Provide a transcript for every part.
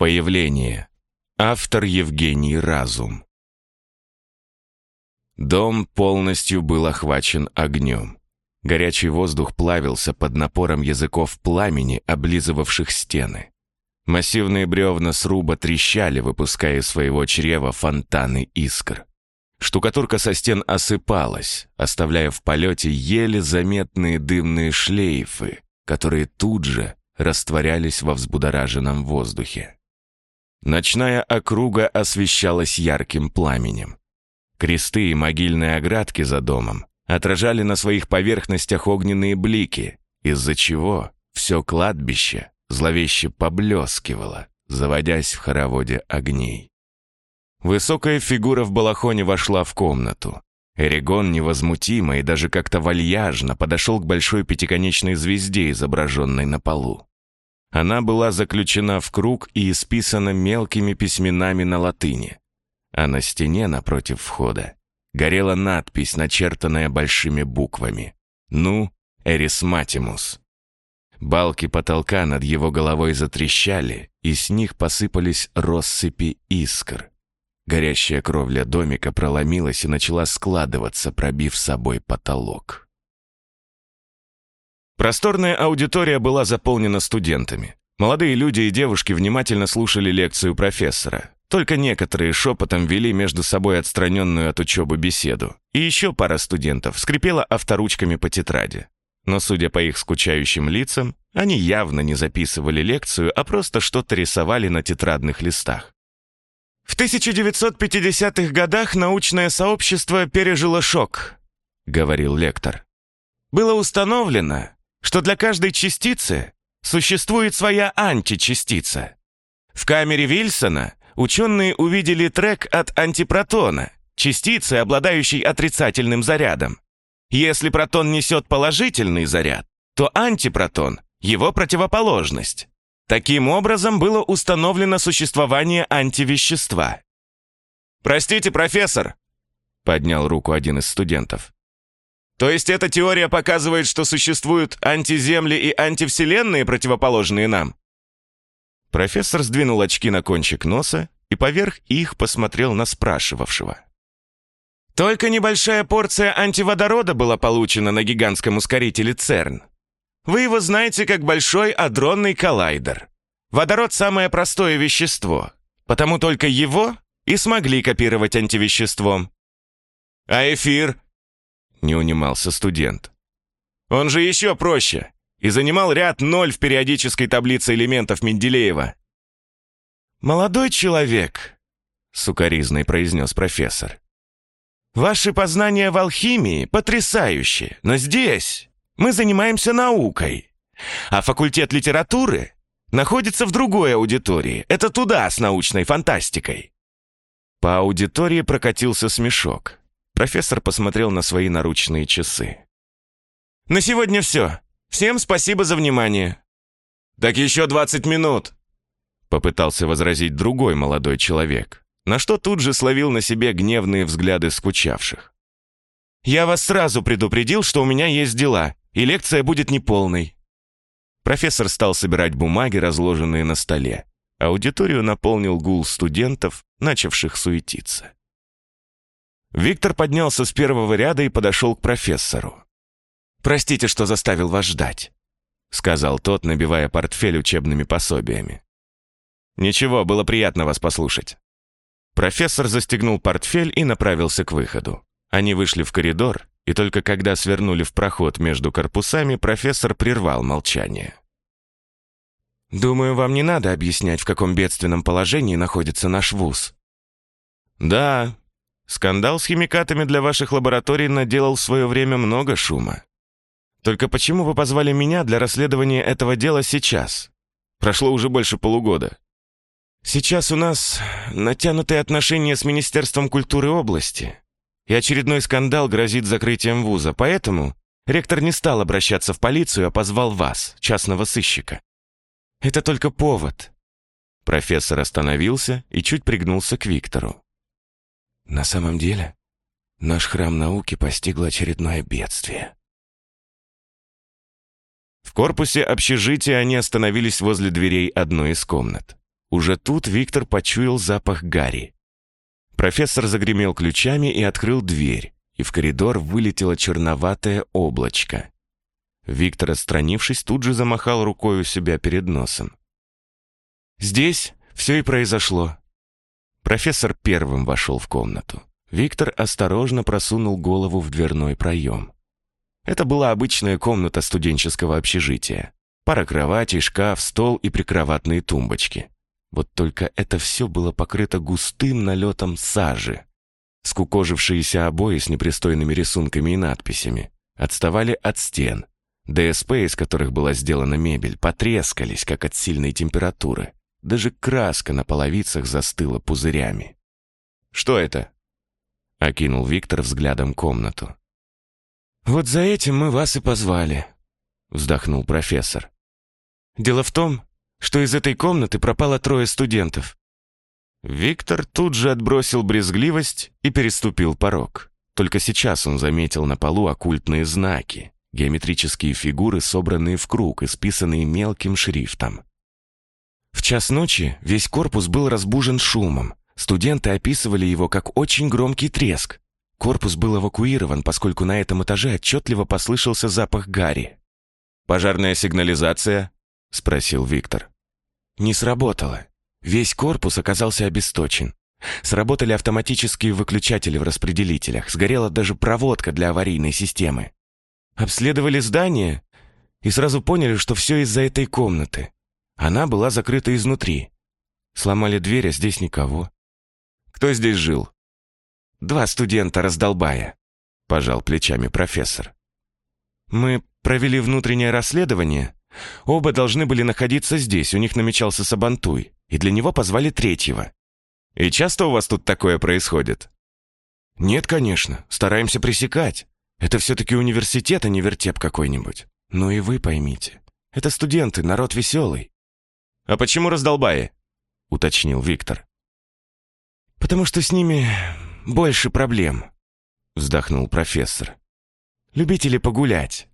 Появление. Автор Евгений Разум. Дом полностью был охвачен огнем. Горячий воздух плавился под напором языков пламени, облизывавших стены. Массивные бревна сруба трещали, выпуская из своего чрева фонтаны искр. Штукатурка со стен осыпалась, оставляя в полете еле заметные дымные шлейфы, которые тут же растворялись во взбудораженном воздухе. Ночная округа освещалась ярким пламенем. Кресты и могильные оградки за домом отражали на своих поверхностях огненные блики, из-за чего все кладбище зловеще поблескивало, заводясь в хороводе огней. Высокая фигура в балахоне вошла в комнату. Эригон невозмутимо и даже как-то вальяжно подошел к большой пятиконечной звезде, изображенной на полу. Она была заключена в круг и исписана мелкими письменами на латыни а на стене напротив входа горела надпись, начертанная большими буквами. «Ну, Эрисматимус». Балки потолка над его головой затрещали, и с них посыпались россыпи искр. Горящая кровля домика проломилась и начала складываться, пробив собой потолок. Просторная аудитория была заполнена студентами. Молодые люди и девушки внимательно слушали лекцию профессора. Только некоторые шепотом вели между собой отстраненную от учебы беседу. И еще пара студентов скрипела авторучками по тетради. Но, судя по их скучающим лицам, они явно не записывали лекцию, а просто что-то рисовали на тетрадных листах. В 1950-х годах научное сообщество пережило шок, говорил лектор. Было установлено, что для каждой частицы существует своя античастица. В камере Вильсона ученые увидели трек от антипротона, частицы, обладающей отрицательным зарядом. Если протон несет положительный заряд, то антипротон – его противоположность. Таким образом было установлено существование антивещества. «Простите, профессор», – поднял руку один из студентов. «То есть эта теория показывает, что существуют антиземли и антивселенные, противоположные нам?» Профессор сдвинул очки на кончик носа и поверх их посмотрел на спрашивавшего. «Только небольшая порция антиводорода была получена на гигантском ускорителе ЦЕРН. Вы его знаете как большой адронный коллайдер. Водород – самое простое вещество, потому только его и смогли копировать антивеществом. А эфир?» – не унимался студент. «Он же еще проще и занимал ряд ноль в периодической таблице элементов Менделеева. «Молодой человек», — сукоризный произнес профессор, «ваши познания в алхимии потрясающие, но здесь мы занимаемся наукой, а факультет литературы находится в другой аудитории, это туда с научной фантастикой». По аудитории прокатился смешок. Профессор посмотрел на свои наручные часы. «На сегодня все. Всем спасибо за внимание». «Так еще 20 минут», — попытался возразить другой молодой человек, на что тут же словил на себе гневные взгляды скучавших. «Я вас сразу предупредил, что у меня есть дела, и лекция будет неполной». Профессор стал собирать бумаги, разложенные на столе. Аудиторию наполнил гул студентов, начавших суетиться. Виктор поднялся с первого ряда и подошел к профессору. «Простите, что заставил вас ждать», — сказал тот, набивая портфель учебными пособиями. «Ничего, было приятно вас послушать». Профессор застегнул портфель и направился к выходу. Они вышли в коридор, и только когда свернули в проход между корпусами, профессор прервал молчание. «Думаю, вам не надо объяснять, в каком бедственном положении находится наш вуз». «Да, скандал с химикатами для ваших лабораторий наделал в свое время много шума. Только почему вы позвали меня для расследования этого дела сейчас? Прошло уже больше полугода. Сейчас у нас натянутые отношения с Министерством культуры области, и очередной скандал грозит закрытием вуза, поэтому ректор не стал обращаться в полицию, а позвал вас, частного сыщика. Это только повод. Профессор остановился и чуть пригнулся к Виктору. На самом деле, наш храм науки постигло очередное бедствие. В корпусе общежития они остановились возле дверей одной из комнат. Уже тут Виктор почуял запах гари. Профессор загремел ключами и открыл дверь, и в коридор вылетело черноватое облачко. Виктор, отстранившись, тут же замахал рукой у себя перед носом. Здесь все и произошло. Профессор первым вошел в комнату. Виктор осторожно просунул голову в дверной проем. Это была обычная комната студенческого общежития. Пара кроватей, шкаф, стол и прикроватные тумбочки. Вот только это все было покрыто густым налетом сажи. Скукожившиеся обои с непристойными рисунками и надписями отставали от стен. ДСП, из которых была сделана мебель, потрескались, как от сильной температуры. Даже краска на половицах застыла пузырями. «Что это?» — окинул Виктор взглядом комнату. «Вот за этим мы вас и позвали», — вздохнул профессор. «Дело в том, что из этой комнаты пропало трое студентов». Виктор тут же отбросил брезгливость и переступил порог. Только сейчас он заметил на полу оккультные знаки, геометрические фигуры, собранные в круг и списанные мелким шрифтом. В час ночи весь корпус был разбужен шумом. Студенты описывали его как очень громкий треск. Корпус был эвакуирован, поскольку на этом этаже отчетливо послышался запах гари. «Пожарная сигнализация?» — спросил Виктор. Не сработало. Весь корпус оказался обесточен. Сработали автоматические выключатели в распределителях, сгорела даже проводка для аварийной системы. Обследовали здание и сразу поняли, что все из-за этой комнаты. Она была закрыта изнутри. Сломали дверь, а здесь никого. Кто здесь жил? Два студента раздолбая, пожал плечами профессор. Мы провели внутреннее расследование. Оба должны были находиться здесь, у них намечался сабантуй, и для него позвали третьего. И часто у вас тут такое происходит? Нет, конечно, стараемся пресекать. Это все-таки университет, а не вертеп какой-нибудь. Ну и вы поймите, это студенты, народ веселый. «А почему раздолбаи?» — уточнил Виктор. «Потому что с ними больше проблем», — вздохнул профессор. «Любители погулять.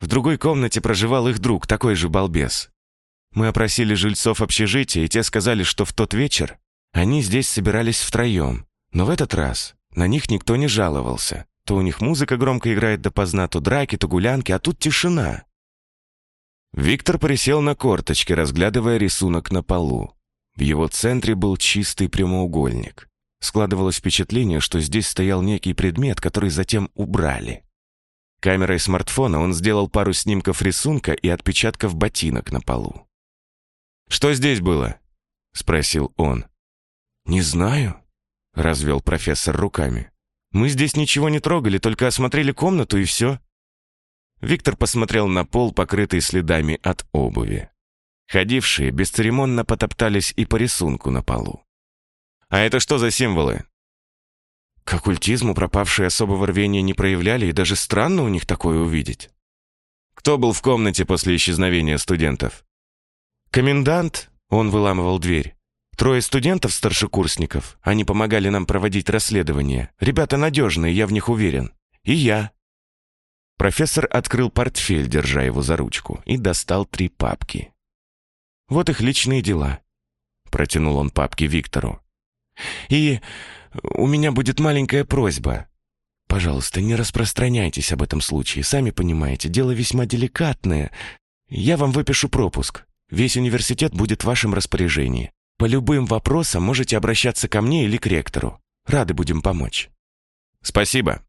В другой комнате проживал их друг, такой же балбес. Мы опросили жильцов общежития, и те сказали, что в тот вечер они здесь собирались втроем. Но в этот раз на них никто не жаловался. То у них музыка громко играет допоздна, то драки, то гулянки, а тут тишина. Виктор присел на корточки, разглядывая рисунок на полу. В его центре был чистый прямоугольник. Складывалось впечатление, что здесь стоял некий предмет, который затем убрали. Камерой смартфона он сделал пару снимков рисунка и отпечатков ботинок на полу. «Что здесь было?» — спросил он. «Не знаю», — развел профессор руками. «Мы здесь ничего не трогали, только осмотрели комнату и все». Виктор посмотрел на пол, покрытый следами от обуви. Ходившие бесцеремонно потоптались и по рисунку на полу. «А это что за символы?» К оккультизму пропавшие особого рвения не проявляли, и даже странно у них такое увидеть. Кто был в комнате после исчезновения студентов? Комендант, он выламывал дверь. Трое студентов-старшекурсников, они помогали нам проводить расследование. Ребята надежные, я в них уверен. И я. Профессор открыл портфель, держа его за ручку, и достал три папки. «Вот их личные дела», — протянул он папки Виктору. «И у меня будет маленькая просьба. Пожалуйста, не распространяйтесь об этом случае. Сами понимаете, дело весьма деликатное. Я вам выпишу пропуск. Весь университет будет в вашем распоряжении. По любым вопросам можете обращаться ко мне или к ректору. Рады будем помочь». «Спасибо»,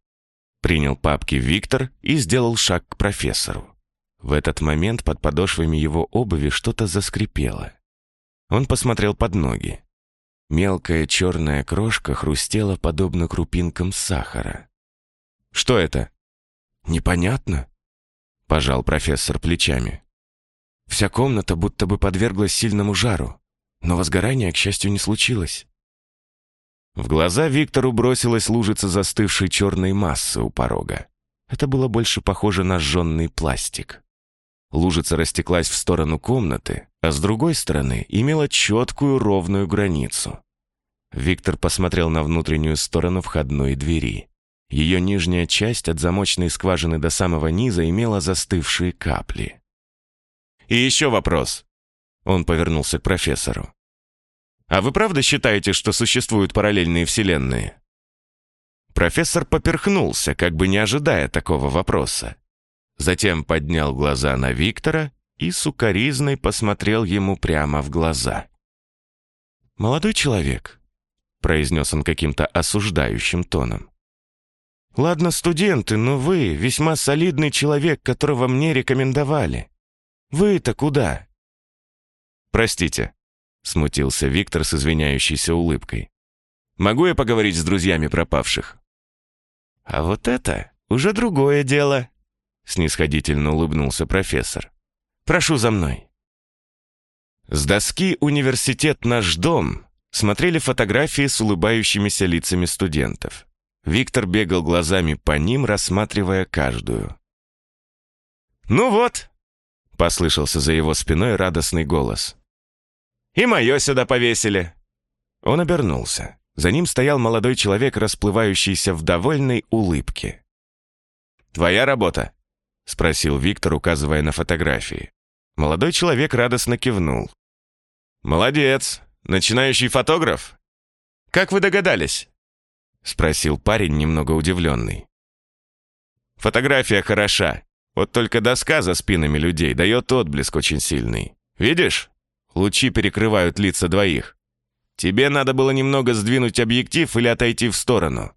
Принял папки Виктор и сделал шаг к профессору. В этот момент под подошвами его обуви что-то заскрипело. Он посмотрел под ноги. Мелкая черная крошка хрустела подобно крупинкам сахара. «Что это?» «Непонятно», — пожал профессор плечами. Вся комната будто бы подверглась сильному жару, но возгорания, к счастью, не случилось. В глаза Виктору бросилась лужица застывшей черной массы у порога. Это было больше похоже на сжженный пластик. Лужица растеклась в сторону комнаты, а с другой стороны имела четкую ровную границу. Виктор посмотрел на внутреннюю сторону входной двери. Ее нижняя часть от замочной скважины до самого низа имела застывшие капли. «И еще вопрос!» Он повернулся к профессору. А вы правда считаете, что существуют параллельные вселенные?» Профессор поперхнулся, как бы не ожидая такого вопроса. Затем поднял глаза на Виктора и сукоризной посмотрел ему прямо в глаза. «Молодой человек», — произнес он каким-то осуждающим тоном. «Ладно, студенты, но вы весьма солидный человек, которого мне рекомендовали. Вы-то куда?» «Простите», — смутился Виктор с извиняющейся улыбкой. «Могу я поговорить с друзьями пропавших?» «А вот это уже другое дело», — снисходительно улыбнулся профессор. «Прошу за мной». С доски «Университет наш дом» смотрели фотографии с улыбающимися лицами студентов. Виктор бегал глазами по ним, рассматривая каждую. «Ну вот», — послышался за его спиной радостный голос. «И мое сюда повесили». Он обернулся. За ним стоял молодой человек, расплывающийся в довольной улыбке. «Твоя работа?» — спросил Виктор, указывая на фотографии. Молодой человек радостно кивнул. «Молодец! Начинающий фотограф? Как вы догадались?» — спросил парень, немного удивленный. «Фотография хороша. Вот только доска за спинами людей дает отблеск очень сильный. Видишь? Лучи перекрывают лица двоих. Тебе надо было немного сдвинуть объектив или отойти в сторону.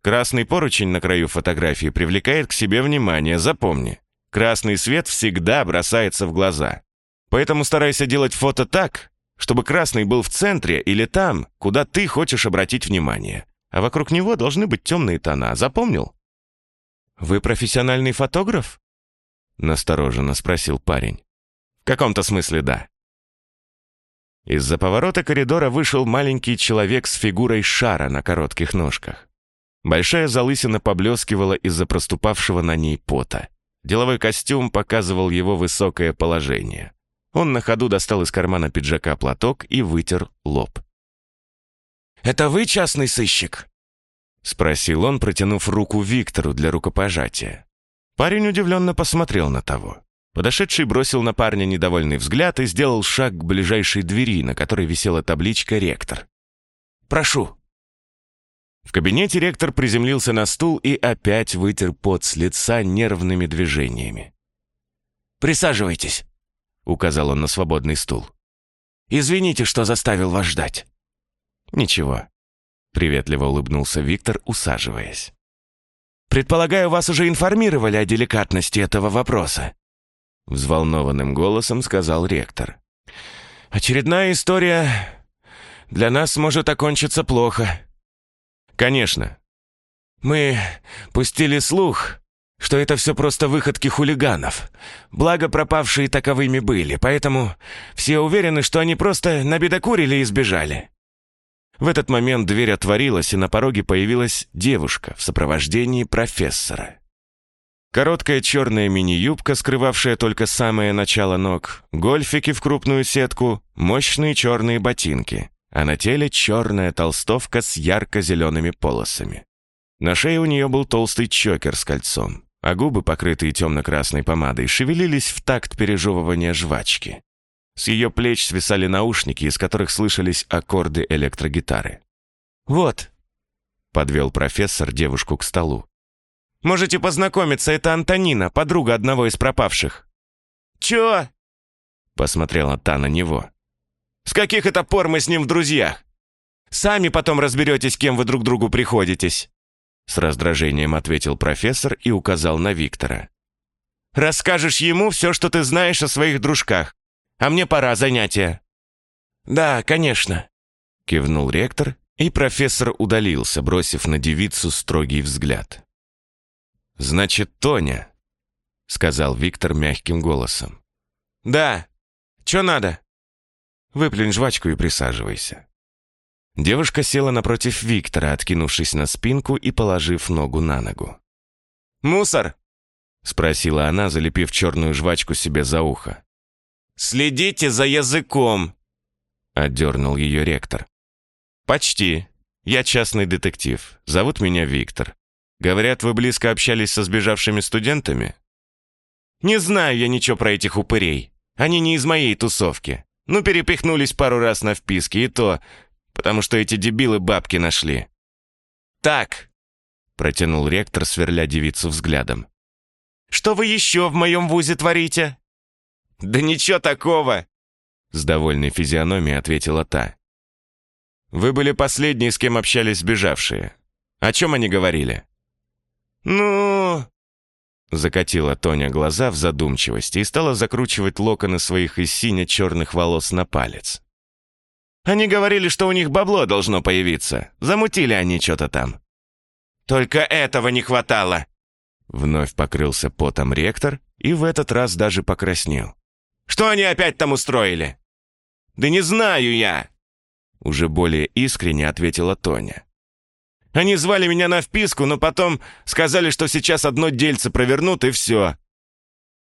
Красный поручень на краю фотографии привлекает к себе внимание, запомни. Красный свет всегда бросается в глаза. Поэтому старайся делать фото так, чтобы красный был в центре или там, куда ты хочешь обратить внимание. А вокруг него должны быть темные тона. Запомнил? «Вы профессиональный фотограф?» Настороженно спросил парень. «В каком-то смысле да. Из-за поворота коридора вышел маленький человек с фигурой шара на коротких ножках. Большая залысина поблескивала из-за проступавшего на ней пота. Деловой костюм показывал его высокое положение. Он на ходу достал из кармана пиджака платок и вытер лоб. «Это вы частный сыщик?» — спросил он, протянув руку Виктору для рукопожатия. Парень удивленно посмотрел на того. Подошедший бросил на парня недовольный взгляд и сделал шаг к ближайшей двери, на которой висела табличка «Ректор». «Прошу». В кабинете ректор приземлился на стул и опять вытер пот с лица нервными движениями. «Присаживайтесь», — указал он на свободный стул. «Извините, что заставил вас ждать». «Ничего», — приветливо улыбнулся Виктор, усаживаясь. «Предполагаю, вас уже информировали о деликатности этого вопроса», Взволнованным голосом сказал ректор. «Очередная история для нас может окончиться плохо». «Конечно». «Мы пустили слух, что это все просто выходки хулиганов. Благо пропавшие таковыми были, поэтому все уверены, что они просто набедокурили и сбежали». В этот момент дверь отворилась, и на пороге появилась девушка в сопровождении профессора. Короткая черная мини-юбка, скрывавшая только самое начало ног, гольфики в крупную сетку, мощные черные ботинки, а на теле черная толстовка с ярко-зелеными полосами. На шее у нее был толстый чокер с кольцом, а губы, покрытые темно-красной помадой, шевелились в такт пережевывания жвачки. С ее плеч свисали наушники, из которых слышались аккорды электрогитары. «Вот», — подвел профессор девушку к столу. Можете познакомиться, это Антонина, подруга одного из пропавших». «Чё?» — посмотрела та на него. «С каких это пор мы с ним в друзьях? Сами потом разберетесь, кем вы друг другу приходитесь». С раздражением ответил профессор и указал на Виктора. «Расскажешь ему все, что ты знаешь о своих дружках. А мне пора занятия». «Да, конечно», — кивнул ректор, и профессор удалился, бросив на девицу строгий взгляд. «Значит, Тоня», — сказал Виктор мягким голосом. «Да. Чё надо?» «Выплюнь жвачку и присаживайся». Девушка села напротив Виктора, откинувшись на спинку и положив ногу на ногу. «Мусор?» — спросила она, залепив черную жвачку себе за ухо. «Следите за языком!» — отдернул ее ректор. «Почти. Я частный детектив. Зовут меня Виктор. Говорят, вы близко общались со сбежавшими студентами? Не знаю я ничего про этих упырей. Они не из моей тусовки. Ну, перепихнулись пару раз на вписке, и то, потому что эти дебилы бабки нашли. «Так», — протянул ректор, сверля девицу взглядом. «Что вы еще в моем вузе творите?» «Да ничего такого!» С довольной физиономией ответила та. «Вы были последние, с кем общались сбежавшие. О чем они говорили?» «Ну...» Закатила Тоня глаза в задумчивости и стала закручивать локоны своих из сине-черных волос на палец. «Они говорили, что у них бабло должно появиться. Замутили они что-то там». «Только этого не хватало!» Вновь покрылся потом ректор и в этот раз даже покраснел. «Что они опять там устроили?» «Да не знаю я!» Уже более искренне ответила Тоня. «Они звали меня на вписку, но потом сказали, что сейчас одно дельце провернут, и все.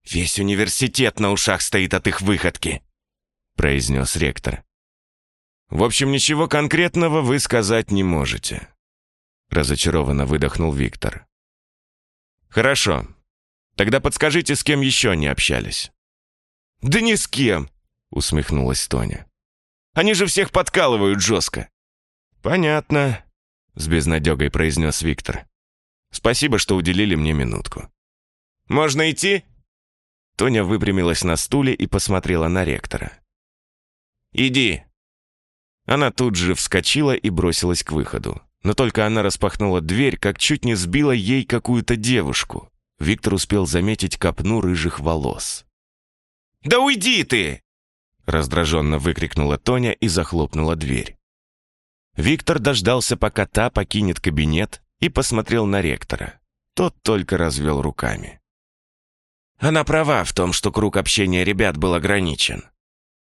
Весь университет на ушах стоит от их выходки», произнес ректор. «В общем, ничего конкретного вы сказать не можете», разочарованно выдохнул Виктор. «Хорошо. Тогда подскажите, с кем еще они общались?» «Да ни с кем!» усмехнулась Тоня. «Они же всех подкалывают жестко». «Понятно», — с безнадегой произнес Виктор. «Спасибо, что уделили мне минутку». «Можно идти?» Тоня выпрямилась на стуле и посмотрела на ректора. «Иди!» Она тут же вскочила и бросилась к выходу. Но только она распахнула дверь, как чуть не сбила ей какую-то девушку. Виктор успел заметить копну рыжих волос. «Да уйди ты!» Раздраженно выкрикнула Тоня и захлопнула дверь. Виктор дождался, пока та покинет кабинет, и посмотрел на ректора. Тот только развел руками. Она права в том, что круг общения ребят был ограничен.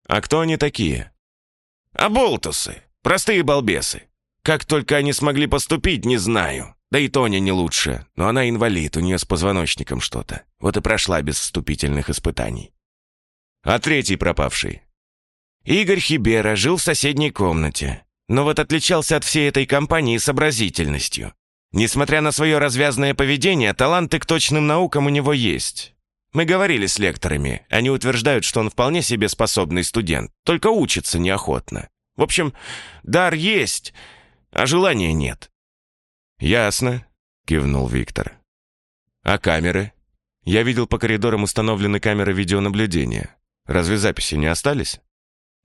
А кто они такие? Аболтусы, простые балбесы. Как только они смогли поступить, не знаю. Да и Тоня не лучше, но она инвалид, у нее с позвоночником что-то. Вот и прошла без вступительных испытаний. А третий пропавший? Игорь Хибера жил в соседней комнате, но вот отличался от всей этой компании сообразительностью. Несмотря на свое развязное поведение, таланты к точным наукам у него есть. Мы говорили с лекторами, они утверждают, что он вполне себе способный студент, только учится неохотно. В общем, дар есть, а желания нет. «Ясно», — кивнул Виктор. «А камеры? Я видел по коридорам установлены камеры видеонаблюдения. Разве записи не остались?»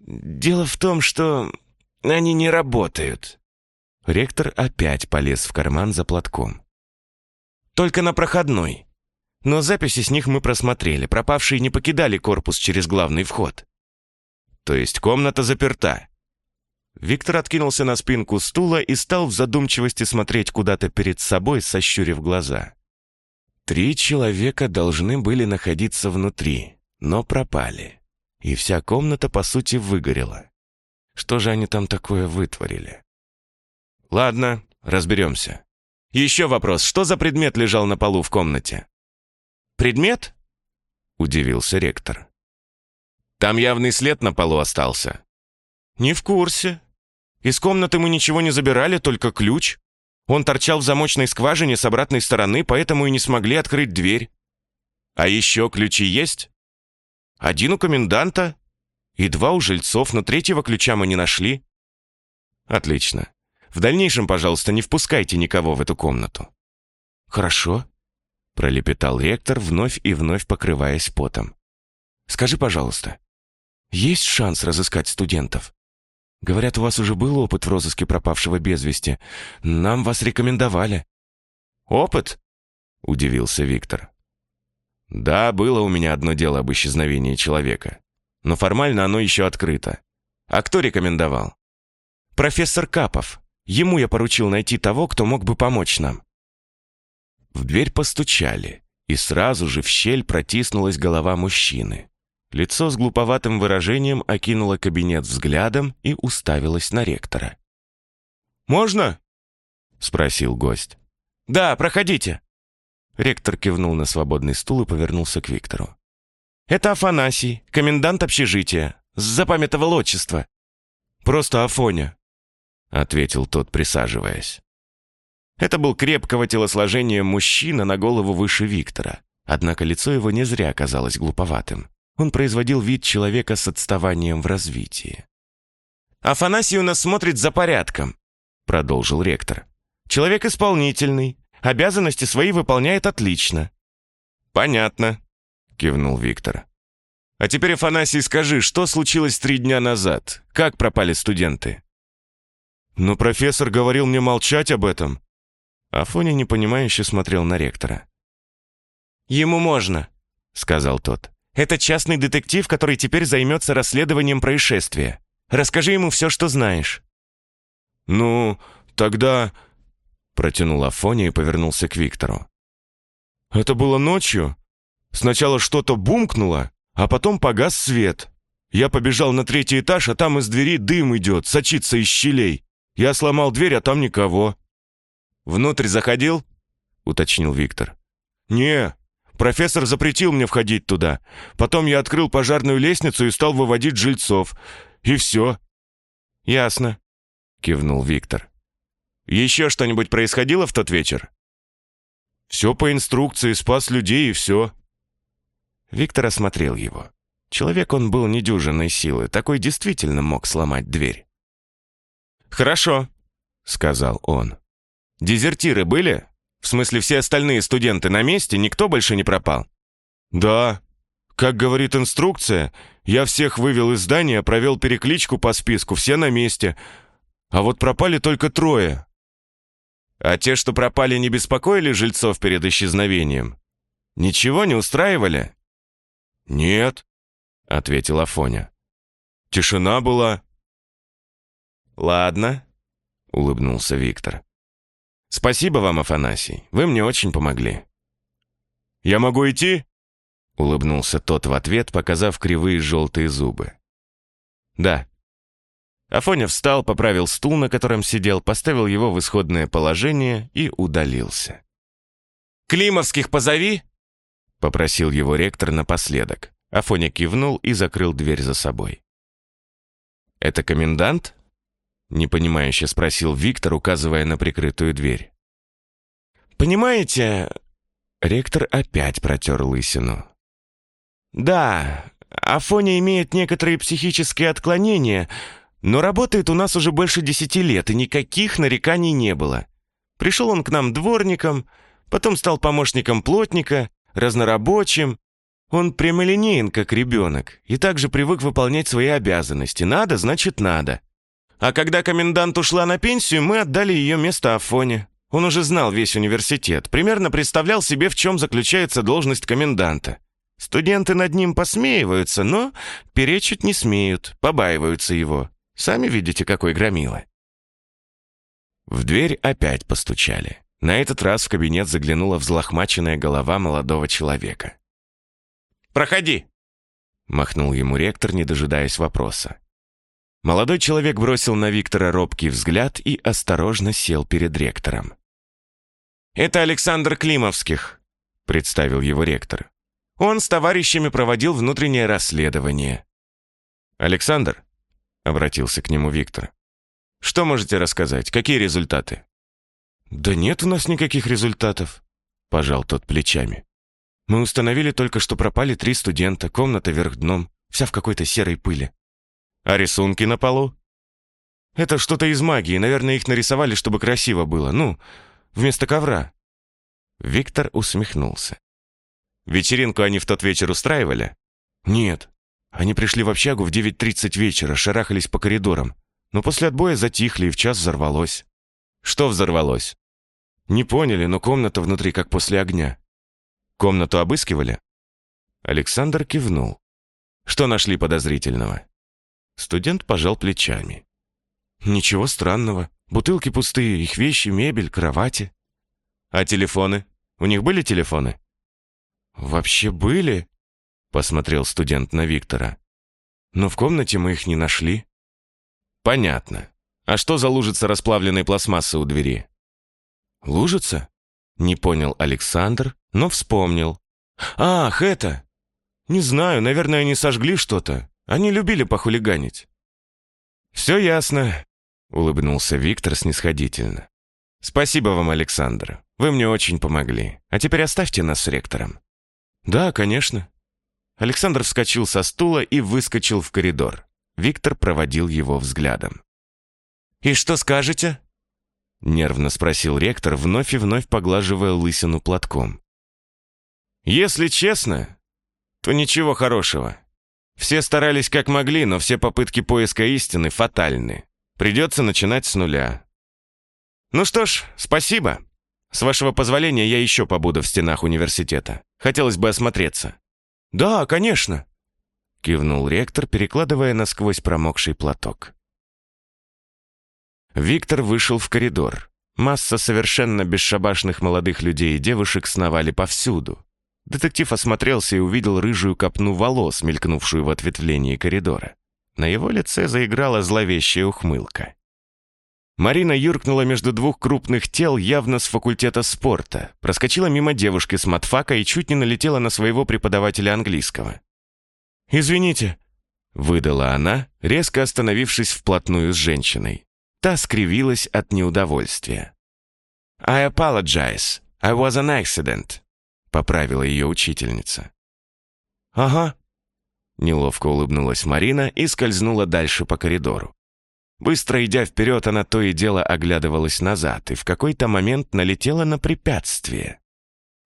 «Дело в том, что они не работают». Ректор опять полез в карман за платком. «Только на проходной. Но записи с них мы просмотрели. Пропавшие не покидали корпус через главный вход». «То есть комната заперта?» Виктор откинулся на спинку стула и стал в задумчивости смотреть куда-то перед собой, сощурив глаза. Три человека должны были находиться внутри, но пропали и вся комната, по сути, выгорела. Что же они там такое вытворили? Ладно, разберемся. Еще вопрос, что за предмет лежал на полу в комнате? Предмет? Удивился ректор. Там явный след на полу остался. Не в курсе. Из комнаты мы ничего не забирали, только ключ. Он торчал в замочной скважине с обратной стороны, поэтому и не смогли открыть дверь. А еще ключи есть? Один у коменданта и два у жильцов, но третьего ключа мы не нашли. Отлично. В дальнейшем, пожалуйста, не впускайте никого в эту комнату. Хорошо, пролепетал ректор, вновь и вновь покрываясь потом. Скажи, пожалуйста, есть шанс разыскать студентов? Говорят, у вас уже был опыт в розыске пропавшего без вести. Нам вас рекомендовали. Опыт? Удивился Виктор. Да, было у меня одно дело об исчезновении человека. Но формально оно еще открыто. А кто рекомендовал? Профессор Капов. Ему я поручил найти того, кто мог бы помочь нам. В дверь постучали, и сразу же в щель протиснулась голова мужчины. Лицо с глуповатым выражением окинуло кабинет взглядом и уставилось на ректора. «Можно?» — спросил гость. «Да, проходите», Ректор кивнул на свободный стул и повернулся к Виктору. «Это Афанасий, комендант общежития. Запамятовал отчество». «Просто Афоня», — ответил тот, присаживаясь. Это был крепкого телосложения мужчина на голову выше Виктора, однако лицо его не зря оказалось глуповатым. Он производил вид человека с отставанием в развитии. «Афанасий у нас смотрит за порядком», — продолжил ректор. «Человек исполнительный, обязанности свои выполняет отлично». «Понятно», — кивнул Виктор. «А теперь, Афанасий, скажи, что случилось три дня назад? Как пропали студенты?» «Но профессор говорил мне молчать об этом». Афоня непонимающе смотрел на ректора. «Ему можно», — сказал тот. «Это частный детектив, который теперь займется расследованием происшествия. Расскажи ему все, что знаешь». «Ну, тогда...» Протянул Афоня и повернулся к Виктору. «Это было ночью. Сначала что-то бумкнуло, а потом погас свет. Я побежал на третий этаж, а там из двери дым идет, сочится из щелей. Я сломал дверь, а там никого». «Внутрь заходил?» — уточнил Виктор. «Не, профессор запретил мне входить туда. Потом я открыл пожарную лестницу и стал выводить жильцов. И все». «Ясно», — кивнул Виктор. «Еще что-нибудь происходило в тот вечер?» «Все по инструкции, спас людей и все». Виктор осмотрел его. Человек он был недюжинной силы, такой действительно мог сломать дверь. «Хорошо», — сказал он. «Дезертиры были? В смысле, все остальные студенты на месте, никто больше не пропал?» «Да. Как говорит инструкция, я всех вывел из здания, провел перекличку по списку, все на месте. А вот пропали только трое». «А те, что пропали, не беспокоили жильцов перед исчезновением? Ничего не устраивали?» «Нет», — ответил Афоня. «Тишина была». «Ладно», — улыбнулся Виктор. «Спасибо вам, Афанасий, вы мне очень помогли». «Я могу идти?» — улыбнулся тот в ответ, показав кривые желтые зубы. «Да». Афоня встал, поправил стул, на котором сидел, поставил его в исходное положение и удалился. «Климовских позови!» — попросил его ректор напоследок. Афоня кивнул и закрыл дверь за собой. «Это комендант?» — непонимающе спросил Виктор, указывая на прикрытую дверь. «Понимаете...» Ректор опять протер лысину. «Да, Афоня имеет некоторые психические отклонения, но работает у нас уже больше десяти лет, и никаких нареканий не было. Пришел он к нам дворником, потом стал помощником плотника, разнорабочим. Он прямолинеен, как ребенок, и также привык выполнять свои обязанности. Надо, значит, надо. А когда комендант ушла на пенсию, мы отдали ее место Афоне. Он уже знал весь университет, примерно представлял себе, в чем заключается должность коменданта. Студенты над ним посмеиваются, но перечить не смеют, побаиваются его. Сами видите, какой громила. В дверь опять постучали. На этот раз в кабинет заглянула взлохмаченная голова молодого человека. «Проходи!» — махнул ему ректор, не дожидаясь вопроса. Молодой человек бросил на Виктора робкий взгляд и осторожно сел перед ректором. «Это Александр Климовских», — представил его ректор. Он с товарищами проводил внутреннее расследование. «Александр?» — обратился к нему Виктор. «Что можете рассказать? Какие результаты?» «Да нет у нас никаких результатов», — пожал тот плечами. «Мы установили только, что пропали три студента, комната вверх дном, вся в какой-то серой пыли». «А рисунки на полу?» «Это что-то из магии, наверное, их нарисовали, чтобы красиво было, ну, вместо ковра». Виктор усмехнулся. Вечеринку они в тот вечер устраивали? Нет. Они пришли в общагу в 9.30 вечера, шарахались по коридорам. Но после отбоя затихли, и в час взорвалось. Что взорвалось? Не поняли, но комната внутри как после огня. Комнату обыскивали? Александр кивнул. Что нашли подозрительного? Студент пожал плечами. Ничего странного. Бутылки пустые, их вещи, мебель, кровати. А телефоны? У них были телефоны? «Вообще были?» — посмотрел студент на Виктора. «Но в комнате мы их не нашли». «Понятно. А что за лужица расплавленной пластмассы у двери?» «Лужица?» — не понял Александр, но вспомнил. «Ах, это! Не знаю, наверное, они сожгли что-то. Они любили похулиганить». «Все ясно», — улыбнулся Виктор снисходительно. «Спасибо вам, Александр. Вы мне очень помогли. А теперь оставьте нас с ректором». «Да, конечно. Александр вскочил со стула и выскочил в коридор. Виктор проводил его взглядом. «И что скажете?» Нервно спросил ректор, вновь и вновь поглаживая лысину платком. «Если честно, то ничего хорошего. Все старались как могли, но все попытки поиска истины фатальны. Придется начинать с нуля. Ну что ж, спасибо. С вашего позволения я еще побуду в стенах университета. Хотелось бы осмотреться. Да, конечно. Кивнул ректор, перекладывая насквозь промокший платок. Виктор вышел в коридор. Масса совершенно бесшабашных молодых людей и девушек сновали повсюду. Детектив осмотрелся и увидел рыжую копну волос, мелькнувшую в ответвлении коридора. На его лице заиграла зловещая ухмылка. Марина юркнула между двух крупных тел явно с факультета спорта, проскочила мимо девушки с матфака и чуть не налетела на своего преподавателя английского. «Извините», — выдала она, резко остановившись вплотную с женщиной. Та скривилась от неудовольствия. «I apologize. I was an accident», — поправила ее учительница. «Ага», — неловко улыбнулась Марина и скользнула дальше по коридору. Быстро идя вперед, она то и дело оглядывалась назад и в какой-то момент налетела на препятствие.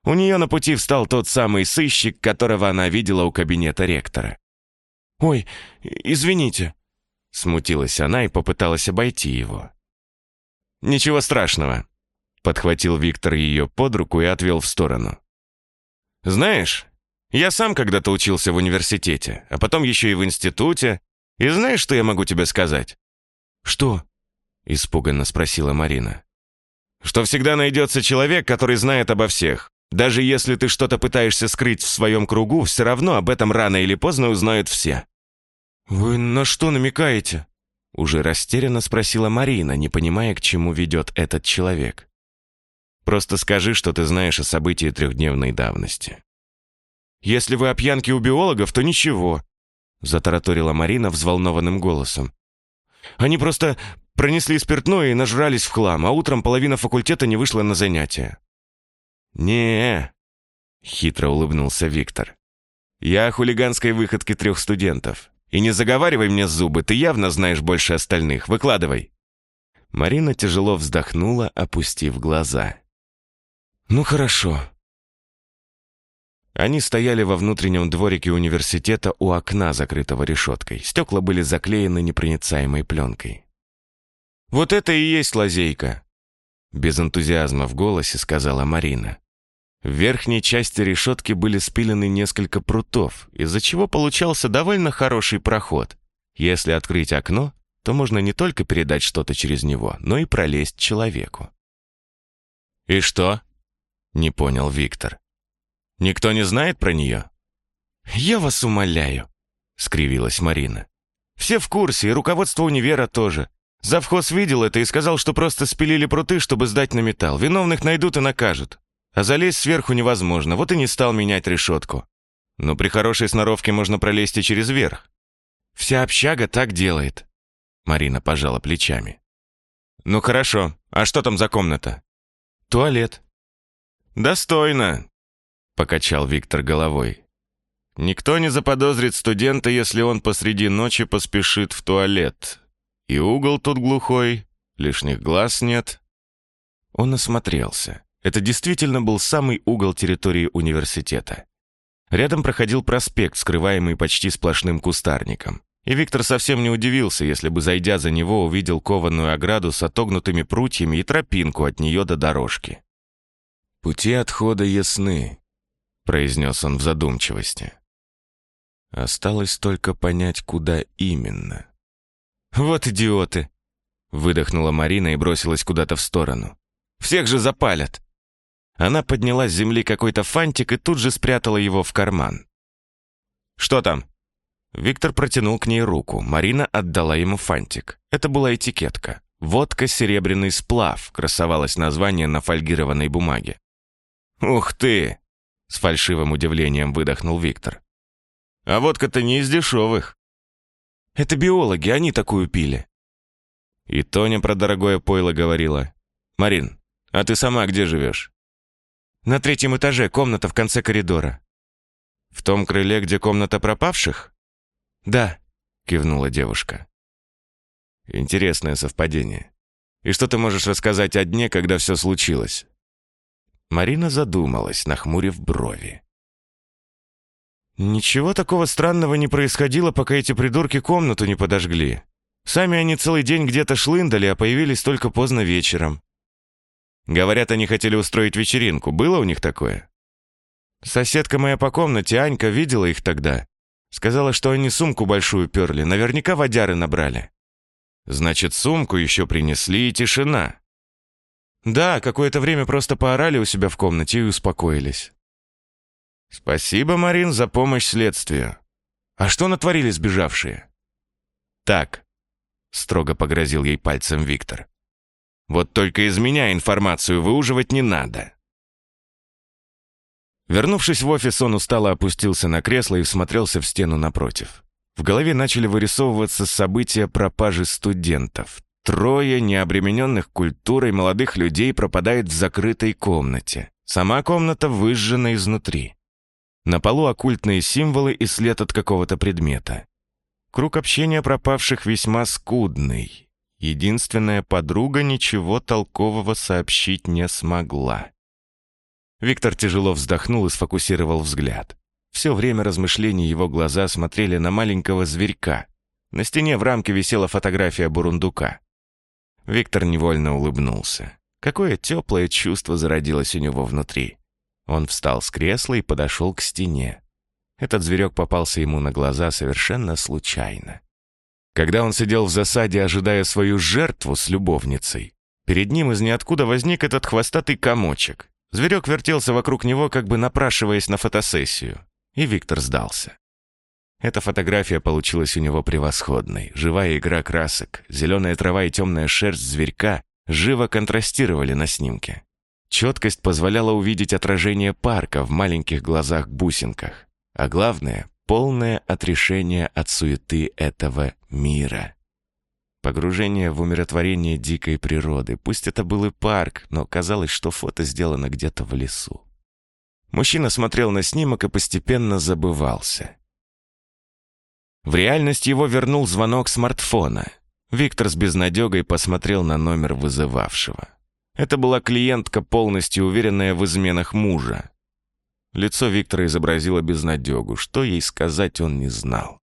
У нее на пути встал тот самый сыщик, которого она видела у кабинета ректора. «Ой, извините», — смутилась она и попыталась обойти его. «Ничего страшного», — подхватил Виктор ее под руку и отвел в сторону. «Знаешь, я сам когда-то учился в университете, а потом еще и в институте, и знаешь, что я могу тебе сказать?» «Что?» — испуганно спросила Марина. «Что всегда найдется человек, который знает обо всех. Даже если ты что-то пытаешься скрыть в своем кругу, все равно об этом рано или поздно узнают все». «Вы на что намекаете?» Уже растерянно спросила Марина, не понимая, к чему ведет этот человек. «Просто скажи, что ты знаешь о событии трехдневной давности». «Если вы о пьянке у биологов, то ничего», затараторила Марина взволнованным голосом. Они просто пронесли спиртное и нажрались в хлам, а утром половина факультета не вышла на занятия. не хитро улыбнулся Виктор. «Я о хулиганской выходке трех студентов. И не заговаривай мне зубы, ты явно знаешь больше остальных. Выкладывай». Марина тяжело вздохнула, опустив глаза. «Ну хорошо», они стояли во внутреннем дворике университета у окна, закрытого решеткой. Стекла были заклеены непроницаемой пленкой. «Вот это и есть лазейка!» Без энтузиазма в голосе сказала Марина. В верхней части решетки были спилены несколько прутов, из-за чего получался довольно хороший проход. Если открыть окно, то можно не только передать что-то через него, но и пролезть человеку. «И что?» — не понял Виктор. Никто не знает про нее?» «Я вас умоляю», — скривилась Марина. «Все в курсе, и руководство универа тоже. Завхоз видел это и сказал, что просто спилили пруты, чтобы сдать на металл. Виновных найдут и накажут. А залезть сверху невозможно, вот и не стал менять решетку. Но при хорошей сноровке можно пролезть и через верх. Вся общага так делает». Марина пожала плечами. «Ну хорошо, а что там за комната?» «Туалет». «Достойно. Покачал Виктор головой. Никто не заподозрит студента, если он посреди ночи поспешит в туалет. И угол тут глухой, лишних глаз нет. Он осмотрелся. Это действительно был самый угол территории университета. Рядом проходил проспект, скрываемый почти сплошным кустарником. И Виктор совсем не удивился, если бы, зайдя за него, увидел кованую ограду с отогнутыми прутьями и тропинку от нее до дорожки. Пути отхода ясны, произнес он в задумчивости. Осталось только понять, куда именно. «Вот идиоты!» Выдохнула Марина и бросилась куда-то в сторону. «Всех же запалят!» Она подняла с земли какой-то фантик и тут же спрятала его в карман. «Что там?» Виктор протянул к ней руку. Марина отдала ему фантик. Это была этикетка. «Водка серебряный сплав» красовалось название на фольгированной бумаге. «Ух ты!» с фальшивым удивлением выдохнул Виктор. А водка-то не из дешевых. Это биологи, они такую пили. И Тоня про дорогое пойло говорила. «Марин, а ты сама где живешь?» «На третьем этаже, комната в конце коридора». «В том крыле, где комната пропавших?» «Да», — кивнула девушка. «Интересное совпадение. И что ты можешь рассказать о дне, когда все случилось?» Марина задумалась, нахмурив брови. «Ничего такого странного не происходило, пока эти придурки комнату не подожгли. Сами они целый день где-то шлындали, а появились только поздно вечером. Говорят, они хотели устроить вечеринку. Было у них такое?» «Соседка моя по комнате, Анька, видела их тогда. Сказала, что они сумку большую перли, наверняка водяры набрали». «Значит, сумку еще принесли и тишина». «Да, какое-то время просто поорали у себя в комнате и успокоились». «Спасибо, Марин, за помощь следствию. А что натворили сбежавшие?» «Так», — строго погрозил ей пальцем Виктор. «Вот только из меня информацию выуживать не надо». Вернувшись в офис, он устало опустился на кресло и всмотрелся в стену напротив. В голове начали вырисовываться события пропажи студентов. Трое необремененных культурой молодых людей пропадают в закрытой комнате. Сама комната выжжена изнутри. На полу оккультные символы и след от какого-то предмета. Круг общения пропавших весьма скудный. Единственная подруга ничего толкового сообщить не смогла. Виктор тяжело вздохнул и сфокусировал взгляд. Все время размышлений его глаза смотрели на маленького зверька. На стене в рамке висела фотография бурундука. Виктор невольно улыбнулся. Какое теплое чувство зародилось у него внутри. Он встал с кресла и подошел к стене. Этот зверек попался ему на глаза совершенно случайно. Когда он сидел в засаде, ожидая свою жертву с любовницей, перед ним из ниоткуда возник этот хвостатый комочек. Зверек вертелся вокруг него, как бы напрашиваясь на фотосессию. И Виктор сдался. Эта фотография получилась у него превосходной. Живая игра красок, зеленая трава и темная шерсть зверька живо контрастировали на снимке. Четкость позволяла увидеть отражение парка в маленьких глазах-бусинках. А главное — полное отрешение от суеты этого мира. Погружение в умиротворение дикой природы. Пусть это был и парк, но казалось, что фото сделано где-то в лесу. Мужчина смотрел на снимок и постепенно забывался. В реальность его вернул звонок смартфона. Виктор с безнадегой посмотрел на номер вызывавшего. Это была клиентка, полностью уверенная в изменах мужа. Лицо Виктора изобразило безнадегу. Что ей сказать, он не знал.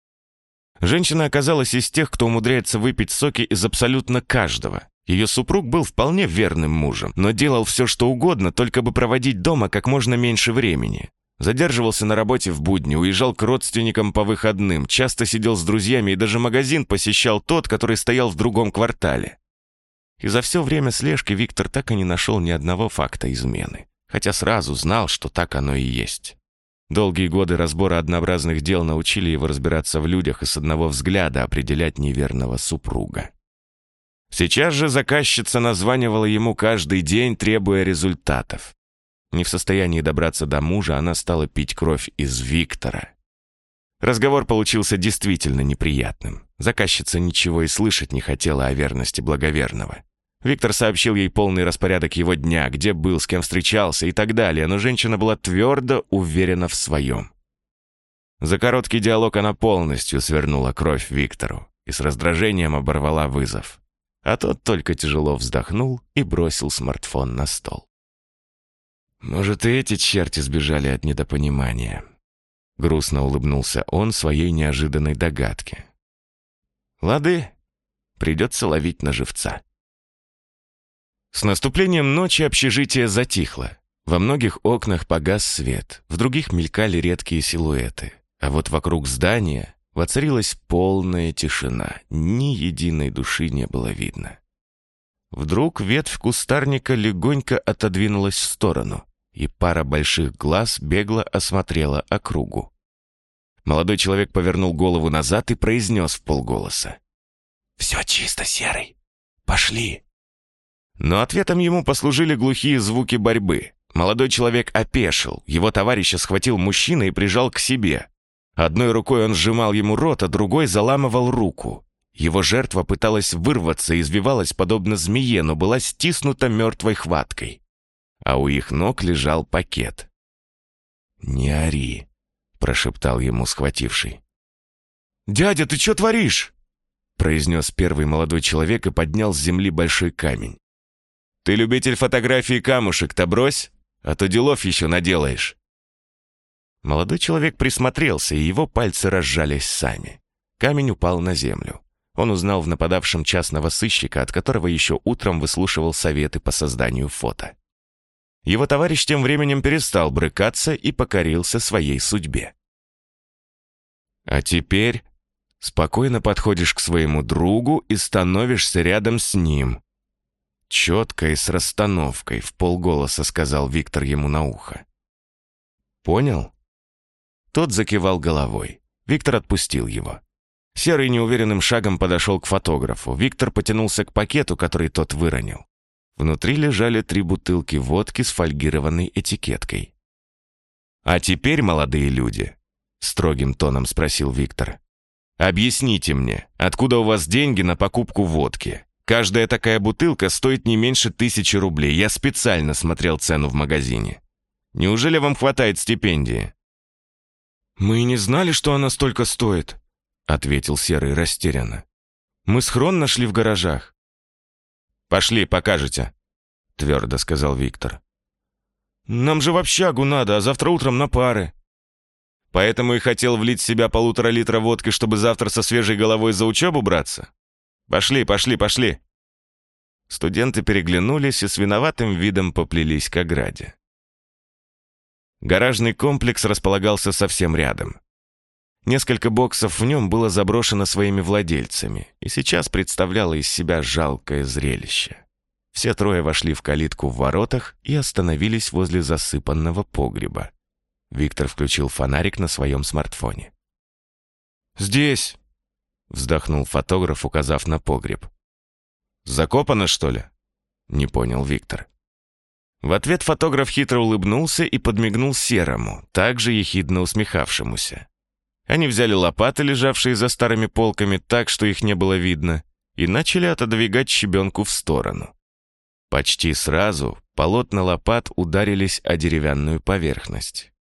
Женщина оказалась из тех, кто умудряется выпить соки из абсолютно каждого. Ее супруг был вполне верным мужем, но делал все, что угодно, только бы проводить дома как можно меньше времени. Задерживался на работе в будни, уезжал к родственникам по выходным, часто сидел с друзьями и даже магазин посещал тот, который стоял в другом квартале. И за все время слежки Виктор так и не нашел ни одного факта измены, хотя сразу знал, что так оно и есть. Долгие годы разбора однообразных дел научили его разбираться в людях и с одного взгляда определять неверного супруга. Сейчас же заказчица названивала ему каждый день, требуя результатов. Не в состоянии добраться до мужа, она стала пить кровь из Виктора. Разговор получился действительно неприятным. Заказчица ничего и слышать не хотела о верности благоверного. Виктор сообщил ей полный распорядок его дня, где был, с кем встречался и так далее, но женщина была твердо уверена в своем. За короткий диалог она полностью свернула кровь Виктору и с раздражением оборвала вызов. А тот только тяжело вздохнул и бросил смартфон на стол. «Может, и эти черти сбежали от недопонимания?» Грустно улыбнулся он своей неожиданной догадке. «Лады, придется ловить на живца». С наступлением ночи общежитие затихло. Во многих окнах погас свет, в других мелькали редкие силуэты. А вот вокруг здания воцарилась полная тишина, ни единой души не было видно. Вдруг ветвь кустарника легонько отодвинулась в сторону, и пара больших глаз бегло осмотрела округу. Молодой человек повернул голову назад и произнес в полголоса. «Все чисто, Серый. Пошли!» Но ответом ему послужили глухие звуки борьбы. Молодой человек опешил, его товарища схватил мужчина и прижал к себе. Одной рукой он сжимал ему рот, а другой заламывал руку. Его жертва пыталась вырваться извивалась подобно змее, но была стиснута мертвой хваткой. А у их ног лежал пакет. «Не ори», прошептал ему схвативший. «Дядя, ты что творишь?» произнес первый молодой человек и поднял с земли большой камень. «Ты любитель фотографии камушек-то брось, а то делов еще наделаешь». Молодой человек присмотрелся, и его пальцы разжались сами. Камень упал на землю. Он узнал в нападавшем частного сыщика, от которого еще утром выслушивал советы по созданию фото. Его товарищ тем временем перестал брыкаться и покорился своей судьбе. А теперь спокойно подходишь к своему другу и становишься рядом с ним. Четко и с расстановкой, в полголоса сказал Виктор ему на ухо. Понял? Тот закивал головой. Виктор отпустил его. Серый неуверенным шагом подошел к фотографу. Виктор потянулся к пакету, который тот выронил. Внутри лежали три бутылки водки с фольгированной этикеткой. «А теперь, молодые люди», — строгим тоном спросил Виктор, «объясните мне, откуда у вас деньги на покупку водки? Каждая такая бутылка стоит не меньше тысячи рублей. Я специально смотрел цену в магазине. Неужели вам хватает стипендии?» «Мы и не знали, что она столько стоит», — ответил Серый растерянно. «Мы схрон нашли в гаражах». «Пошли, покажете», — твердо сказал Виктор. «Нам же в общагу надо, а завтра утром на пары». «Поэтому и хотел влить в себя полутора литра водки, чтобы завтра со свежей головой за учебу браться? Пошли, пошли, пошли». Студенты переглянулись и с виноватым видом поплелись к ограде. Гаражный комплекс располагался совсем рядом. Несколько боксов в нем было заброшено своими владельцами и сейчас представляло из себя жалкое зрелище. Все трое вошли в калитку в воротах и остановились возле засыпанного погреба. Виктор включил фонарик на своем смартфоне. «Здесь!» — вздохнул фотограф, указав на погреб. «Закопано, что ли?» — не понял Виктор. В ответ фотограф хитро улыбнулся и подмигнул Серому, также ехидно усмехавшемуся. Они взяли лопаты, лежавшие за старыми полками, так, что их не было видно, и начали отодвигать щебенку в сторону. Почти сразу полотна лопат ударились о деревянную поверхность.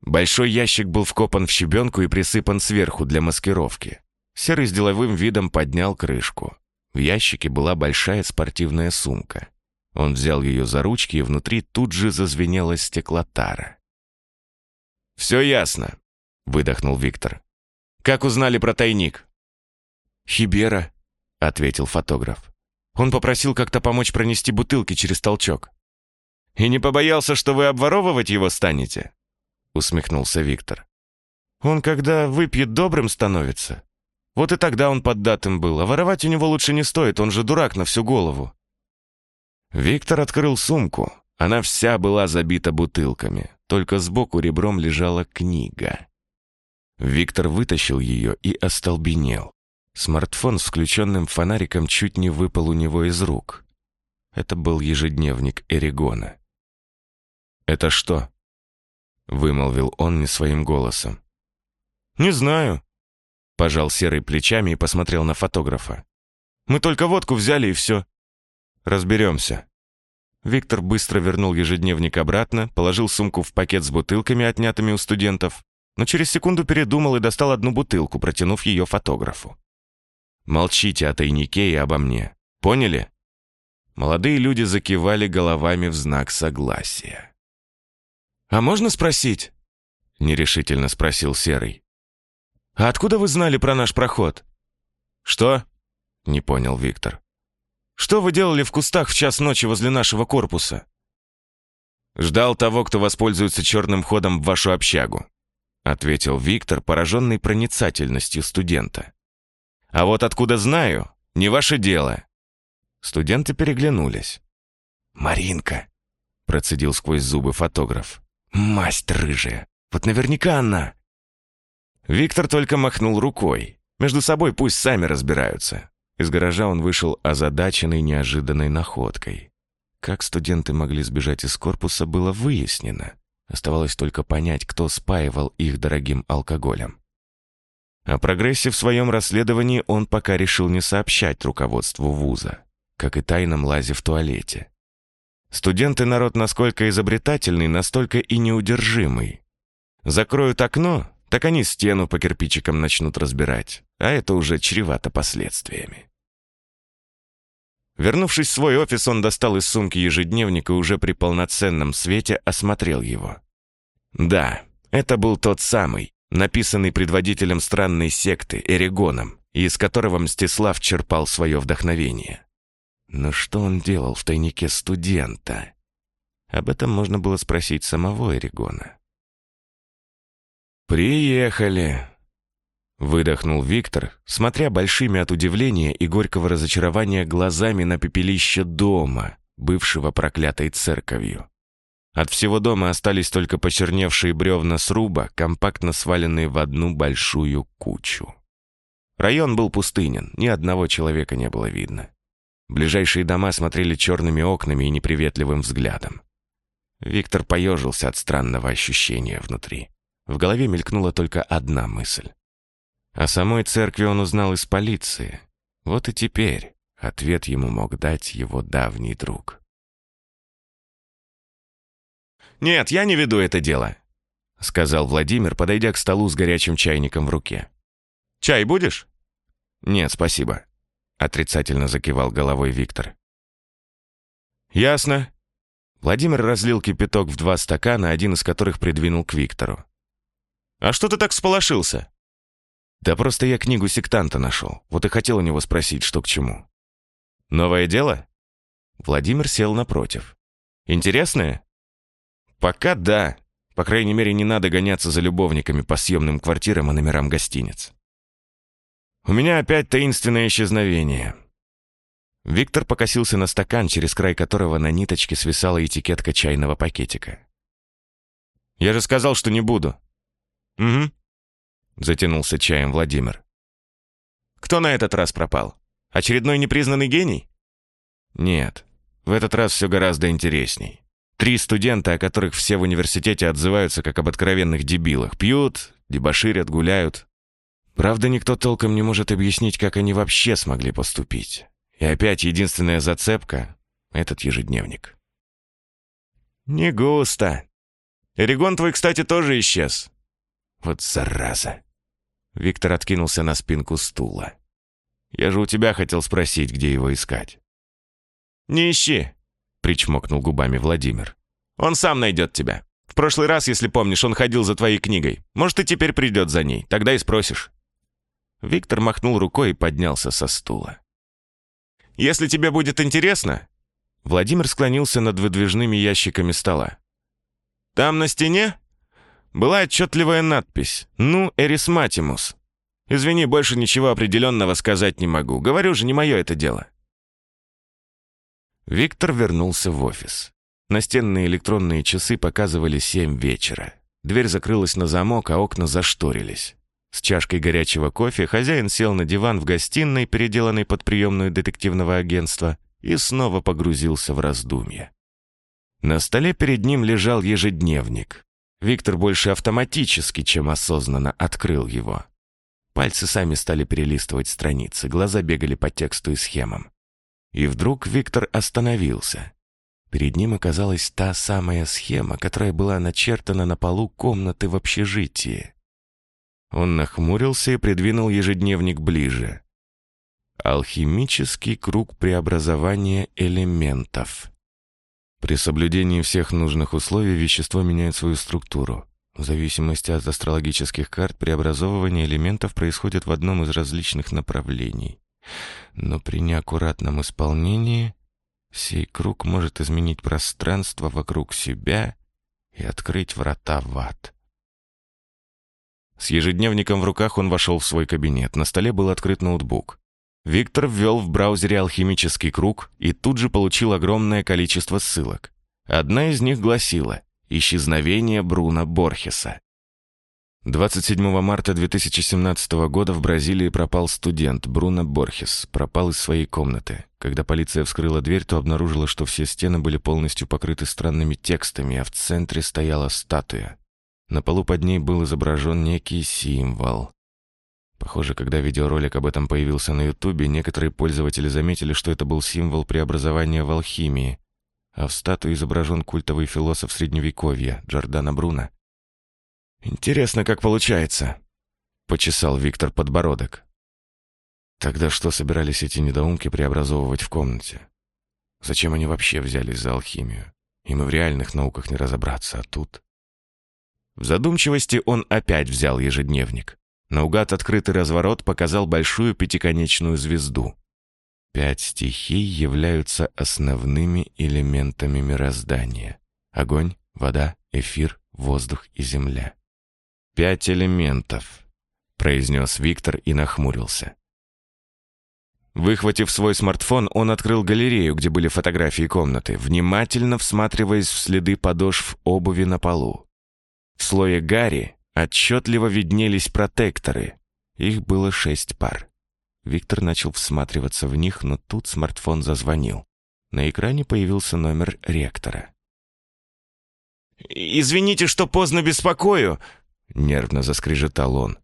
Большой ящик был вкопан в щебенку и присыпан сверху для маскировки. Серый с деловым видом поднял крышку. В ящике была большая спортивная сумка. Он взял ее за ручки, и внутри тут же зазвенела стеклотара. «Все ясно», — выдохнул Виктор. «Как узнали про тайник?» «Хибера», — ответил фотограф. «Он попросил как-то помочь пронести бутылки через толчок». «И не побоялся, что вы обворовывать его станете?» — усмехнулся Виктор. «Он, когда выпьет, добрым становится. Вот и тогда он поддатым был, а воровать у него лучше не стоит, он же дурак на всю голову». Виктор открыл сумку. Она вся была забита бутылками, только сбоку ребром лежала книга. Виктор вытащил ее и остолбенел. Смартфон с включенным фонариком чуть не выпал у него из рук. Это был ежедневник Эригона. «Это что?» — вымолвил он не своим голосом. «Не знаю», — пожал Серый плечами и посмотрел на фотографа. «Мы только водку взяли и все. Разберемся». Виктор быстро вернул ежедневник обратно, положил сумку в пакет с бутылками, отнятыми у студентов, но через секунду передумал и достал одну бутылку, протянув ее фотографу. «Молчите о тайнике и обо мне. Поняли?» Молодые люди закивали головами в знак согласия. «А можно спросить?» — нерешительно спросил Серый. «А откуда вы знали про наш проход?» «Что?» — не понял Виктор. Что вы делали в кустах в час ночи возле нашего корпуса?» «Ждал того, кто воспользуется черным ходом в вашу общагу», ответил Виктор, пораженный проницательностью студента. «А вот откуда знаю, не ваше дело». Студенты переглянулись. «Маринка», процедил сквозь зубы фотограф. «Масть рыжая, вот наверняка она». Виктор только махнул рукой. Между собой пусть сами разбираются. Из гаража он вышел озадаченный неожиданной находкой. Как студенты могли сбежать из корпуса, было выяснено. Оставалось только понять, кто спаивал их дорогим алкоголем. О прогрессе в своем расследовании он пока решил не сообщать руководству вуза, как и тайном лазе в туалете. Студенты народ насколько изобретательный, настолько и неудержимый. Закроют окно, так они стену по кирпичикам начнут разбирать, а это уже чревато последствиями. Вернувшись в свой офис, он достал из сумки ежедневник и уже при полноценном свете осмотрел его. Да, это был тот самый, написанный предводителем странной секты Эригоном, из которого Мстислав черпал свое вдохновение. Но что он делал в тайнике студента? Об этом можно было спросить самого Эригона. «Приехали!» Выдохнул Виктор, смотря большими от удивления и горького разочарования глазами на пепелище дома, бывшего проклятой церковью. От всего дома остались только почерневшие бревна сруба, компактно сваленные в одну большую кучу. Район был пустынен, ни одного человека не было видно. Ближайшие дома смотрели черными окнами и неприветливым взглядом. Виктор поежился от странного ощущения внутри. В голове мелькнула только одна мысль. О самой церкви он узнал из полиции. Вот и теперь ответ ему мог дать его давний друг. «Нет, я не веду это дело», — сказал Владимир, подойдя к столу с горячим чайником в руке. «Чай будешь?» «Нет, спасибо», — отрицательно закивал головой Виктор. «Ясно». Владимир разлил кипяток в два стакана, один из которых придвинул к Виктору. «А что ты так сполошился?» Да просто я книгу сектанта нашел. Вот и хотел у него спросить, что к чему. Новое дело? Владимир сел напротив. Интересное? Пока да. По крайней мере, не надо гоняться за любовниками по съемным квартирам и номерам гостиниц. У меня опять таинственное исчезновение. Виктор покосился на стакан, через край которого на ниточке свисала этикетка чайного пакетика. «Я же сказал, что не буду». «Угу. Затянулся чаем Владимир. «Кто на этот раз пропал? Очередной непризнанный гений?» «Нет, в этот раз все гораздо интересней. Три студента, о которых все в университете отзываются как об откровенных дебилах. Пьют, дебоширят, гуляют. Правда, никто толком не может объяснить, как они вообще смогли поступить. И опять единственная зацепка — этот ежедневник». «Не густо. Эригон твой, кстати, тоже исчез. Вот зараза. Виктор откинулся на спинку стула. Я же у тебя хотел спросить, где его искать. «Не ищи», — причмокнул губами Владимир. «Он сам найдет тебя. В прошлый раз, если помнишь, он ходил за твоей книгой. Может, и теперь придет за ней. Тогда и спросишь». Виктор махнул рукой и поднялся со стула. «Если тебе будет интересно...» Владимир склонился над выдвижными ящиками стола. «Там на стене была отчетливая надпись «Ну, Эрисматимус». Извини, больше ничего определенного сказать не могу. Говорю же, не мое это дело. Виктор вернулся в офис. Настенные электронные часы показывали семь вечера. Дверь закрылась на замок, а окна зашторились. С чашкой горячего кофе хозяин сел на диван в гостиной, переделанной под приемную детективного агентства, и снова погрузился в раздумья. На столе перед ним лежал ежедневник. Виктор больше автоматически, чем осознанно открыл его. Пальцы сами стали перелистывать страницы, глаза бегали по тексту и схемам. И вдруг Виктор остановился. Перед ним оказалась та самая схема, которая была начертана на полу комнаты в общежитии. Он нахмурился и придвинул ежедневник ближе. Алхимический круг преобразования элементов. При соблюдении всех нужных условий вещество меняет свою структуру. В зависимости от астрологических карт преобразовывание элементов происходит в одном из различных направлений. Но при неаккуратном исполнении сей круг может изменить пространство вокруг себя и открыть врата в ад. С ежедневником в руках он вошел в свой кабинет. На столе был открыт ноутбук. Виктор ввел в браузере алхимический круг и тут же получил огромное количество ссылок. Одна из них гласила «Исчезновение Бруно Борхеса». 27 марта 2017 года в Бразилии пропал студент Бруно Борхес. Пропал из своей комнаты. Когда полиция вскрыла дверь, то обнаружила, что все стены были полностью покрыты странными текстами, а в центре стояла статуя. На полу под ней был изображен некий символ. Похоже, когда видеоролик об этом появился на Ютубе, некоторые пользователи заметили, что это был символ преобразования в алхимии, а в статуе изображен культовый философ Средневековья Джордано Бруно. «Интересно, как получается», — почесал Виктор подбородок. Тогда что собирались эти недоумки преобразовывать в комнате? Зачем они вообще взялись за алхимию? Им и в реальных науках не разобраться, а тут... В задумчивости он опять взял ежедневник. Наугад открытый разворот показал большую пятиконечную звезду. Пять стихий являются основными элементами мироздания. Огонь, вода, эфир, воздух и земля. «Пять элементов», — произнес Виктор и нахмурился. Выхватив свой смартфон, он открыл галерею, где были фотографии комнаты, внимательно всматриваясь в следы подошв обуви на полу. В слое гари отчетливо виднелись протекторы. Их было шесть пар. Виктор начал всматриваться в них, но тут смартфон зазвонил. На экране появился номер ректора. «Извините, что поздно беспокою», — нервно заскрежетал он.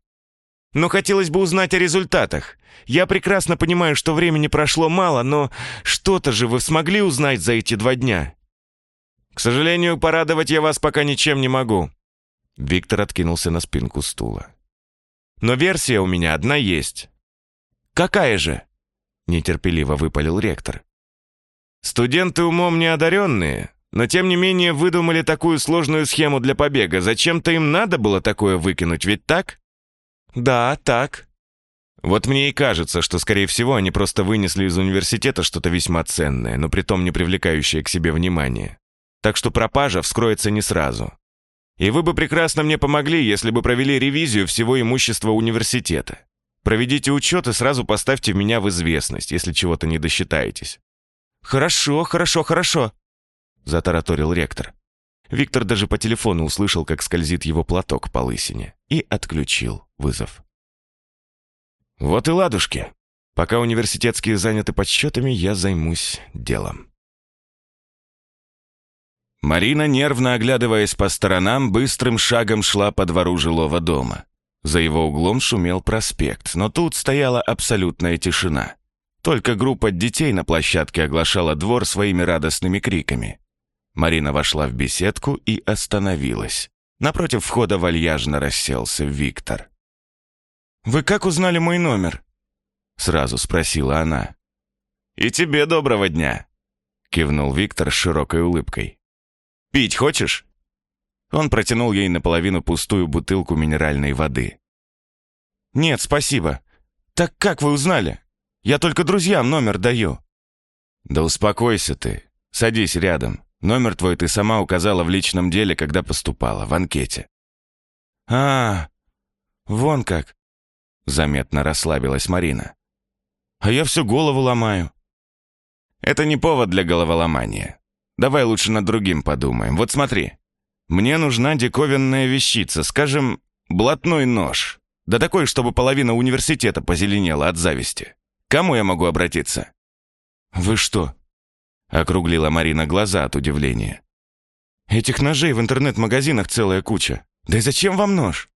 «Но хотелось бы узнать о результатах. Я прекрасно понимаю, что времени прошло мало, но что-то же вы смогли узнать за эти два дня?» «К сожалению, порадовать я вас пока ничем не могу». Виктор откинулся на спинку стула. «Но версия у меня одна есть». «Какая же?» — нетерпеливо выпалил ректор. «Студенты умом не одаренные, но тем не менее выдумали такую сложную схему для побега. Зачем-то им надо было такое выкинуть, ведь так?» «Да, так», вот мне и кажется, что, скорее всего, они просто вынесли из университета что-то весьма ценное, но притом не привлекающее к себе внимания. Так что пропажа вскроется не сразу. И вы бы прекрасно мне помогли, если бы провели ревизию всего имущества университета. Проведите учет и сразу поставьте меня в известность, если чего-то не досчитаетесь». «Хорошо, хорошо, хорошо», — затараторил ректор. Виктор даже по телефону услышал, как скользит его платок по лысине, и отключил вызов. «Вот и ладушки. Пока университетские заняты подсчетами, я займусь делом». Марина, нервно оглядываясь по сторонам, быстрым шагом шла по двору жилого дома. За его углом шумел проспект, но тут стояла абсолютная тишина. Только группа детей на площадке оглашала двор своими радостными криками. Марина вошла в беседку и остановилась. Напротив входа вальяжно расселся Виктор. «Вы как узнали мой номер?» Сразу спросила она. «И тебе доброго дня!» Кивнул Виктор с широкой улыбкой. «Пить хочешь?» Он протянул ей наполовину пустую бутылку минеральной воды. «Нет, спасибо. Так как вы узнали? Я только друзьям номер даю». «Да успокойся ты. Садись рядом. Номер твой ты сама указала в личном деле, когда поступала, в анкете». «А, вон как!» Заметно расслабилась Марина. «А я всю голову ломаю». «Это не повод для головоломания. Давай лучше над другим подумаем. Вот смотри. Мне нужна диковинная вещица, скажем, блатной нож. Да такой, чтобы половина университета позеленела от зависти. Кому я могу обратиться?» «Вы что?» — округлила Марина глаза от удивления. «Этих ножей в интернет-магазинах целая куча. Да и зачем вам нож?»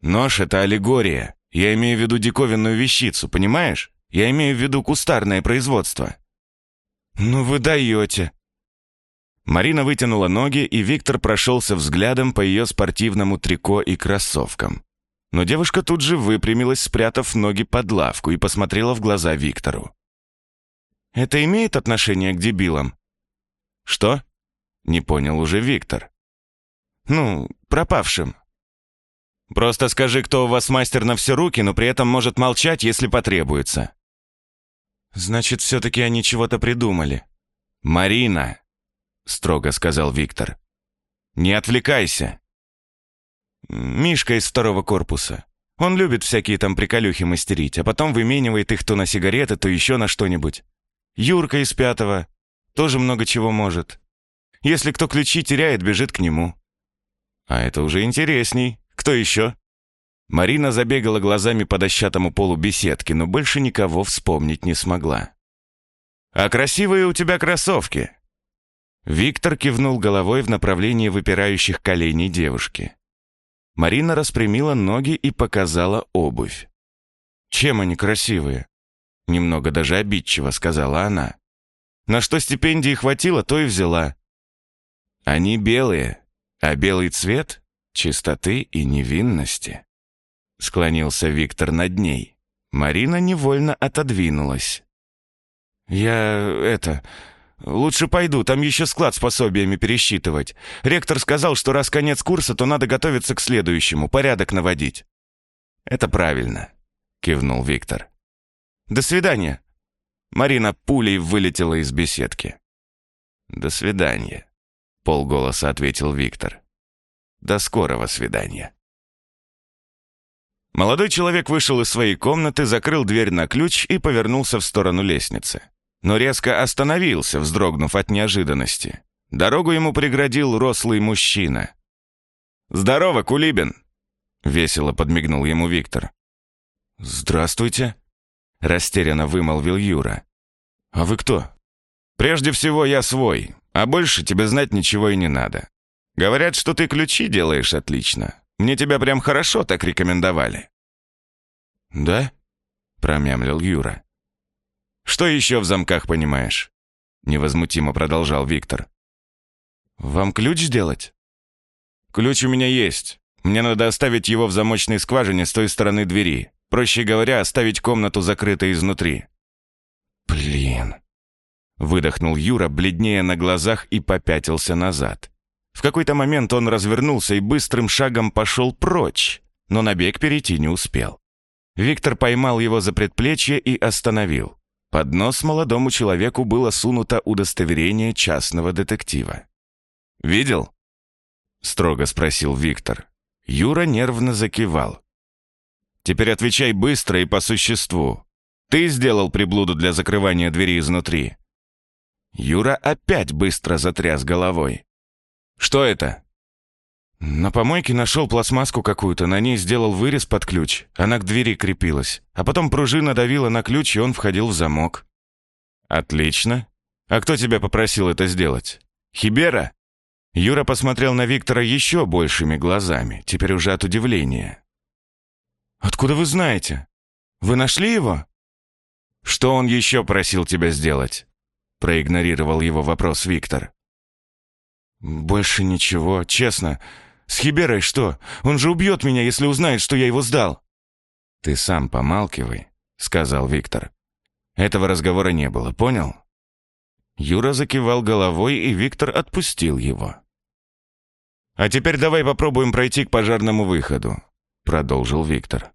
«Нож — это аллегория. Я имею в виду диковинную вещицу, понимаешь? Я имею в виду кустарное производство». «Ну вы даете», Марина вытянула ноги, и Виктор прошелся взглядом по ее спортивному трико и кроссовкам. Но девушка тут же выпрямилась, спрятав ноги под лавку, и посмотрела в глаза Виктору. «Это имеет отношение к дебилам?» «Что?» — не понял уже Виктор. «Ну, пропавшим». «Просто скажи, кто у вас мастер на все руки, но при этом может молчать, если потребуется». «Значит, все-таки они чего-то придумали». «Марина!» Строго сказал Виктор. «Не отвлекайся!» «Мишка из второго корпуса. Он любит всякие там приколюхи мастерить, а потом выменивает их то на сигареты, то еще на что-нибудь. Юрка из пятого. Тоже много чего может. Если кто ключи теряет, бежит к нему». «А это уже интересней. Кто еще?» Марина забегала глазами по дощатому полу беседки, но больше никого вспомнить не смогла. «А красивые у тебя кроссовки. Виктор кивнул головой в направлении выпирающих коленей девушки. Марина распрямила ноги и показала обувь. «Чем они красивые?» Немного даже обидчиво сказала она. «На что стипендии хватило, то и взяла». «Они белые, а белый цвет чистоты и невинности. Склонился Виктор над ней. Марина невольно отодвинулась. «Я... это... Лучше пойду, там еще склад с пособиями пересчитывать. Ректор сказал, что раз конец курса, то надо готовиться к следующему, порядок наводить». «Это правильно», — кивнул Виктор. «До свидания». Марина пулей вылетела из беседки. «До свидания», — полголоса ответил Виктор. «До скорого свидания». Молодой человек вышел из своей комнаты, закрыл дверь на ключ и повернулся в сторону лестницы но резко остановился, вздрогнув от неожиданности. Дорогу ему преградил рослый мужчина. «Здорово, Кулибин!» — весело подмигнул ему Виктор. «Здравствуйте!» — растерянно вымолвил Юра. «А вы кто?» «Прежде всего, я свой, а больше тебе знать ничего и не надо. Говорят, что ты ключи делаешь отлично. Мне тебя прям хорошо так рекомендовали». «Да?» — промямлил Юра. Что еще в замках понимаешь?» Невозмутимо продолжал Виктор. «Вам ключ сделать?» «Ключ у меня есть. Мне надо оставить его в замочной скважине с той стороны двери. Проще говоря, оставить комнату закрытой изнутри». «Блин!» Выдохнул Юра, бледнее на глазах и попятился назад. В какой-то момент он развернулся и быстрым шагом пошел прочь, но на бег перейти не успел. Виктор поймал его за предплечье и остановил. Под нос молодому человеку было сунуто удостоверение частного детектива. «Видел?» — строго спросил Виктор. Юра нервно закивал. «Теперь отвечай быстро и по существу. Ты сделал приблуду для закрывания двери изнутри?» Юра опять быстро затряс головой. «Что это?» На помойке нашел пластмасску какую-то, на ней сделал вырез под ключ. Она к двери крепилась. А потом пружина давила на ключ, и он входил в замок. «Отлично. А кто тебя попросил это сделать? Хибера?» Юра посмотрел на Виктора еще большими глазами, теперь уже от удивления. «Откуда вы знаете? Вы нашли его?» «Что он еще просил тебя сделать?» Проигнорировал его вопрос Виктор. «Больше ничего, честно. С Хиберой что? Он же убьет меня, если узнает, что я его сдал». «Ты сам помалкивай», — сказал Виктор. «Этого разговора не было, понял?» Юра закивал головой, и Виктор отпустил его. «А теперь давай попробуем пройти к пожарному выходу», — продолжил Виктор.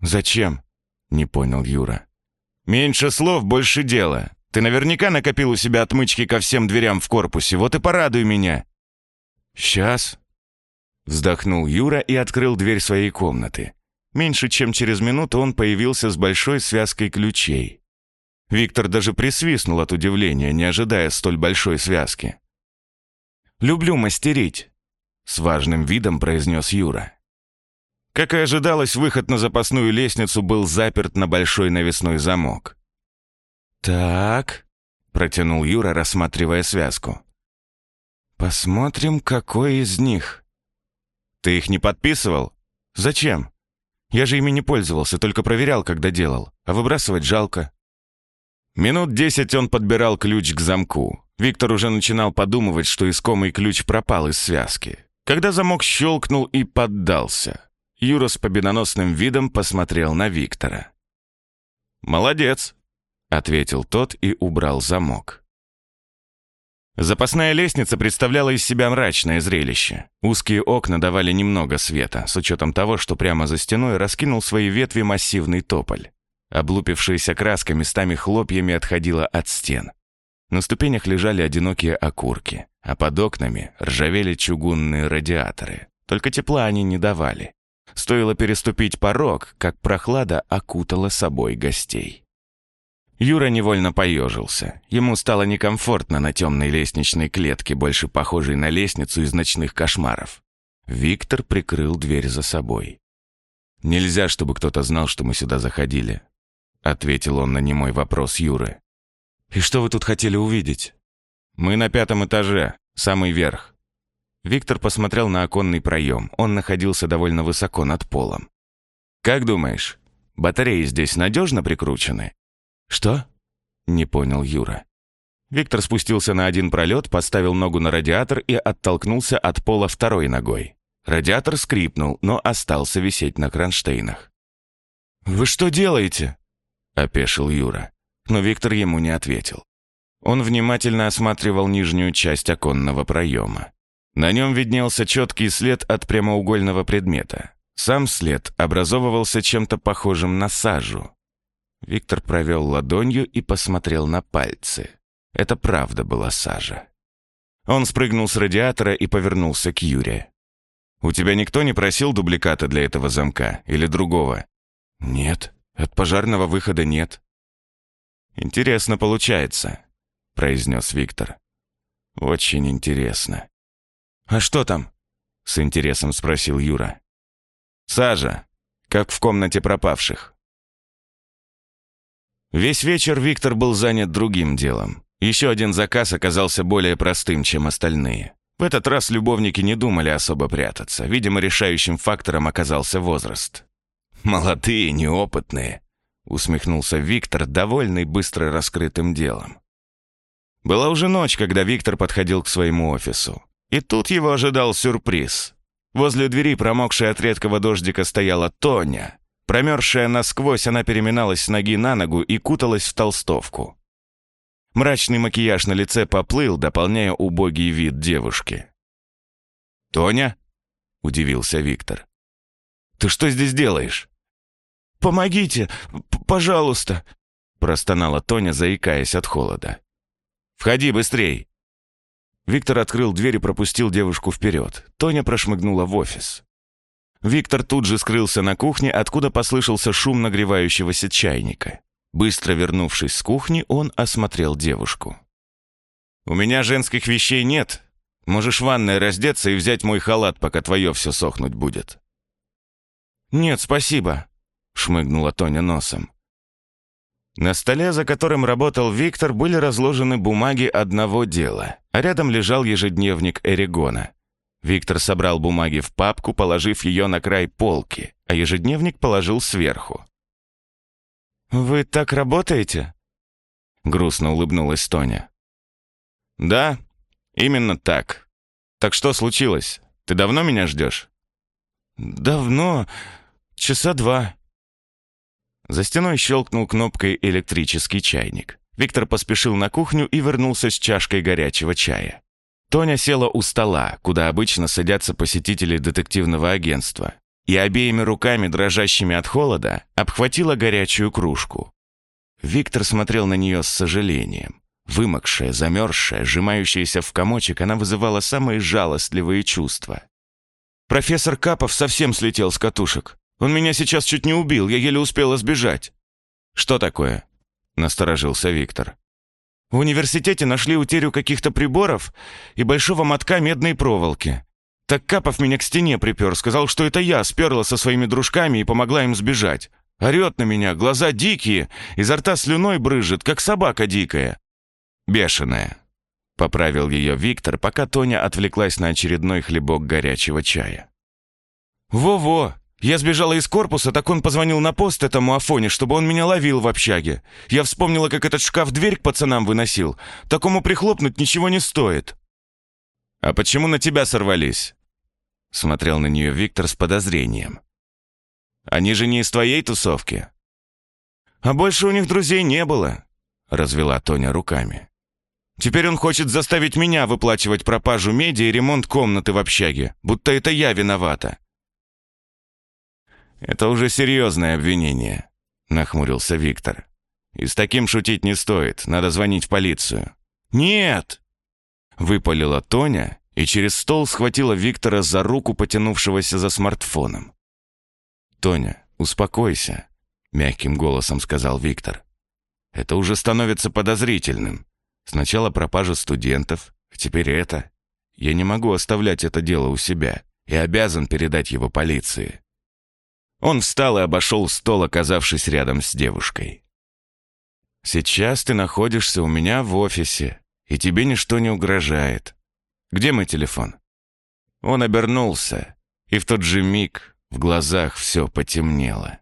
«Зачем?» — не понял Юра. «Меньше слов, больше дела. Ты наверняка накопил у себя отмычки ко всем дверям в корпусе, вот и порадуй меня». «Сейчас», Вздохнул Юра и открыл дверь своей комнаты. Меньше чем через минуту он появился с большой связкой ключей. Виктор даже присвистнул от удивления, не ожидая столь большой связки. «Люблю мастерить», — с важным видом произнес Юра. Как и ожидалось, выход на запасную лестницу был заперт на большой навесной замок. «Так», — протянул Юра, рассматривая связку. «Посмотрим, какой из них». Ты их не подписывал? Зачем? Я же ими не пользовался, только проверял, когда делал. А выбрасывать жалко. Минут десять он подбирал ключ к замку. Виктор уже начинал подумывать, что искомый ключ пропал из связки. Когда замок щелкнул и поддался, Юра с победоносным видом посмотрел на Виктора. «Молодец», — ответил тот и убрал замок. Запасная лестница представляла из себя мрачное зрелище. Узкие окна давали немного света, с учетом того, что прямо за стеной раскинул свои ветви массивный тополь. Облупившаяся краска местами хлопьями отходила от стен. На ступенях лежали одинокие окурки, а под окнами ржавели чугунные радиаторы. Только тепла они не давали. Стоило переступить порог, как прохлада окутала собой гостей. Юра невольно поежился. Ему стало некомфортно на темной лестничной клетке, больше похожей на лестницу из ночных кошмаров. Виктор прикрыл дверь за собой. «Нельзя, чтобы кто-то знал, что мы сюда заходили», — ответил он на немой вопрос Юры. «И что вы тут хотели увидеть?» «Мы на пятом этаже, самый верх». Виктор посмотрел на оконный проем. Он находился довольно высоко над полом. «Как думаешь, батареи здесь надежно прикручены?» «Что?» — не понял Юра. Виктор спустился на один пролет, поставил ногу на радиатор и оттолкнулся от пола второй ногой. Радиатор скрипнул, но остался висеть на кронштейнах. «Вы что делаете?» — опешил Юра. Но Виктор ему не ответил. Он внимательно осматривал нижнюю часть оконного проема. На нем виднелся четкий след от прямоугольного предмета. Сам след образовывался чем-то похожим на сажу. Виктор провел ладонью и посмотрел на пальцы. Это правда была сажа. Он спрыгнул с радиатора и повернулся к Юре. «У тебя никто не просил дубликата для этого замка или другого?» «Нет, от пожарного выхода нет». «Интересно получается», — произнес Виктор. «Очень интересно». «А что там?» — с интересом спросил Юра. «Сажа, как в комнате пропавших». Весь вечер Виктор был занят другим делом. Еще один заказ оказался более простым, чем остальные. В этот раз любовники не думали особо прятаться. Видимо, решающим фактором оказался возраст. «Молодые, неопытные», — усмехнулся Виктор, довольный быстро раскрытым делом. Была уже ночь, когда Виктор подходил к своему офису. И тут его ожидал сюрприз. Возле двери, промокшей от редкого дождика, стояла Тоня. Промерзшая насквозь, она переминалась с ноги на ногу и куталась в толстовку. Мрачный макияж на лице поплыл, дополняя убогий вид девушки. «Тоня?» — удивился Виктор. «Ты что здесь делаешь?» «Помогите, пожалуйста!» — простонала Тоня, заикаясь от холода. «Входи быстрей!» Виктор открыл дверь и пропустил девушку вперед. Тоня прошмыгнула в офис. Виктор тут же скрылся на кухне, откуда послышался шум нагревающегося чайника. Быстро вернувшись с кухни, он осмотрел девушку. «У меня женских вещей нет. Можешь в ванной раздеться и взять мой халат, пока твое все сохнуть будет». «Нет, спасибо», — шмыгнула Тоня носом. На столе, за которым работал Виктор, были разложены бумаги одного дела, а рядом лежал ежедневник Эригона. Виктор собрал бумаги в папку, положив ее на край полки, а ежедневник положил сверху. «Вы так работаете?» Грустно улыбнулась Тоня. «Да, именно так. Так что случилось? Ты давно меня ждешь?» «Давно. Часа два». За стеной щелкнул кнопкой электрический чайник. Виктор поспешил на кухню и вернулся с чашкой горячего чая. Тоня села у стола, куда обычно садятся посетители детективного агентства, и обеими руками, дрожащими от холода, обхватила горячую кружку. Виктор смотрел на нее с сожалением. Вымокшая, замерзшая, сжимающаяся в комочек, она вызывала самые жалостливые чувства. «Профессор Капов совсем слетел с катушек. Он меня сейчас чуть не убил, я еле успела сбежать». «Что такое?» — насторожился Виктор. В университете нашли утерю каких-то приборов и большого мотка медной проволоки. Так Капов меня к стене припер, сказал, что это я сперла со своими дружками и помогла им сбежать. Орет на меня, глаза дикие, изо рта слюной брызжет, как собака дикая. Бешеная. Поправил ее Виктор, пока Тоня отвлеклась на очередной хлебок горячего чая. «Во-во! Я сбежала из корпуса, так он позвонил на пост этому Афоне, чтобы он меня ловил в общаге. Я вспомнила, как этот шкаф дверь к пацанам выносил. Такому прихлопнуть ничего не стоит». «А почему на тебя сорвались?» Смотрел на нее Виктор с подозрением. «Они же не из твоей тусовки?» «А больше у них друзей не было», — развела Тоня руками. «Теперь он хочет заставить меня выплачивать пропажу меди и ремонт комнаты в общаге, будто это я виновата. «Это уже серьезное обвинение», — нахмурился Виктор. «И с таким шутить не стоит, надо звонить в полицию». «Нет!» — выпалила Тоня и через стол схватила Виктора за руку, потянувшегося за смартфоном. «Тоня, успокойся», — мягким голосом сказал Виктор. «Это уже становится подозрительным. Сначала пропажа студентов, теперь это. Я не могу оставлять это дело у себя и обязан передать его полиции». Он встал и обошел стол, оказавшись рядом с девушкой. «Сейчас ты находишься у меня в офисе, и тебе ничто не угрожает. Где мой телефон?» Он обернулся, и в тот же миг в глазах все потемнело.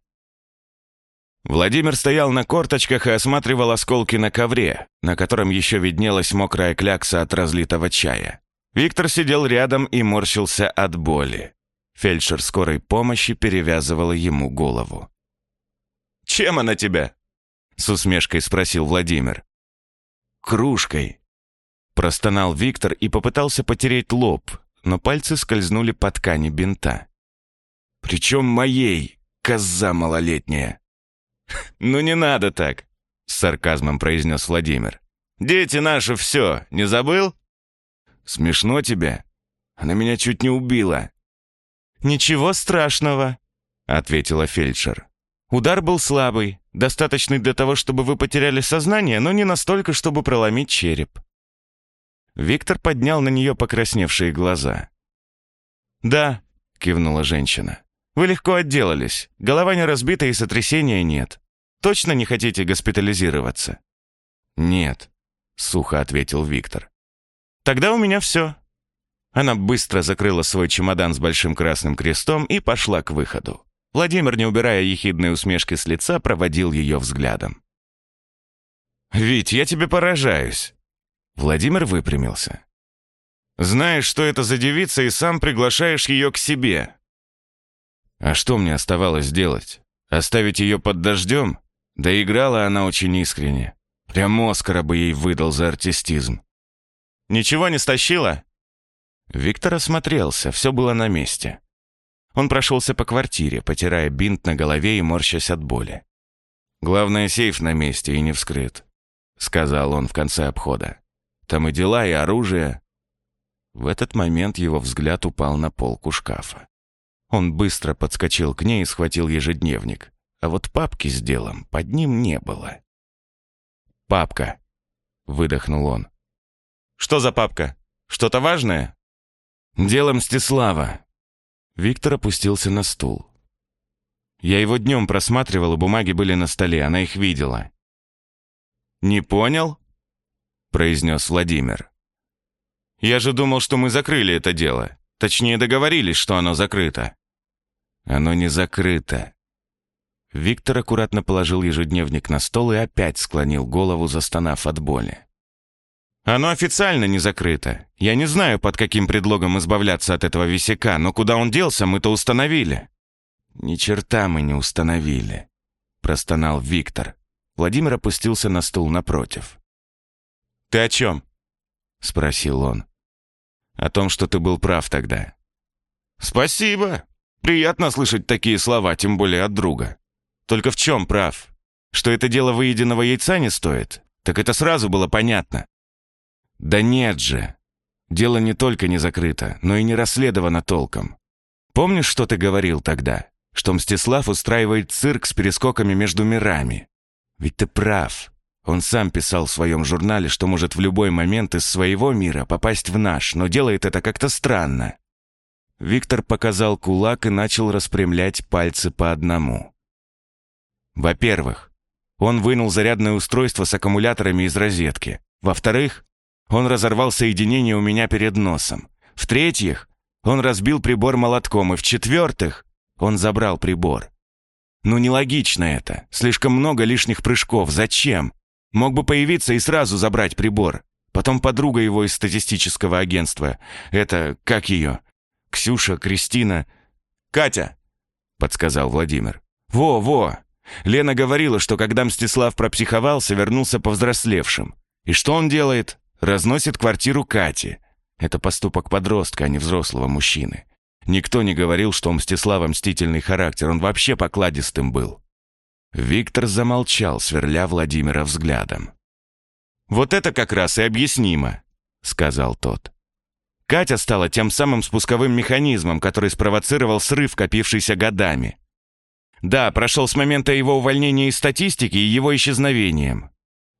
Владимир стоял на корточках и осматривал осколки на ковре, на котором еще виднелась мокрая клякса от разлитого чая. Виктор сидел рядом и морщился от боли. Фельдшер скорой помощи перевязывала ему голову. «Чем она тебя?» — с усмешкой спросил Владимир. «Кружкой», — простонал Виктор и попытался потереть лоб, но пальцы скользнули по ткани бинта. «Причем моей, коза малолетняя!» «Ну не надо так», — с сарказмом произнес Владимир. «Дети наши все, не забыл?» «Смешно тебе? Она меня чуть не убила». «Ничего страшного», — ответила фельдшер. «Удар был слабый, достаточный для того, чтобы вы потеряли сознание, но не настолько, чтобы проломить череп». Виктор поднял на нее покрасневшие глаза. «Да», — кивнула женщина. «Вы легко отделались. Голова не разбита и сотрясения нет. Точно не хотите госпитализироваться?» «Нет», — сухо ответил Виктор. «Тогда у меня все». Она быстро закрыла свой чемодан с большим красным крестом и пошла к выходу. Владимир, не убирая ехидной усмешки с лица, проводил ее взглядом. «Вить, я тебе поражаюсь!» Владимир выпрямился. «Знаешь, что это за девица, и сам приглашаешь ее к себе». «А что мне оставалось делать? Оставить ее под дождем?» Да играла она очень искренне. Прям Оскара бы ей выдал за артистизм. «Ничего не стащила?» Виктор осмотрелся, все было на месте. Он прошелся по квартире, потирая бинт на голове и морщась от боли. «Главное, сейф на месте и не вскрыт», — сказал он в конце обхода. «Там и дела, и оружие». В этот момент его взгляд упал на полку шкафа. Он быстро подскочил к ней и схватил ежедневник, а вот папки с делом под ним не было. «Папка», — выдохнул он. «Что за папка? Что-то важное?» «Дело Мстислава». Виктор опустился на стул. Я его днем просматривал, и бумаги были на столе, она их видела. «Не понял?» — произнес Владимир. «Я же думал, что мы закрыли это дело. Точнее, договорились, что оно закрыто». «Оно не закрыто». Виктор аккуратно положил ежедневник на стол и опять склонил голову, застонав от боли. Оно официально не закрыто. Я не знаю, под каким предлогом избавляться от этого висяка, но куда он делся, мы-то установили». «Ни черта мы не установили», — простонал Виктор. Владимир опустился на стул напротив. «Ты о чем?» — спросил он. «О том, что ты был прав тогда». «Спасибо. Приятно слышать такие слова, тем более от друга. Только в чем прав? Что это дело выеденного яйца не стоит? Так это сразу было понятно». Да нет же. Дело не только не закрыто, но и не расследовано толком. Помнишь, что ты говорил тогда? Что Мстислав устраивает цирк с перескоками между мирами. Ведь ты прав. Он сам писал в своем журнале, что может в любой момент из своего мира попасть в наш, но делает это как-то странно. Виктор показал кулак и начал распрямлять пальцы по одному. Во-первых, он вынул зарядное устройство с аккумуляторами из розетки. Во-вторых, он разорвал соединение у меня перед носом. В-третьих, он разбил прибор молотком. И в-четвертых, он забрал прибор. Ну, нелогично это. Слишком много лишних прыжков. Зачем? Мог бы появиться и сразу забрать прибор. Потом подруга его из статистического агентства. Это, как ее? Ксюша, Кристина. «Катя!» — подсказал Владимир. «Во, во! Лена говорила, что когда Мстислав пропсиховался, вернулся повзрослевшим. И что он делает? Разносит квартиру Кати. Это поступок подростка, а не взрослого мужчины. Никто не говорил, что у Мстислава мстительный характер, он вообще покладистым был. Виктор замолчал, сверля Владимира взглядом. «Вот это как раз и объяснимо», — сказал тот. Катя стала тем самым спусковым механизмом, который спровоцировал срыв, копившийся годами. Да, прошел с момента его увольнения из статистики и его исчезновением.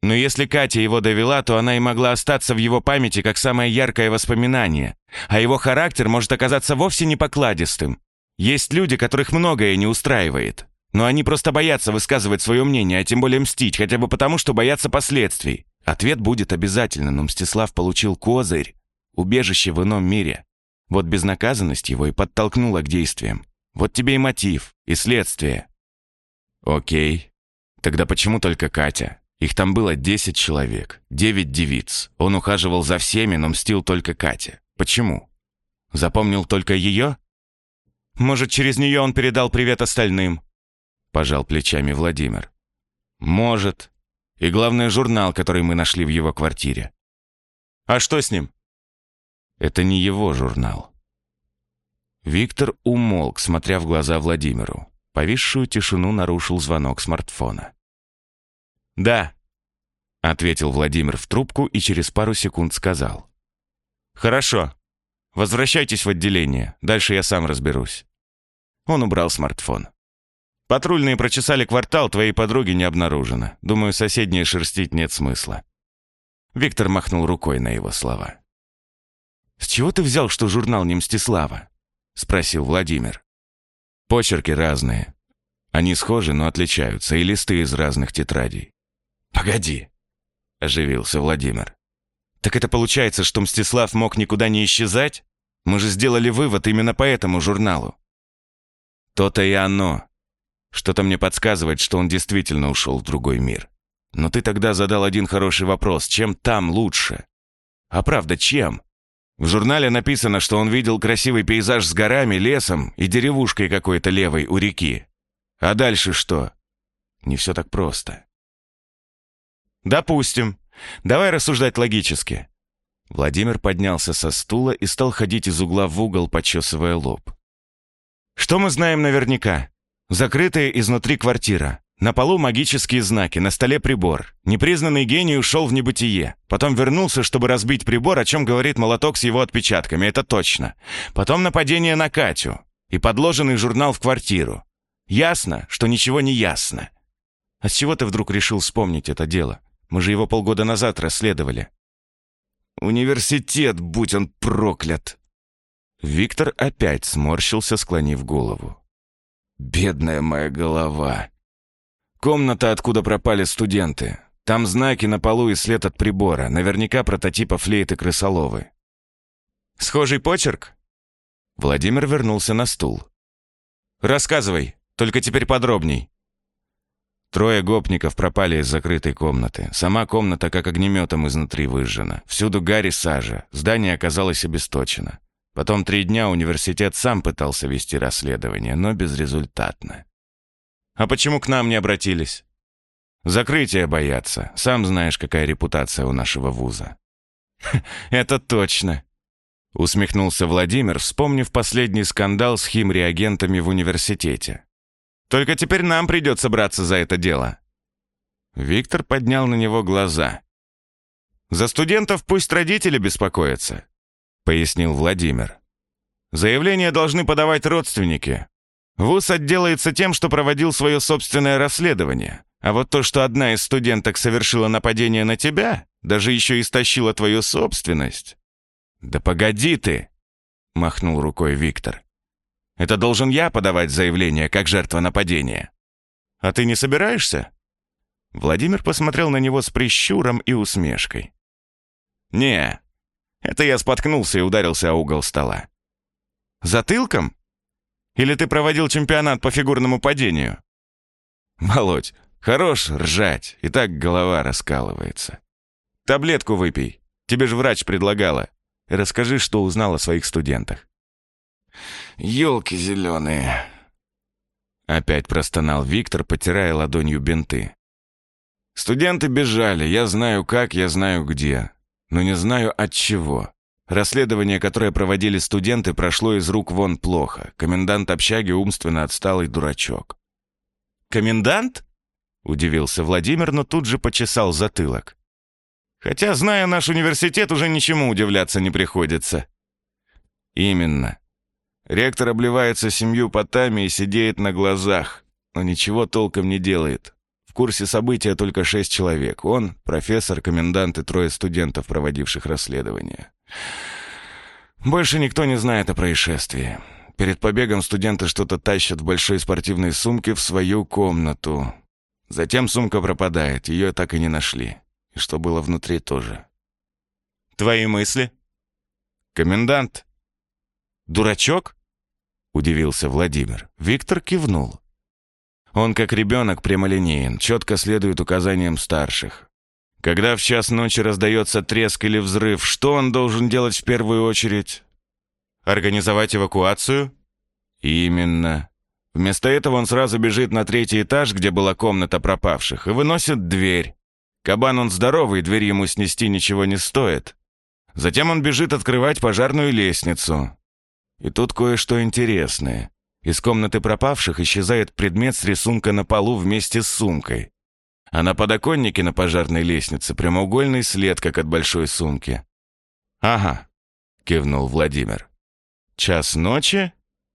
Но если Катя его довела, то она и могла остаться в его памяти как самое яркое воспоминание, а его характер может оказаться вовсе не покладистым. Есть люди, которых многое не устраивает, но они просто боятся высказывать свое мнение, а тем более мстить, хотя бы потому, что боятся последствий. Ответ будет обязательно, но Мстислав получил козырь, убежище в ином мире. Вот безнаказанность его и подтолкнула к действиям. Вот тебе и мотив, и следствие. Окей. Тогда почему только Катя? Их там было 10 человек, 9 девиц. Он ухаживал за всеми, но мстил только Кате. Почему? Запомнил только ее? Может, через нее он передал привет остальным?» Пожал плечами Владимир. «Может. И главное, журнал, который мы нашли в его квартире». «А что с ним?» «Это не его журнал». Виктор умолк, смотря в глаза Владимиру. Повисшую тишину нарушил звонок смартфона. «Да», — ответил Владимир в трубку и через пару секунд сказал. «Хорошо. Возвращайтесь в отделение. Дальше я сам разберусь». Он убрал смартфон. «Патрульные прочесали квартал, твоей подруги не обнаружено. Думаю, соседние шерстить нет смысла». Виктор махнул рукой на его слова. «С чего ты взял, что журнал не Мстислава?» — спросил Владимир. «Почерки разные. Они схожи, но отличаются, и листы из разных тетрадей». «Погоди», — оживился Владимир. «Так это получается, что Мстислав мог никуда не исчезать? Мы же сделали вывод именно по этому журналу». «То-то и оно. Что-то мне подсказывает, что он действительно ушел в другой мир. Но ты тогда задал один хороший вопрос. Чем там лучше? А правда, чем? В журнале написано, что он видел красивый пейзаж с горами, лесом и деревушкой какой-то левой у реки. А дальше что? Не все так просто. «Допустим. Давай рассуждать логически». Владимир поднялся со стула и стал ходить из угла в угол, почесывая лоб. «Что мы знаем наверняка? Закрытая изнутри квартира. На полу магические знаки, на столе прибор. Непризнанный гений ушел в небытие. Потом вернулся, чтобы разбить прибор, о чем говорит молоток с его отпечатками, это точно. Потом нападение на Катю. И подложенный журнал в квартиру. Ясно, что ничего не ясно. А с чего ты вдруг решил вспомнить это дело? Мы же его полгода назад расследовали. Университет, будь он проклят. Виктор опять сморщился, склонив голову. Бедная моя голова. Комната, откуда пропали студенты. Там знаки на полу и след от прибора, наверняка прототипа флейты крысоловы. Схожий почерк? Владимир вернулся на стул. Рассказывай, только теперь подробней. Трое гопников пропали из закрытой комнаты. Сама комната как огнеметом изнутри выжжена. Всюду гарь и сажа. Здание оказалось обесточено. Потом три дня университет сам пытался вести расследование, но безрезультатно. А почему к нам не обратились? Закрытия боятся. Сам знаешь, какая репутация у нашего вуза. Это точно. Усмехнулся Владимир, вспомнив последний скандал с химреагентами в университете. Только теперь нам придется браться за это дело. Виктор поднял на него глаза. «За студентов пусть родители беспокоятся», — пояснил Владимир. «Заявления должны подавать родственники. ВУЗ отделается тем, что проводил свое собственное расследование. А вот то, что одна из студенток совершила нападение на тебя, даже еще и стащила твою собственность... «Да погоди ты!» — махнул рукой Виктор. «Это должен я подавать заявление, как жертва нападения. А ты не собираешься?» Владимир посмотрел на него с прищуром и усмешкой. «Не, это я споткнулся и ударился о угол стола». «Затылком?» Или ты проводил чемпионат по фигурному падению?» «Володь, хорош ржать, и так голова раскалывается. Таблетку выпей, тебе же врач предлагала. Расскажи, что узнал о своих студентах». «Елки зеленые!» Опять простонал Виктор, потирая ладонью бинты. «Студенты бежали, я знаю как, я знаю где, но не знаю от чего. Расследование, которое проводили студенты, прошло из рук вон плохо. Комендант общаги умственно отсталый дурачок. «Комендант?» — удивился Владимир, но тут же почесал затылок. «Хотя, зная наш университет, уже ничему удивляться не приходится». «Именно. Ректор обливается семью потами и сидеет на глазах, но ничего толком не делает. В курсе события только шесть человек. Он, профессор, комендант и трое студентов, проводивших расследование. Больше никто не знает о происшествии. Перед побегом студенты что-то тащат в большой спортивной сумке в свою комнату. Затем сумка пропадает, ее так и не нашли. И что было внутри тоже. «Твои мысли?» «Комендант». «Дурачок?» — удивился Владимир. Виктор кивнул. Он, как ребенок, прямолинеен, четко следует указаниям старших. Когда в час ночи раздается треск или взрыв, что он должен делать в первую очередь? Организовать эвакуацию? Именно. Вместо этого он сразу бежит на третий этаж, где была комната пропавших, и выносит дверь. Кабан он здоровый, дверь ему снести ничего не стоит. Затем он бежит открывать пожарную лестницу. И тут кое-что интересное. Из комнаты пропавших исчезает предмет с рисунка на полу вместе с сумкой. А на подоконнике на пожарной лестнице прямоугольный след, как от большой сумки. «Ага», — кивнул Владимир. «Час ночи,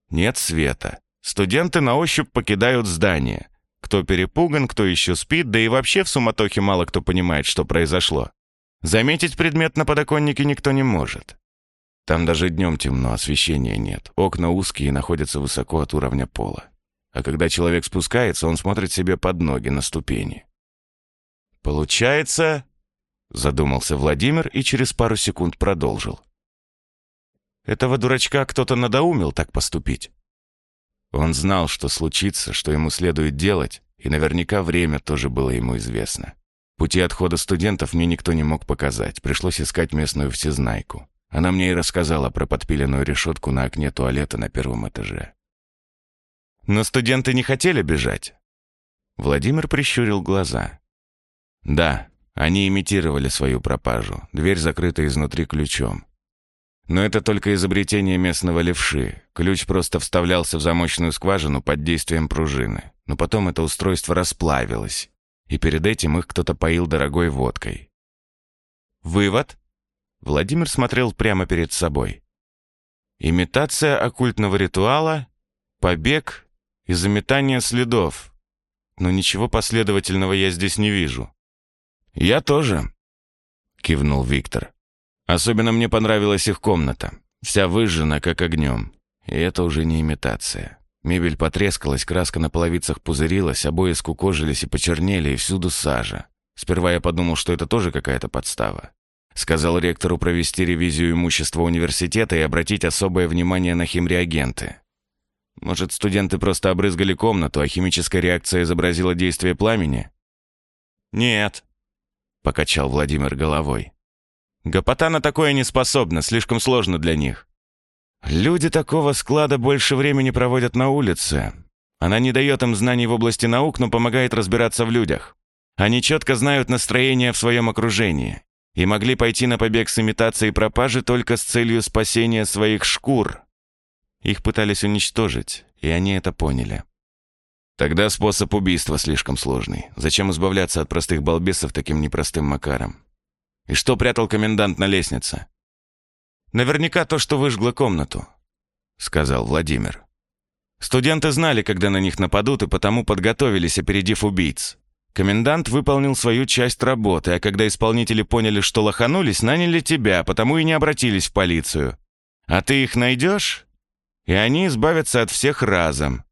нет света. Студенты на ощупь покидают здание. Кто перепуган, кто еще спит, да и вообще в суматохе мало кто понимает, что произошло. Заметить предмет на подоконнике никто не может. Там даже днем темно, освещения нет. Окна узкие и находятся высоко от уровня пола. А когда человек спускается, он смотрит себе под ноги на ступени. «Получается...» — задумался Владимир и через пару секунд продолжил. «Этого дурачка кто-то надоумил так поступить. Он знал, что случится, что ему следует делать, и наверняка время тоже было ему известно. Пути отхода студентов мне никто не мог показать, пришлось искать местную всезнайку. Она мне и рассказала про подпиленную решетку на окне туалета на первом этаже. «Но студенты не хотели бежать?» Владимир прищурил глаза. «Да, они имитировали свою пропажу. Дверь закрыта изнутри ключом. Но это только изобретение местного левши. Ключ просто вставлялся в замочную скважину под действием пружины. Но потом это устройство расплавилось. И перед этим их кто-то поил дорогой водкой. Вывод? Владимир смотрел прямо перед собой. Имитация оккультного ритуала, побег и заметание следов. Но ничего последовательного я здесь не вижу. «Я тоже», — кивнул Виктор. Особенно мне понравилась их комната. Вся выжжена, как огнем. И это уже не имитация. Мебель потрескалась, краска на половицах пузырилась, обои скукожились и почернели, и всюду сажа. Сперва я подумал, что это тоже какая-то подстава. Сказал ректору провести ревизию имущества университета и обратить особое внимание на химреагенты. Может, студенты просто обрызгали комнату, а химическая реакция изобразила действие пламени? «Нет», — покачал Владимир головой. Гопота на такое не способна, слишком сложно для них. Люди такого склада больше времени проводят на улице. Она не дает им знаний в области наук, но помогает разбираться в людях. Они четко знают настроение в своем окружении и могли пойти на побег с имитацией пропажи только с целью спасения своих шкур. Их пытались уничтожить, и они это поняли. Тогда способ убийства слишком сложный. Зачем избавляться от простых балбесов таким непростым макаром? И что прятал комендант на лестнице? Наверняка то, что выжгло комнату, сказал Владимир. Студенты знали, когда на них нападут, и потому подготовились, опередив убийц. Комендант выполнил свою часть работы, а когда исполнители поняли, что лоханулись, наняли тебя, потому и не обратились в полицию. А ты их найдешь, и они избавятся от всех разом.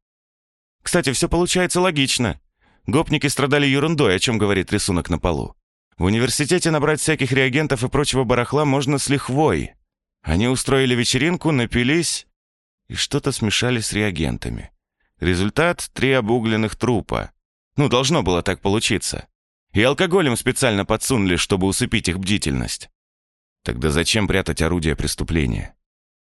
Кстати, все получается логично. Гопники страдали ерундой, о чем говорит рисунок на полу. В университете набрать всяких реагентов и прочего барахла можно с лихвой. Они устроили вечеринку, напились и что-то смешали с реагентами. Результат — три обугленных трупа. Ну, должно было так получиться. И алкоголем специально подсунули, чтобы усыпить их бдительность. Тогда зачем прятать орудие преступления?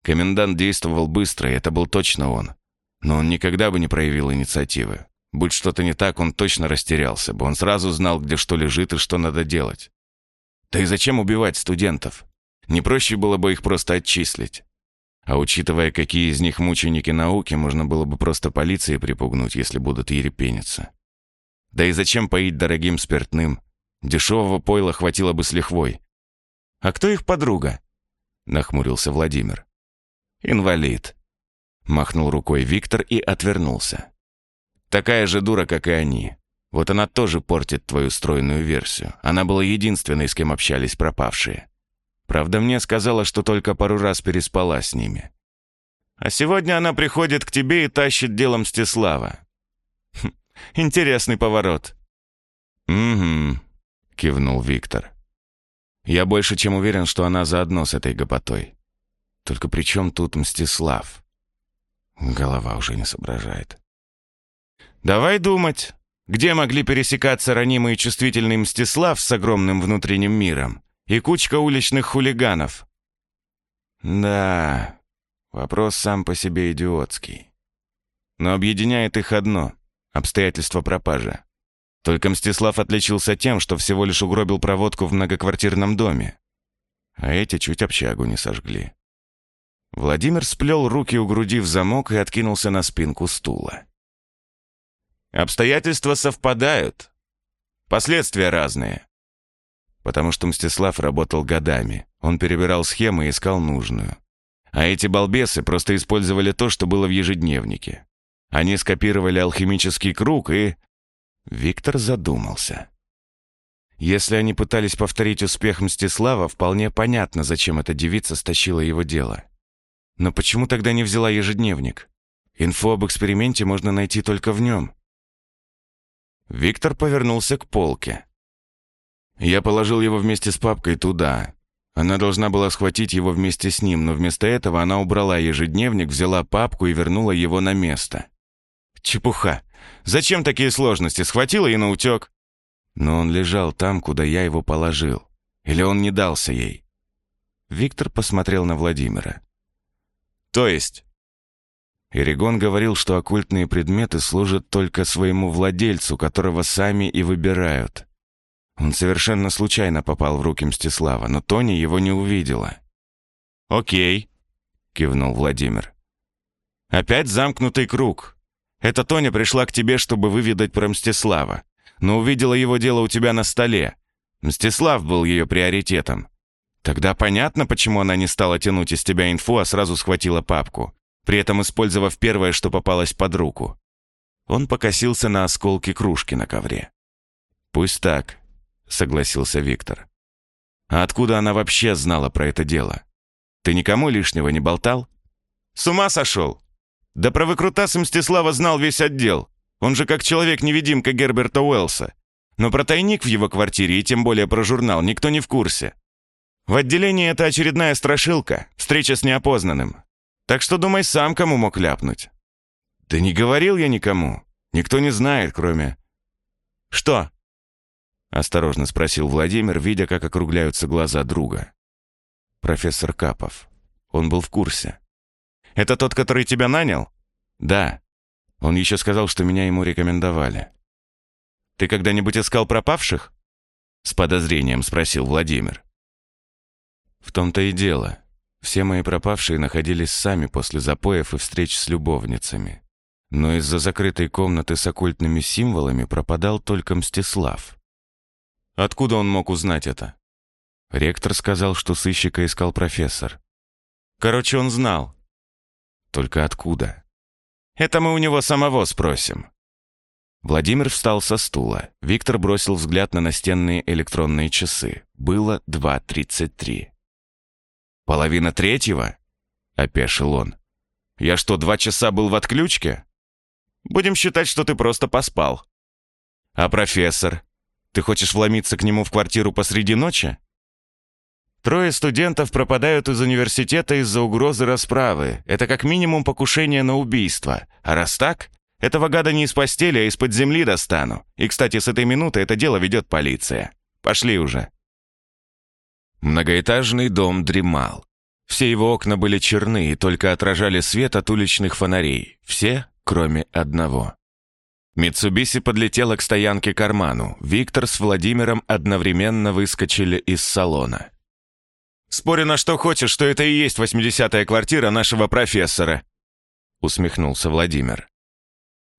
Комендант действовал быстро, и это был точно он. Но он никогда бы не проявил инициативы. Будь что-то не так, он точно растерялся бы. Он сразу знал, где что лежит и что надо делать. Да и зачем убивать студентов? Не проще было бы их просто отчислить. А учитывая, какие из них мученики науки, можно было бы просто полиции припугнуть, если будут ерепениться. Да и зачем поить дорогим спиртным? Дешевого пойла хватило бы с лихвой. «А кто их подруга?» — нахмурился Владимир. «Инвалид», — махнул рукой Виктор и отвернулся. Такая же дура, как и они. Вот она тоже портит твою стройную версию. Она была единственной, с кем общались пропавшие. Правда, мне сказала, что только пару раз переспала с ними. А сегодня она приходит к тебе и тащит дело Мстислава. Интересный поворот. «Угу», — кивнул Виктор. «Я больше чем уверен, что она заодно с этой гопотой. Только при чем тут Мстислав?» Голова уже не соображает. Давай думать, где могли пересекаться ранимый и чувствительный Мстислав с огромным внутренним миром и кучка уличных хулиганов? Да, вопрос сам по себе идиотский. но объединяет их одно — обстоятельства пропажи. Только Мстислав отличился тем, что всего лишь угробил проводку в многоквартирном доме. А эти чуть общагу не сожгли. Владимир сплел руки у груди в замок и откинулся на спинку стула. Обстоятельства совпадают. Последствия разные. Потому что Мстислав работал годами. Он перебирал схемы и искал нужную. А эти балбесы просто использовали то, что было в ежедневнике. Они скопировали алхимический круг и... Виктор задумался. Если они пытались повторить успех Мстислава, вполне понятно, зачем эта девица стащила его дело. Но почему тогда не взяла ежедневник? Инфу об эксперименте можно найти только в нем. Виктор повернулся к полке. Я положил его вместе с папкой туда. Она должна была схватить его вместе с ним, но вместо этого она убрала ежедневник, взяла папку и вернула его на место. Чепуха. Зачем такие сложности? Схватила и наутек. Но он лежал там, куда я его положил. Или он не дался ей? Виктор посмотрел на Владимира. То есть? Эригон говорил, что оккультные предметы служат только своему владельцу, которого сами и выбирают. Он совершенно случайно попал в руки Мстислава, но Тони его не увидела. «Окей», — кивнул Владимир. «Опять замкнутый круг. Эта Тоня пришла к тебе, чтобы выведать про Мстислава, но увидела его дело у тебя на столе. Мстислав был ее приоритетом. Тогда понятно, почему она не стала тянуть из тебя инфу, а сразу схватила папку, при этом использовав первое, что попалось под руку. Он покосился на осколки кружки на ковре. «Пусть так», — согласился Виктор. «А откуда она вообще знала про это дело? Ты никому лишнего не болтал?» «С ума сошел! Да про выкрутасы Мстислава знал весь отдел. Он же как человек-невидимка Герберта Уэллса. Но про тайник в его квартире и тем более про журнал никто не в курсе. В отделении это очередная страшилка, встреча с неопознанным. Так что думай сам, кому мог ляпнуть. Да не говорил я никому. Никто не знает, кроме... Что? Осторожно спросил Владимир, видя, как округляются глаза друга. Профессор Капов. Он был в курсе. Это тот, который тебя нанял? Да. Он еще сказал, что меня ему рекомендовали. Ты когда-нибудь искал пропавших? С подозрением спросил Владимир. В том-то и дело. Все мои пропавшие находились сами после запоев и встреч с любовницами. Но из-за закрытой комнаты с оккультными символами пропадал только Мстислав. Откуда он мог узнать это? Ректор сказал, что сыщика искал профессор. Короче, он знал. Только откуда? Это мы у него самого спросим. Владимир встал со стула. Виктор бросил взгляд на настенные электронные часы. Было 2.33. «Половина третьего?» — опешил он. «Я что, два часа был в отключке?» «Будем считать, что ты просто поспал». «А профессор? Ты хочешь вломиться к нему в квартиру посреди ночи?» Трое студентов пропадают из университета из-за угрозы расправы. Это как минимум покушение на убийство. А раз так, этого гада не из постели, а из-под земли достану. И, кстати, с этой минуты это дело ведет полиция. Пошли уже. Многоэтажный дом дремал. Все его окна были черны и только отражали свет от уличных фонарей. Все, кроме одного. Митсубиси подлетела к стоянке карману. Виктор с Владимиром одновременно выскочили из салона. «Спорю на что хочешь, что это и есть восьмидесятая квартира нашего профессора», усмехнулся Владимир.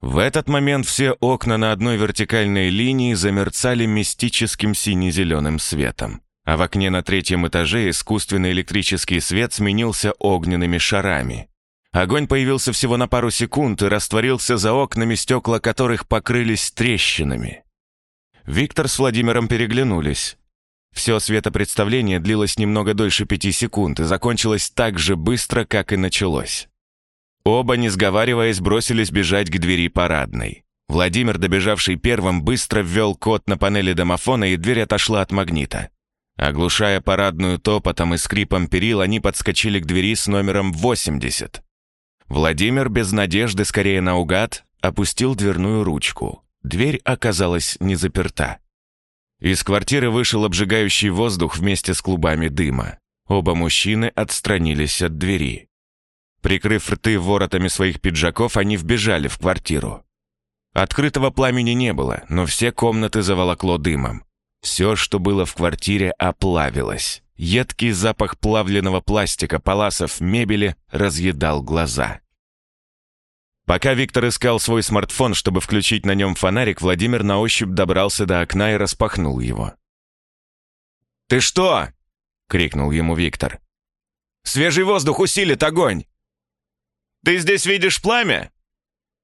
В этот момент все окна на одной вертикальной линии замерцали мистическим сине-зеленым светом а в окне на третьем этаже искусственный электрический свет сменился огненными шарами. Огонь появился всего на пару секунд и растворился за окнами, стекла которых покрылись трещинами. Виктор с Владимиром переглянулись. Все светопредставление длилось немного дольше пяти секунд и закончилось так же быстро, как и началось. Оба, не сговариваясь, бросились бежать к двери парадной. Владимир, добежавший первым, быстро ввел код на панели домофона, и дверь отошла от магнита. Оглушая парадную топотом и скрипом перил, они подскочили к двери с номером 80. Владимир, без надежды, скорее наугад, опустил дверную ручку. Дверь оказалась не заперта. Из квартиры вышел обжигающий воздух вместе с клубами дыма. Оба мужчины отстранились от двери. Прикрыв рты воротами своих пиджаков, они вбежали в квартиру. Открытого пламени не было, но все комнаты заволокло дымом. Все, что было в квартире, оплавилось. Едкий запах плавленного пластика, паласов, мебели разъедал глаза. Пока Виктор искал свой смартфон, чтобы включить на нем фонарик, Владимир на ощупь добрался до окна и распахнул его. «Ты что?» — крикнул ему Виктор. «Свежий воздух усилит огонь!» «Ты здесь видишь пламя?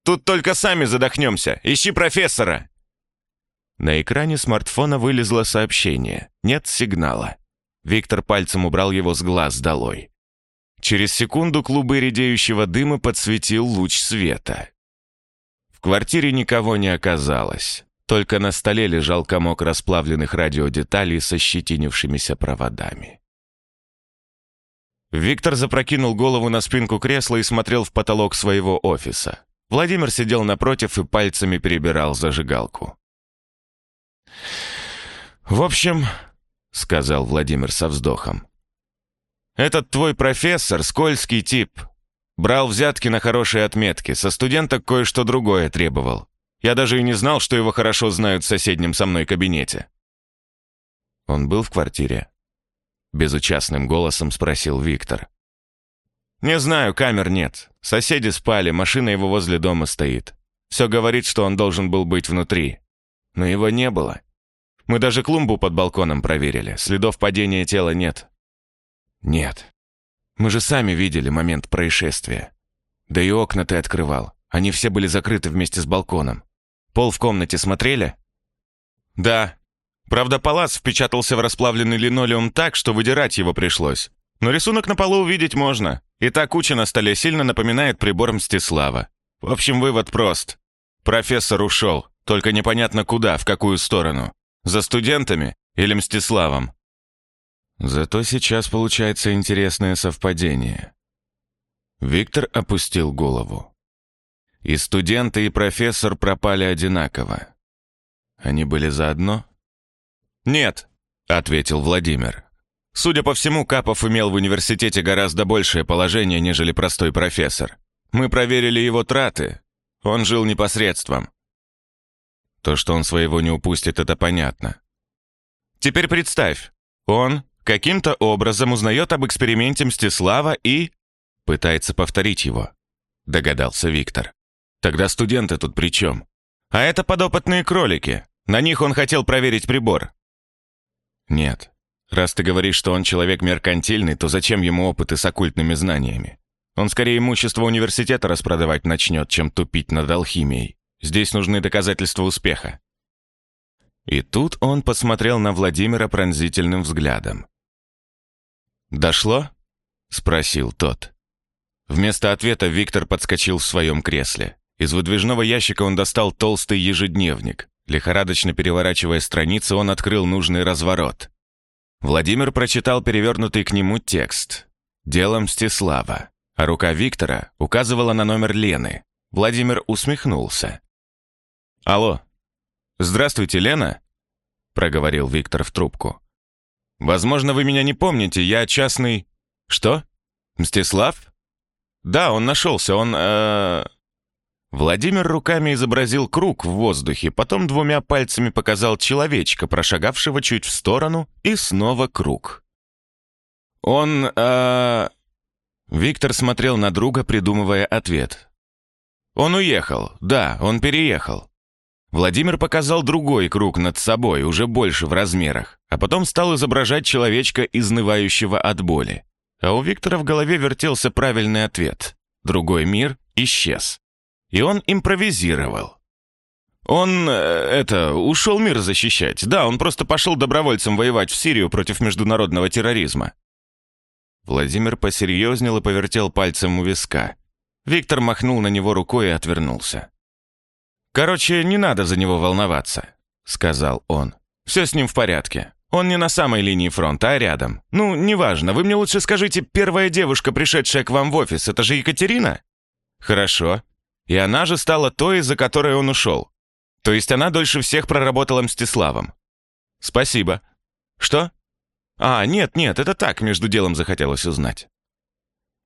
Тут только сами задохнемся. Ищи профессора!» На экране смартфона вылезло сообщение. Нет сигнала. Виктор пальцем убрал его с глаз долой. Через секунду клубы редеющего дыма подсветил луч света. В квартире никого не оказалось. Только на столе лежал комок расплавленных радиодеталей со щетинившимися проводами. Виктор запрокинул голову на спинку кресла и смотрел в потолок своего офиса. Владимир сидел напротив и пальцами перебирал зажигалку. «В общем», — сказал Владимир со вздохом, «этот твой профессор — скользкий тип. Брал взятки на хорошие отметки, со студенток кое-что другое требовал. Я даже и не знал, что его хорошо знают в соседнем со мной кабинете». Он был в квартире. Безучастным голосом спросил Виктор. «Не знаю, камер нет. Соседи спали, машина его возле дома стоит. Все говорит, что он должен был быть внутри. Но его не было. Мы даже клумбу под балконом проверили. Следов падения тела нет». «Нет. Мы же сами видели момент происшествия. Да и окна ты открывал. Они все были закрыты вместе с балконом. Пол в комнате смотрели?» «Да. Правда, палац впечатался в расплавленный линолеум так, что выдирать его пришлось. Но рисунок на полу увидеть можно. И та куча на столе сильно напоминает прибор Мстислава. В общем, вывод прост. Профессор ушел, только непонятно куда, в какую сторону. За студентами или Мстиславом? Зато сейчас получается интересное совпадение. Виктор опустил голову. И студенты, и профессор пропали одинаково. Они были заодно? «Нет», — ответил Владимир. «Судя по всему, Капов имел в университете гораздо большее положение, нежели простой профессор. Мы проверили его траты. Он жил непосредством. То, что он своего не упустит, это понятно. Теперь представь, он каким-то образом узнает об эксперименте Мстислава и... Пытается повторить его, догадался Виктор. Тогда студенты тут при чем? А это подопытные кролики. На них он хотел проверить прибор. «Нет. Раз ты говоришь, что он человек меркантильный, то зачем ему опыты с оккультными знаниями? Он скорее имущество университета распродавать начнет, чем тупить над алхимией. Здесь нужны доказательства успеха». И тут он посмотрел на Владимира пронзительным взглядом. «Дошло?» — спросил тот. Вместо ответа Виктор подскочил в своем кресле. Из выдвижного ящика он достал толстый ежедневник. Лихорадочно переворачивая страницы, он открыл нужный разворот. Владимир прочитал перевернутый к нему текст. «Дело Мстислава», а рука Виктора указывала на номер Лены. Владимир усмехнулся. «Алло. Здравствуйте, Лена?» проговорил Виктор в трубку. «Возможно, вы меня не помните, я частный...» «Что? Мстислав?» «Да, он нашелся, он... Э, Владимир руками изобразил круг в воздухе, потом двумя пальцами показал человечка, прошагавшего чуть в сторону, и снова круг. «Он... э Виктор смотрел на друга, придумывая ответ. «Он уехал. Да, он переехал». Владимир показал другой круг над собой, уже больше в размерах, а потом стал изображать человечка, изнывающего от боли. А у Виктора в голове вертелся правильный ответ. Другой мир исчез и он импровизировал. Он, э, это, ушел мир защищать. Да, он просто пошел добровольцем воевать в Сирию против международного терроризма. Владимир посерьезнел и повертел пальцем у виска. Виктор махнул на него рукой и отвернулся. «Короче, не надо за него волноваться», — сказал он. «Все с ним в порядке. Он не на самой линии фронта, а рядом. Ну, неважно, вы мне лучше скажите, первая девушка, пришедшая к вам в офис, это же Екатерина?» «Хорошо. И она же стала той, из-за которой он ушел. То есть она дольше всех проработала Мстиславом. Спасибо. Что? А, нет, нет, это так, между делом захотелось узнать.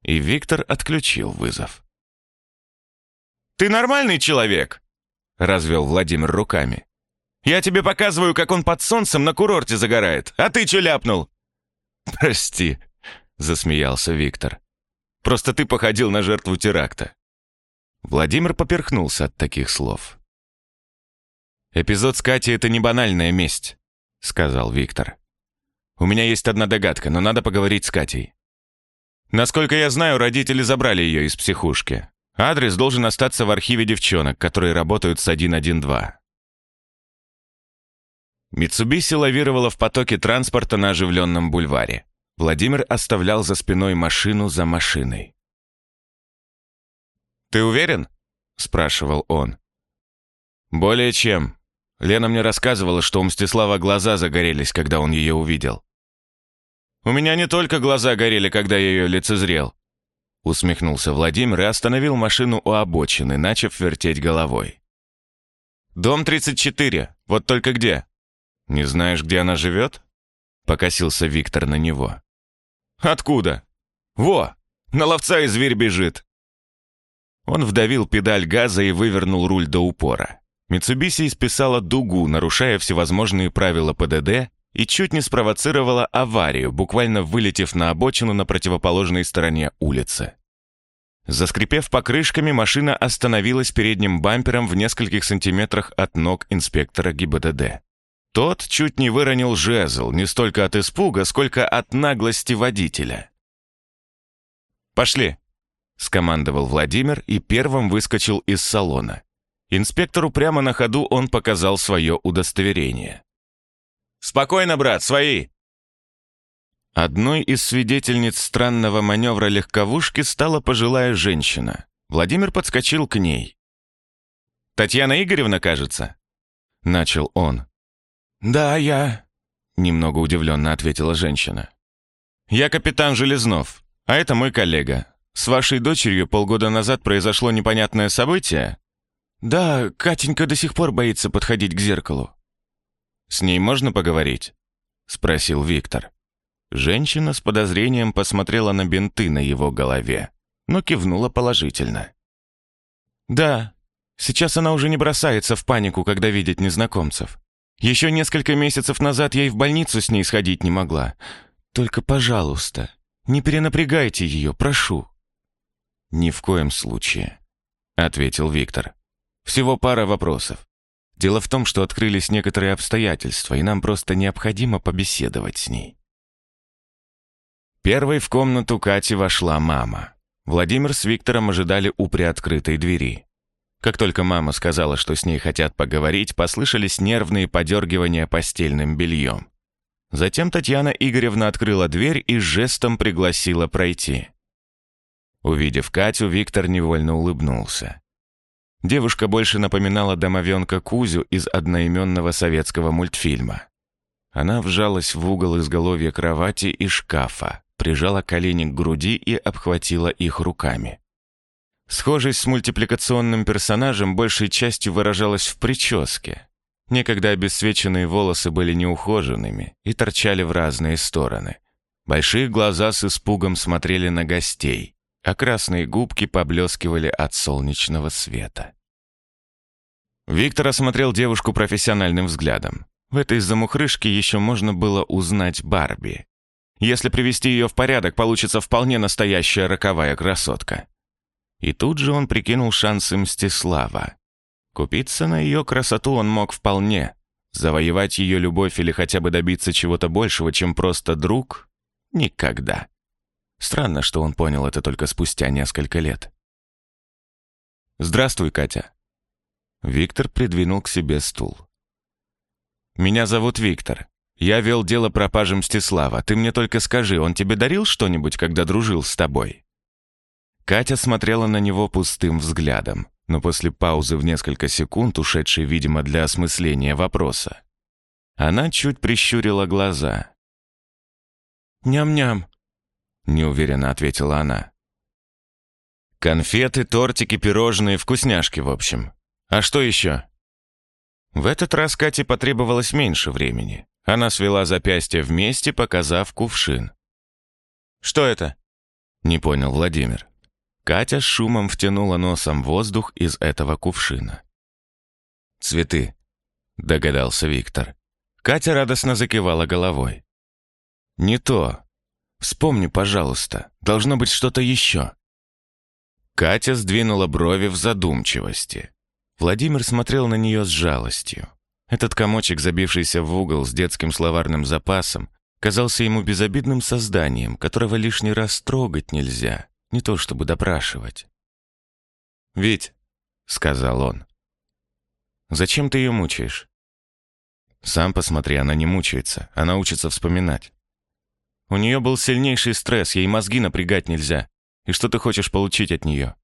И Виктор отключил вызов. «Ты нормальный человек?» — развел Владимир руками. «Я тебе показываю, как он под солнцем на курорте загорает, а ты чё ляпнул?» «Прости», — засмеялся Виктор. «Просто ты походил на жертву теракта». Владимир поперхнулся от таких слов. «Эпизод с Катей — это не банальная месть», — сказал Виктор. «У меня есть одна догадка, но надо поговорить с Катей. Насколько я знаю, родители забрали ее из психушки. Адрес должен остаться в архиве девчонок, которые работают с 112. Митсубиси лавировала в потоке транспорта на оживленном бульваре. Владимир оставлял за спиной машину за машиной. «Ты уверен?» — спрашивал он. «Более чем. Лена мне рассказывала, что у Мстислава глаза загорелись, когда он ее увидел. У меня не только глаза горели, когда я ее лицезрел. Усмехнулся Владимир и остановил машину у обочины, начав вертеть головой. «Дом 34. Вот только где?» «Не знаешь, где она живет?» Покосился Виктор на него. «Откуда?» «Во! На ловца и зверь бежит!» Он вдавил педаль газа и вывернул руль до упора. Митсубиси исписала дугу, нарушая всевозможные правила ПДД, и чуть не спровоцировала аварию, буквально вылетев на обочину на противоположной стороне улицы. Заскрипев покрышками, машина остановилась передним бампером в нескольких сантиметрах от ног инспектора ГИБДД. Тот чуть не выронил жезл, не столько от испуга, сколько от наглости водителя. «Пошли!» — скомандовал Владимир и первым выскочил из салона. Инспектору прямо на ходу он показал свое удостоверение. «Спокойно, брат, свои!» Одной из свидетельниц странного маневра легковушки стала пожилая женщина. Владимир подскочил к ней. «Татьяна Игоревна, кажется?» Начал он. «Да, я...» Немного удивленно ответила женщина. «Я капитан Железнов, а это мой коллега. С вашей дочерью полгода назад произошло непонятное событие?» «Да, Катенька до сих пор боится подходить к зеркалу». «С ней можно поговорить?» Спросил Виктор. Женщина с подозрением посмотрела на бинты на его голове, но кивнула положительно. «Да, сейчас она уже не бросается в панику, когда видит незнакомцев. Еще несколько месяцев назад я и в больницу с ней сходить не могла. Только, пожалуйста, не перенапрягайте ее, прошу». «Ни в коем случае», — ответил Виктор. «Всего пара вопросов. Дело в том, что открылись некоторые обстоятельства, и нам просто необходимо побеседовать с ней». Первой в комнату Кати вошла мама. Владимир с Виктором ожидали у приоткрытой двери. Как только мама сказала, что с ней хотят поговорить, послышались нервные подергивания постельным бельем. Затем Татьяна Игоревна открыла дверь и жестом пригласила пройти. Увидев Катю, Виктор невольно улыбнулся. Девушка больше напоминала домовенка Кузю из одноименного советского мультфильма. Она вжалась в угол изголовья кровати и шкафа, прижала колени к груди и обхватила их руками. Схожесть с мультипликационным персонажем большей частью выражалась в прическе. Некогда обесцвеченные волосы были неухоженными и торчали в разные стороны. Большие глаза с испугом смотрели на гостей, а красные губки поблескивали от солнечного света. Виктор осмотрел девушку профессиональным взглядом. В этой замухрышке еще можно было узнать Барби. Если привести ее в порядок, получится вполне настоящая роковая красотка. И тут же он прикинул шансы Мстислава. Купиться на ее красоту он мог вполне. Завоевать ее любовь или хотя бы добиться чего-то большего, чем просто друг — никогда. Странно, что он понял это только спустя несколько лет. «Здравствуй, Катя». Виктор придвинул к себе стул. «Меня зовут Виктор. Я вел дело пропажи Мстислава. Ты мне только скажи, он тебе дарил что-нибудь, когда дружил с тобой?» Катя смотрела на него пустым взглядом, но после паузы в несколько секунд, ушедшей, видимо, для осмысления вопроса, она чуть прищурила глаза. «Ням-ням», — неуверенно ответила она. «Конфеты, тортики, пирожные, вкусняшки, в общем. А что еще?» В этот раз Кате потребовалось меньше времени. Она свела запястья вместе, показав кувшин. «Что это?» Не понял Владимир. Катя с шумом втянула носом воздух из этого кувшина. «Цветы», — догадался Виктор. Катя радостно закивала головой. «Не то. Вспомни, пожалуйста. Должно быть что-то еще». Катя сдвинула брови в задумчивости. Владимир смотрел на нее с жалостью. Этот комочек, забившийся в угол с детским словарным запасом, казался ему безобидным созданием, которого лишний раз трогать нельзя, не то чтобы допрашивать. «Ведь», — сказал он, — «зачем ты ее мучаешь?» «Сам посмотри, она не мучается, она учится вспоминать. У нее был сильнейший стресс, ей мозги напрягать нельзя. И что ты хочешь получить от нее?»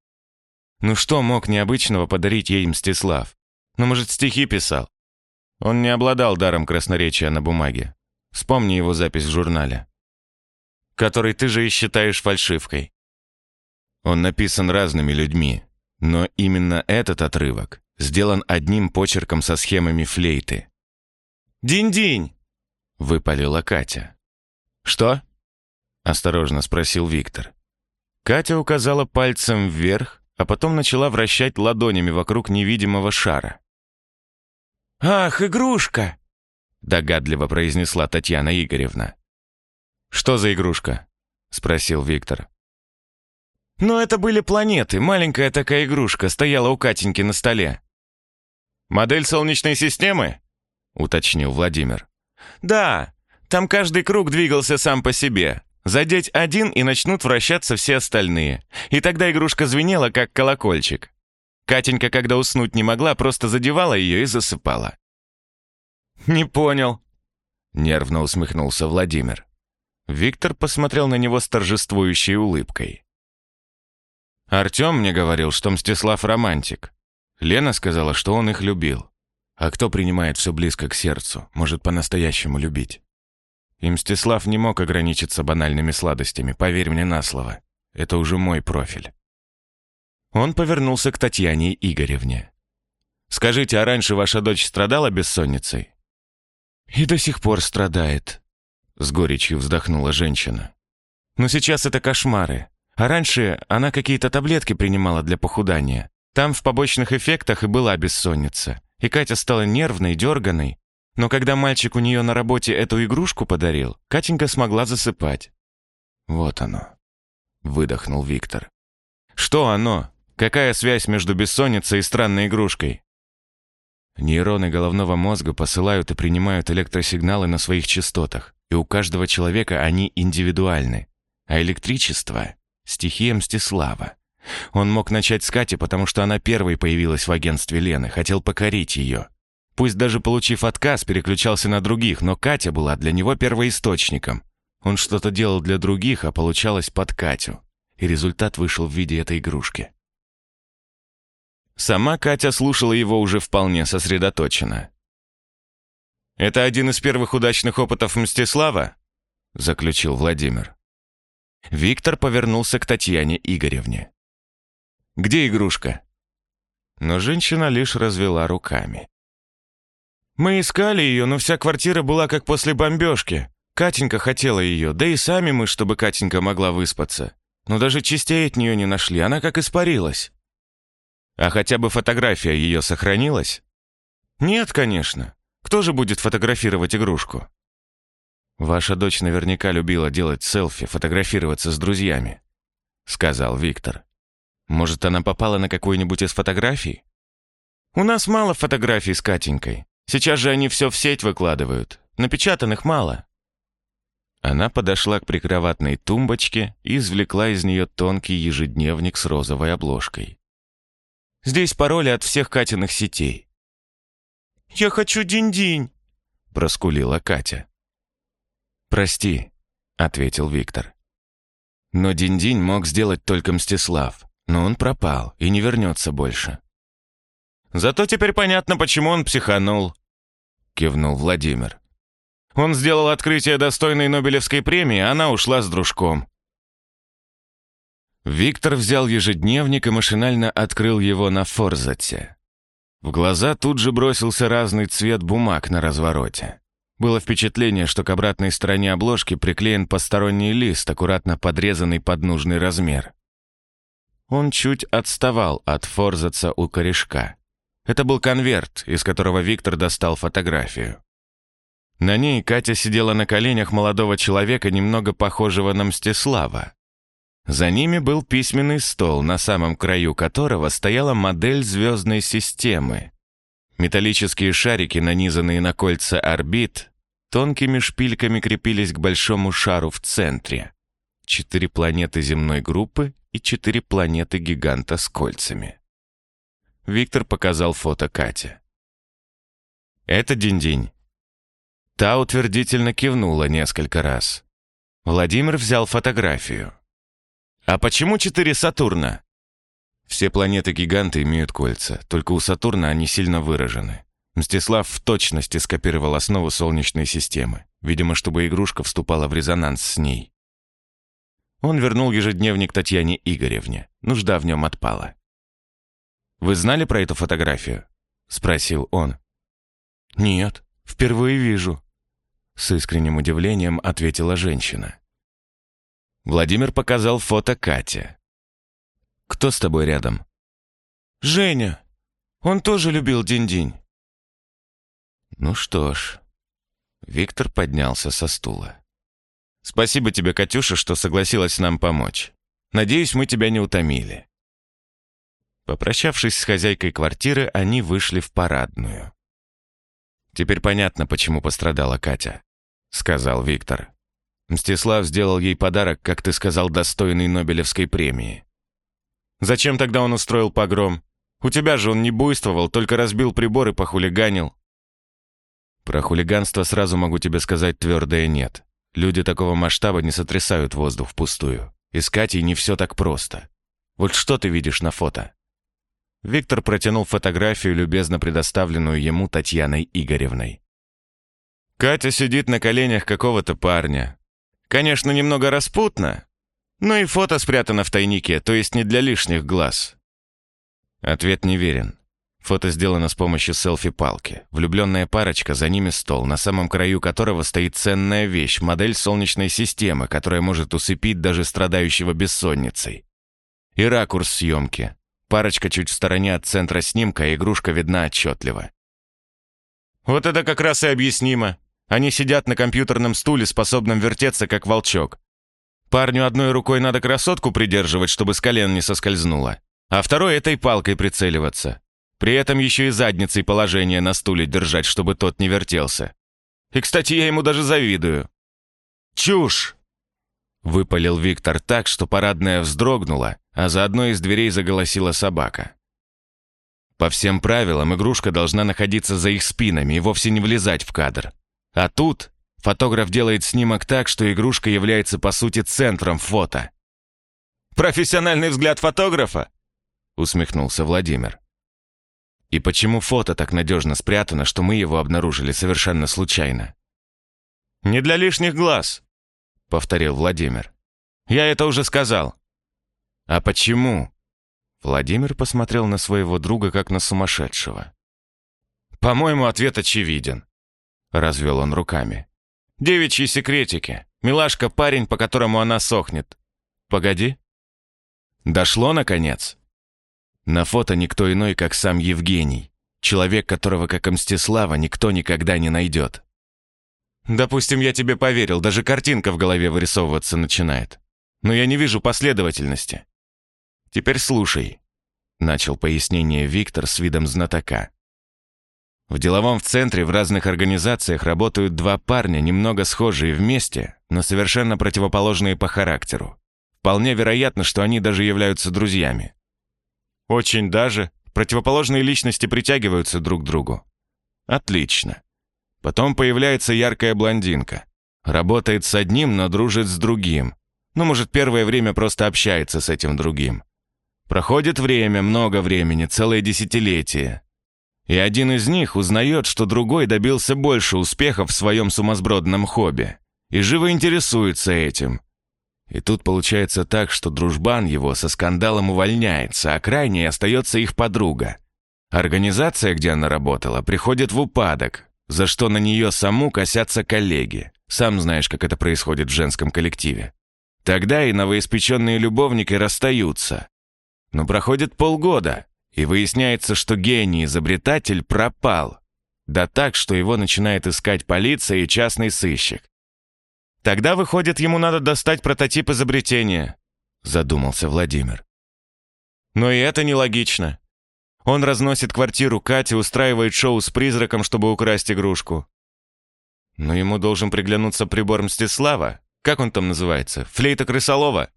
«Ну что мог необычного подарить ей Мстислав? Ну, может, стихи писал? Он не обладал даром красноречия на бумаге. Вспомни его запись в журнале. Который ты же и считаешь фальшивкой. Он написан разными людьми, но именно этот отрывок сделан одним почерком со схемами флейты. «Динь-динь!» — выпалила Катя. «Что?» — осторожно спросил Виктор. Катя указала пальцем вверх, а потом начала вращать ладонями вокруг невидимого шара. «Ах, игрушка!» — догадливо произнесла Татьяна Игоревна. «Что за игрушка?» — спросил Виктор. «Ну, это были планеты. Маленькая такая игрушка стояла у Катеньки на столе». «Модель Солнечной системы?» — уточнил Владимир. «Да, там каждый круг двигался сам по себе. Задеть один, и начнут вращаться все остальные. И тогда игрушка звенела, как колокольчик. Катенька, когда уснуть не могла, просто задевала ее и засыпала. «Не понял», — нервно усмехнулся Владимир. Виктор посмотрел на него с торжествующей улыбкой. «Артем мне говорил, что Мстислав романтик. Лена сказала, что он их любил. А кто принимает все близко к сердцу, может по-настоящему любить? И Мстислав не мог ограничиться банальными сладостями, поверь мне на слово. Это уже мой профиль. Он повернулся к Татьяне Игоревне. «Скажите, а раньше ваша дочь страдала бессонницей?» «И до сих пор страдает», — с горечью вздохнула женщина. «Но сейчас это кошмары. А раньше она какие-то таблетки принимала для похудания. Там в побочных эффектах и была бессонница. И Катя стала нервной, дерганой. Но когда мальчик у нее на работе эту игрушку подарил, Катенька смогла засыпать». «Вот оно», — выдохнул Виктор. «Что оно?» Какая связь между бессонницей и странной игрушкой? Нейроны головного мозга посылают и принимают электросигналы на своих частотах, и у каждого человека они индивидуальны. А электричество — стихия Мстислава. Он мог начать с Кати, потому что она первой появилась в агентстве Лены, хотел покорить ее. Пусть даже получив отказ, переключался на других, но Катя была для него первоисточником. Он что-то делал для других, а получалось под Катю. И результат вышел в виде этой игрушки. Сама Катя слушала его уже вполне сосредоточенно. «Это один из первых удачных опытов Мстислава?» — заключил Владимир. Виктор повернулся к Татьяне Игоревне. «Где игрушка?» Но женщина лишь развела руками. «Мы искали ее, но вся квартира была как после бомбежки. Катенька хотела ее, да и сами мы, чтобы Катенька могла выспаться. Но даже частей от нее не нашли, она как испарилась». А хотя бы фотография ее сохранилась? Нет, конечно. Кто же будет фотографировать игрушку? Ваша дочь наверняка любила делать селфи, фотографироваться с друзьями, сказал Виктор. Может, она попала на какую-нибудь из фотографий? У нас мало фотографий с Катенькой. Сейчас же они все в сеть выкладывают. Напечатанных мало. Она подошла к прикроватной тумбочке и извлекла из нее тонкий ежедневник с розовой обложкой. Здесь пароли от всех Катиных сетей». «Я хочу динь-динь», — проскулила Катя. «Прости», — ответил Виктор. Но динь-динь мог сделать только Мстислав, но он пропал и не вернется больше. «Зато теперь понятно, почему он психанул», — кивнул Владимир. «Он сделал открытие достойной Нобелевской премии, а она ушла с дружком. Виктор взял ежедневник и машинально открыл его на форзате. В глаза тут же бросился разный цвет бумаг на развороте. Было впечатление, что к обратной стороне обложки приклеен посторонний лист, аккуратно подрезанный под нужный размер. Он чуть отставал от форзаца у корешка. Это был конверт, из которого Виктор достал фотографию. На ней Катя сидела на коленях молодого человека, немного похожего на Мстислава. За ними был письменный стол, на самом краю которого стояла модель звездной системы. Металлические шарики, нанизанные на кольца орбит, тонкими шпильками крепились к большому шару в центре. Четыре планеты земной группы и четыре планеты-гиганта с кольцами. Виктор показал фото Кате. «Это Динь-Динь». Та утвердительно кивнула несколько раз. Владимир взял фотографию. «А почему четыре Сатурна?» Все планеты-гиганты имеют кольца, только у Сатурна они сильно выражены. Мстислав в точности скопировал основу Солнечной системы, видимо, чтобы игрушка вступала в резонанс с ней. Он вернул ежедневник Татьяне Игоревне. Нужда в нем отпала. «Вы знали про эту фотографию?» — спросил он. «Нет, впервые вижу», — с искренним удивлением ответила женщина. Владимир показал фото Кате. «Кто с тобой рядом?» «Женя. Он тоже любил Динь-Динь». «Ну что ж». Виктор поднялся со стула. «Спасибо тебе, Катюша, что согласилась нам помочь. Надеюсь, мы тебя не утомили». Попрощавшись с хозяйкой квартиры, они вышли в парадную. «Теперь понятно, почему пострадала Катя», — сказал Виктор. Мстислав сделал ей подарок, как ты сказал, достойный Нобелевской премии. Зачем тогда он устроил погром? У тебя же он не буйствовал, только разбил прибор и похулиганил. Про хулиганство сразу могу тебе сказать твердое «нет». Люди такого масштаба не сотрясают воздух впустую. Искать и не все так просто. Вот что ты видишь на фото?» Виктор протянул фотографию, любезно предоставленную ему Татьяной Игоревной. Катя сидит на коленях какого-то парня. Конечно, немного распутно, но и фото спрятано в тайнике, то есть не для лишних глаз. Ответ неверен. Фото сделано с помощью селфи-палки. Влюбленная парочка, за ними стол, на самом краю которого стоит ценная вещь, модель Солнечной системы, которая может усыпить даже страдающего бессонницей. И ракурс съемки. Парочка чуть в стороне от центра снимка, игрушка видна отчетливо. Вот это как раз и объяснимо. Они сидят на компьютерном стуле, способном вертеться, как волчок. Парню одной рукой надо красотку придерживать, чтобы с колен не соскользнула, а второй этой палкой прицеливаться. При этом еще и задницей положение на стуле держать, чтобы тот не вертелся. И, кстати, я ему даже завидую. «Чушь!» Выпалил Виктор так, что парадная вздрогнула, а за одной из дверей заголосила собака. По всем правилам, игрушка должна находиться за их спинами и вовсе не влезать в кадр. А тут фотограф делает снимок так, что игрушка является по сути центром фото. «Профессиональный взгляд фотографа?» усмехнулся Владимир. «И почему фото так надежно спрятано, что мы его обнаружили совершенно случайно?» «Не для лишних глаз», — повторил Владимир. «Я это уже сказал». «А почему?» Владимир посмотрел на своего друга как на сумасшедшего. «По-моему, ответ очевиден. Развел он руками. «Девичьи секретики. Милашка парень, по которому она сохнет. Погоди». Дошло, наконец. На фото никто иной, как сам Евгений. Человек, которого, как и Мстислава, никто никогда не найдет. Допустим, я тебе поверил, даже картинка в голове вырисовываться начинает. Но я не вижу последовательности. Теперь слушай. Начал пояснение Виктор с видом знатока. В деловом центре в разных организациях работают два парня, немного схожие вместе, но совершенно противоположные по характеру. Вполне вероятно, что они даже являются друзьями. Очень даже. Противоположные личности притягиваются друг к другу. Отлично. Потом появляется яркая блондинка. Работает с одним, но дружит с другим. Ну, может, первое время просто общается с этим другим. Проходит время, много времени, целое десятилетие. И один из них узнает, что другой добился больше успехов в своем сумасбродном хобби. И живо интересуется этим. И тут получается так, что дружбан его со скандалом увольняется, а крайней остается их подруга. Организация, где она работала, приходит в упадок. за что на нее саму косятся коллеги. Сам знаешь, как это происходит в женском коллективе. Тогда и новоиспеченные любовники расстаются. Но проходит полгода, и выясняется, что гений-изобретатель пропал. Да так, что его начинает искать полиция и частный сыщик. Тогда, выходит, ему надо достать прототип изобретения, задумался Владимир. Но и это нелогично. Он разносит квартиру Кати, устраивает шоу с призраком, чтобы украсть игрушку. Но ему должен приглянуться прибор Мстислава. Как он там называется? Флейта крысолова.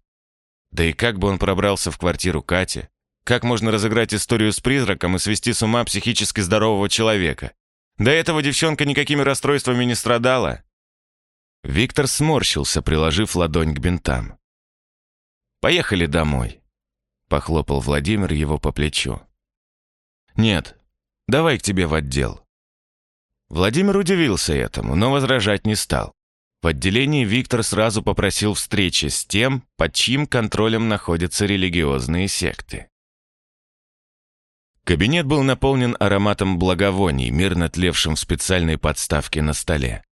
Да и как бы он пробрался в квартиру Кати? Как можно разыграть историю с призраком и свести с ума психически здорового человека? До этого девчонка никакими расстройствами не страдала. Виктор сморщился, приложив ладонь к бинтам. «Поехали домой», — похлопал Владимир его по плечу. «Нет, давай к тебе в отдел». Владимир удивился этому, но возражать не стал. В отделении Виктор сразу попросил встречи с тем, под чьим контролем находятся религиозные секты. Кабинет был наполнен ароматом благовоний, мирно тлевшим в специальной подставке на столе.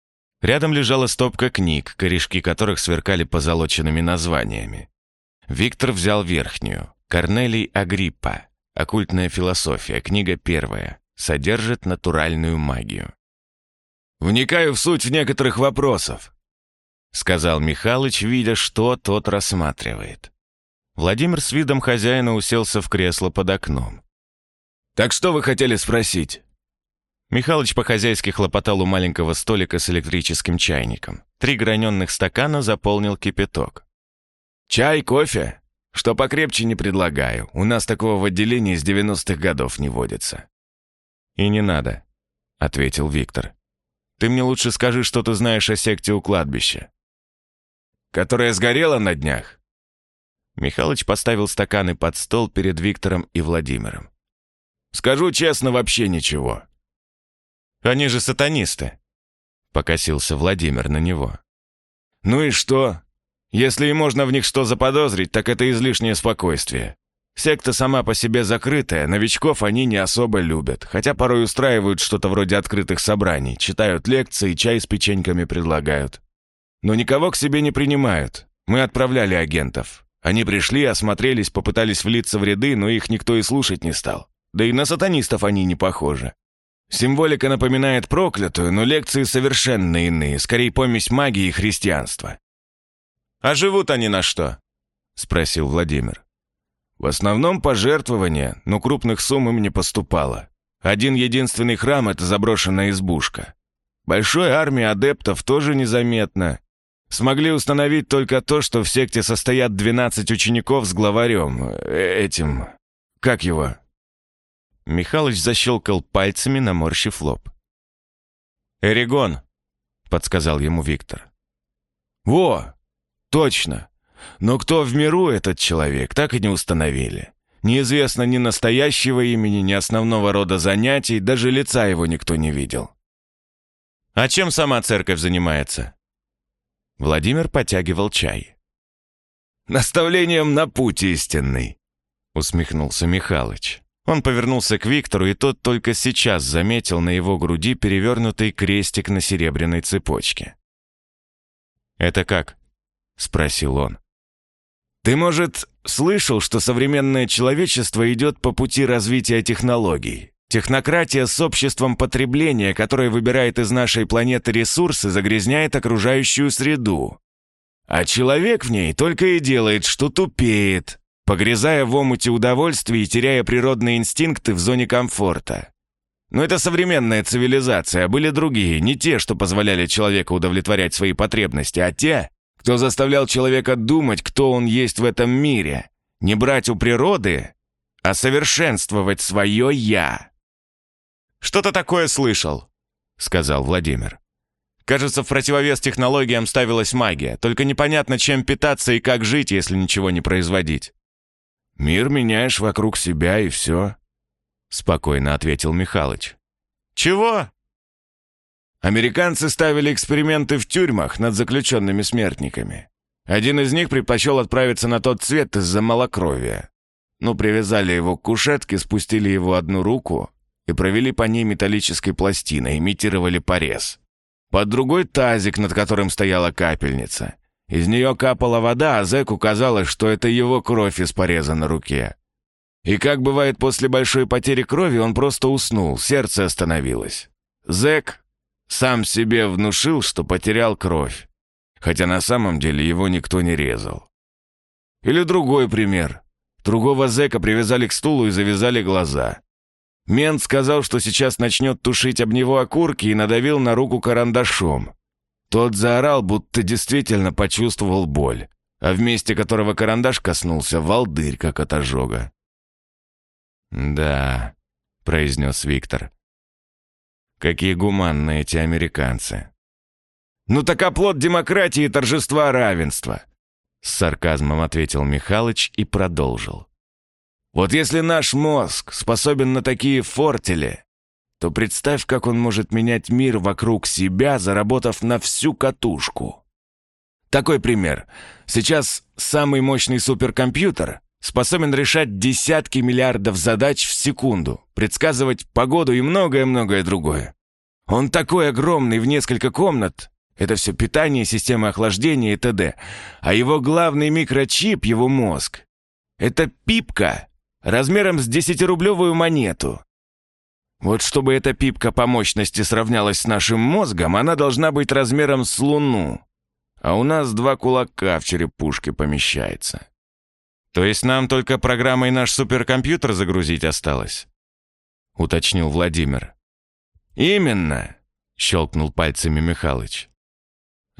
Рядом лежала стопка книг, корешки которых сверкали позолоченными названиями. Виктор взял верхнюю. Корнелий Агриппа. Оккультная философия. Книга первая. Содержит натуральную магию. «Вникаю в суть некоторых вопросов», — сказал Михалыч, видя, что тот рассматривает. Владимир с видом хозяина уселся в кресло под окном. «Так что вы хотели спросить?» Михалыч по-хозяйски хлопотал у маленького столика с электрическим чайником. Три граненных стакана заполнил кипяток. «Чай, кофе? Что покрепче не предлагаю. У нас такого в отделении с 90-х годов не водится». «И не надо», — ответил Виктор. «Ты мне лучше скажи, что ты знаешь о секте у кладбища». «Которая сгорела на днях?» Михалыч поставил стаканы под стол перед Виктором и Владимиром. «Скажу честно, вообще ничего. Они же сатанисты!» Покосился Владимир на него. «Ну и что? Если и можно в них что заподозрить, так это излишнее спокойствие. Секта сама по себе закрытая, новичков они не особо любят, хотя порой устраивают что-то вроде открытых собраний, читают лекции, чай с печеньками предлагают. Но никого к себе не принимают. Мы отправляли агентов. Они пришли, осмотрелись, попытались влиться в ряды, но их никто и слушать не стал. Да и на сатанистов они не похожи. Символика напоминает проклятую, но лекции совершенно иные, скорее помесь магии и христианства. «А живут они на что?» — спросил Владимир. «В основном пожертвования, но крупных сумм им не поступало. Один единственный храм — это заброшенная избушка. Большой армии адептов тоже незаметно. Смогли установить только то, что в секте состоят 12 учеников с главарем, э, этим... Как его? Михалыч защелкал пальцами, наморщив лоб. «Эригон», — подсказал ему Виктор. «Во! Точно! Но кто в миру этот человек, так и не установили. Неизвестно ни настоящего имени, ни основного рода занятий, даже лица его никто не видел». «А чем сама церковь занимается?» Владимир потягивал чай. «Наставлением на путь истинный», — усмехнулся Михалыч. Он повернулся к Виктору, и тот только сейчас заметил на его груди перевернутый крестик на серебряной цепочке. «Это как?» — спросил он. «Ты, может, слышал, что современное человечество идет по пути развития технологий? Технократия с обществом потребления, которое выбирает из нашей планеты ресурсы, загрязняет окружающую среду. А человек в ней только и делает, что тупеет, погрязая в омуте удовольствий и теряя природные инстинкты в зоне комфорта. Но это современная цивилизация, а были другие, не те, что позволяли человеку удовлетворять свои потребности, а те, кто заставлял человека думать, кто он есть в этом мире, не брать у природы, а совершенствовать свое «я». «Что-то такое слышал», — сказал Владимир. «Кажется, в противовес технологиям ставилась магия, только непонятно, чем питаться и как жить, если ничего не производить». «Мир меняешь вокруг себя, и все», — спокойно ответил Михалыч. «Чего?» Американцы ставили эксперименты в тюрьмах над заключенными смертниками. Один из них предпочел отправиться на тот свет из-за малокровия. Ну, привязали его к кушетке, спустили его одну руку, и провели по ней металлической пластиной, имитировали порез. Под другой тазик, над которым стояла капельница. Из нее капала вода, а зэку казалось, что это его кровь из пореза на руке. И как бывает после большой потери крови, он просто уснул, сердце остановилось. Зэк сам себе внушил, что потерял кровь, хотя на самом деле его никто не резал. Или другой пример. Другого зэка привязали к стулу и завязали глаза. Мент сказал, что сейчас начнет тушить об него окурки и надавил на руку карандашом. Тот заорал, будто действительно почувствовал боль, а в месте которого карандаш коснулся, волдырь, как от ожога. «Да», — произнес Виктор. «Какие гуманные эти американцы». «Ну так оплот демократии и торжества равенства», — с сарказмом ответил Михалыч и продолжил. «Вот если наш мозг способен на такие фортели, то представь, как он может менять мир вокруг себя, заработав на всю катушку. Такой пример. Сейчас самый мощный суперкомпьютер способен решать десятки миллиардов задач в секунду, предсказывать погоду и многое-многое другое. Он такой огромный в несколько комнат, это все питание, система охлаждения и т.д. А его главный микрочип, его мозг, это пипка размером с десятирублевую монету. Вот чтобы эта пипка по мощности сравнялась с нашим мозгом, она должна быть размером с Луну. А у нас два кулака в черепушке помещается. То есть нам только программой наш суперкомпьютер загрузить осталось? Уточнил Владимир. Именно, щелкнул пальцами Михалыч.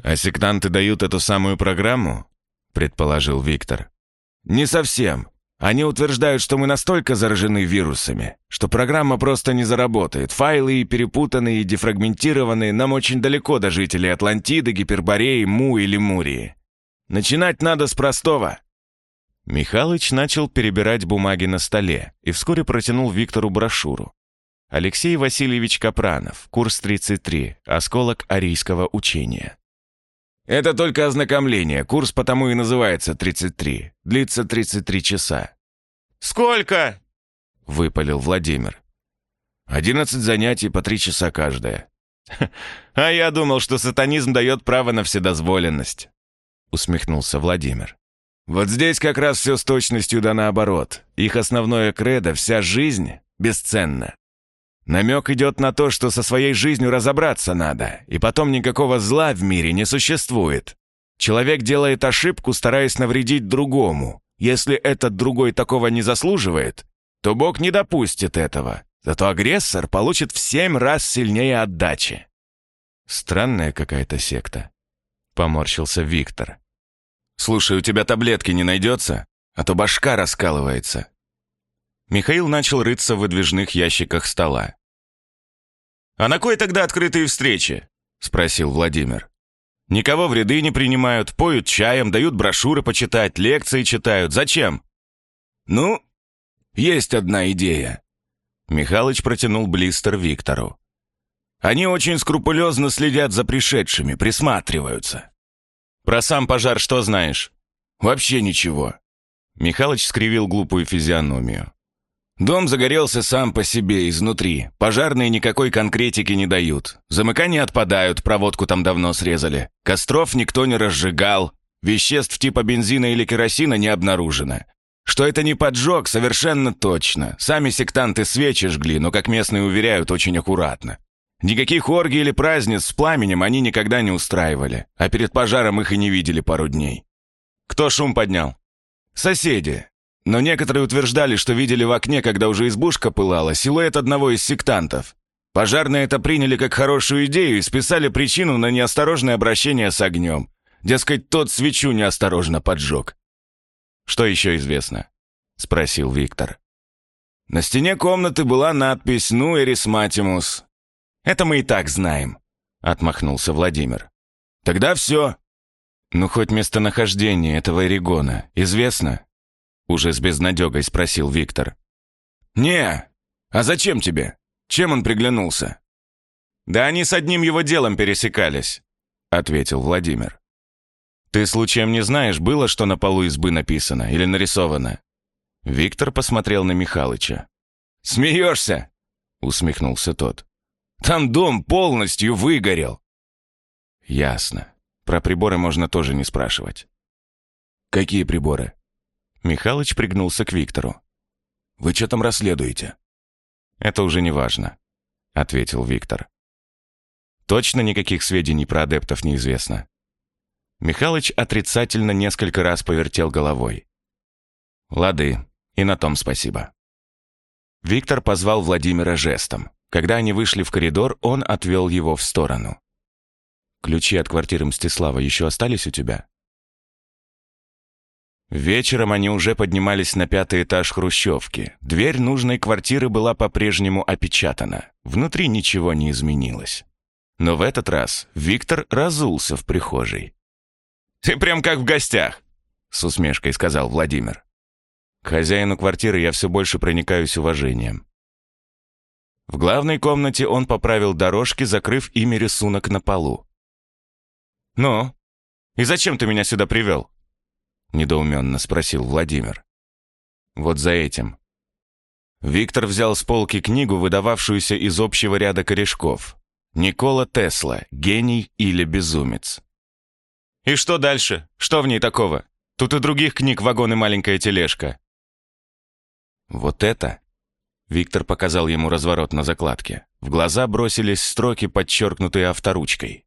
А сектанты дают эту самую программу? Предположил Виктор. Не совсем. Они утверждают, что мы настолько заражены вирусами, что программа просто не заработает. Файлы перепутанные и дефрагментированные, нам очень далеко до жителей Атлантиды, Гипербореи, Му или Мурии. Начинать надо с простого. Михалыч начал перебирать бумаги на столе и вскоре протянул Виктору брошюру. Алексей Васильевич Капранов, курс 33, осколок арийского учения. Это только ознакомление. Курс потому и называется 33. Длится 33 часа. «Сколько?» — выпалил Владимир. «Одиннадцать занятий по три часа каждое». «А я думал, что сатанизм дает право на вседозволенность», — усмехнулся Владимир. «Вот здесь как раз все с точностью да наоборот. Их основное кредо, вся жизнь, бесценна. Намек идет на то, что со своей жизнью разобраться надо, и потом никакого зла в мире не существует. Человек делает ошибку, стараясь навредить другому. Если этот другой такого не заслуживает, то Бог не допустит этого. Зато агрессор получит в семь раз сильнее отдачи. Странная какая-то секта. Поморщился Виктор. «Слушай, у тебя таблетки не найдется? А то башка раскалывается». Михаил начал рыться в выдвижных ящиках стола. «А на кой тогда открытые встречи?» — спросил Владимир. «Никого в ряды не принимают, поют чаем, дают брошюры почитать, лекции читают. Зачем?» «Ну, есть одна идея». Михалыч протянул блистер Виктору. «Они очень скрупулезно следят за пришедшими, присматриваются». «Про сам пожар что знаешь?» «Вообще ничего». Михалыч скривил глупую физиономию. Дом загорелся сам по себе изнутри. Пожарные никакой конкретики не дают. Замыкания отпадают, проводку там давно срезали. Костров никто не разжигал. Веществ типа бензина или керосина не обнаружено. Что это не поджог, совершенно точно. Сами сектанты свечи жгли, но, как местные уверяют, очень аккуратно. Никаких оргий или праздниц с пламенем они никогда не устраивали, а перед пожаром их и не видели пару дней. Кто шум поднял? Соседи. Но некоторые утверждали, что видели в окне, когда уже избушка пылала, силуэт одного из сектантов. Пожарные это приняли как хорошую идею и списали причину на неосторожное обращение с огнем. Дескать, тот свечу неосторожно поджег. «Что еще известно?» — спросил Виктор. На стене комнаты была надпись «Ну, Эрисматимус». «Это мы и так знаем», — отмахнулся Владимир. «Тогда все». «Ну, хоть местонахождение этого Эригона известно?» Уже с безнадегой спросил Виктор. «Не, а зачем тебе? Чем он приглянулся?» «Да они с одним его делом пересекались», — ответил Владимир. «Ты случаем не знаешь, было что на полу избы написано или нарисовано?» Виктор посмотрел на Михалыча. «Смеешься? — усмехнулся тот. «Там дом полностью выгорел». «Ясно. Про приборы можно тоже не спрашивать». «Какие приборы?» Михалыч пригнулся к Виктору. «Вы что там расследуете?» «Это уже не важно», — ответил Виктор. «Точно никаких сведений про адептов неизвестно?» Михалыч отрицательно несколько раз повертел головой. «Лады, и на том спасибо». Виктор позвал Владимира жестом. Когда они вышли в коридор, он отвел его в сторону. «Ключи от квартиры Мстислава еще остались у тебя?» Вечером они уже поднимались на пятый этаж хрущевки. Дверь нужной квартиры была по-прежнему опечатана. Внутри ничего не изменилось. Но в этот раз Виктор разулся в прихожей. «Ты прям как в гостях», — с усмешкой сказал Владимир. К хозяину квартиры я все больше проникаюсь уважением. В главной комнате он поправил дорожки, закрыв ими рисунок на полу. «Ну, и зачем ты меня сюда привел?» Недоуменно спросил Владимир. «Вот за этим». Виктор взял с полки книгу, выдававшуюся из общего ряда корешков. «Никола Тесла. Гений или безумец». «И что дальше? Что в ней такого? Тут и других книг вагон и маленькая тележка». «Вот это?» Виктор показал ему разворот на закладке. В глаза бросились строки, подчеркнутые авторучкой.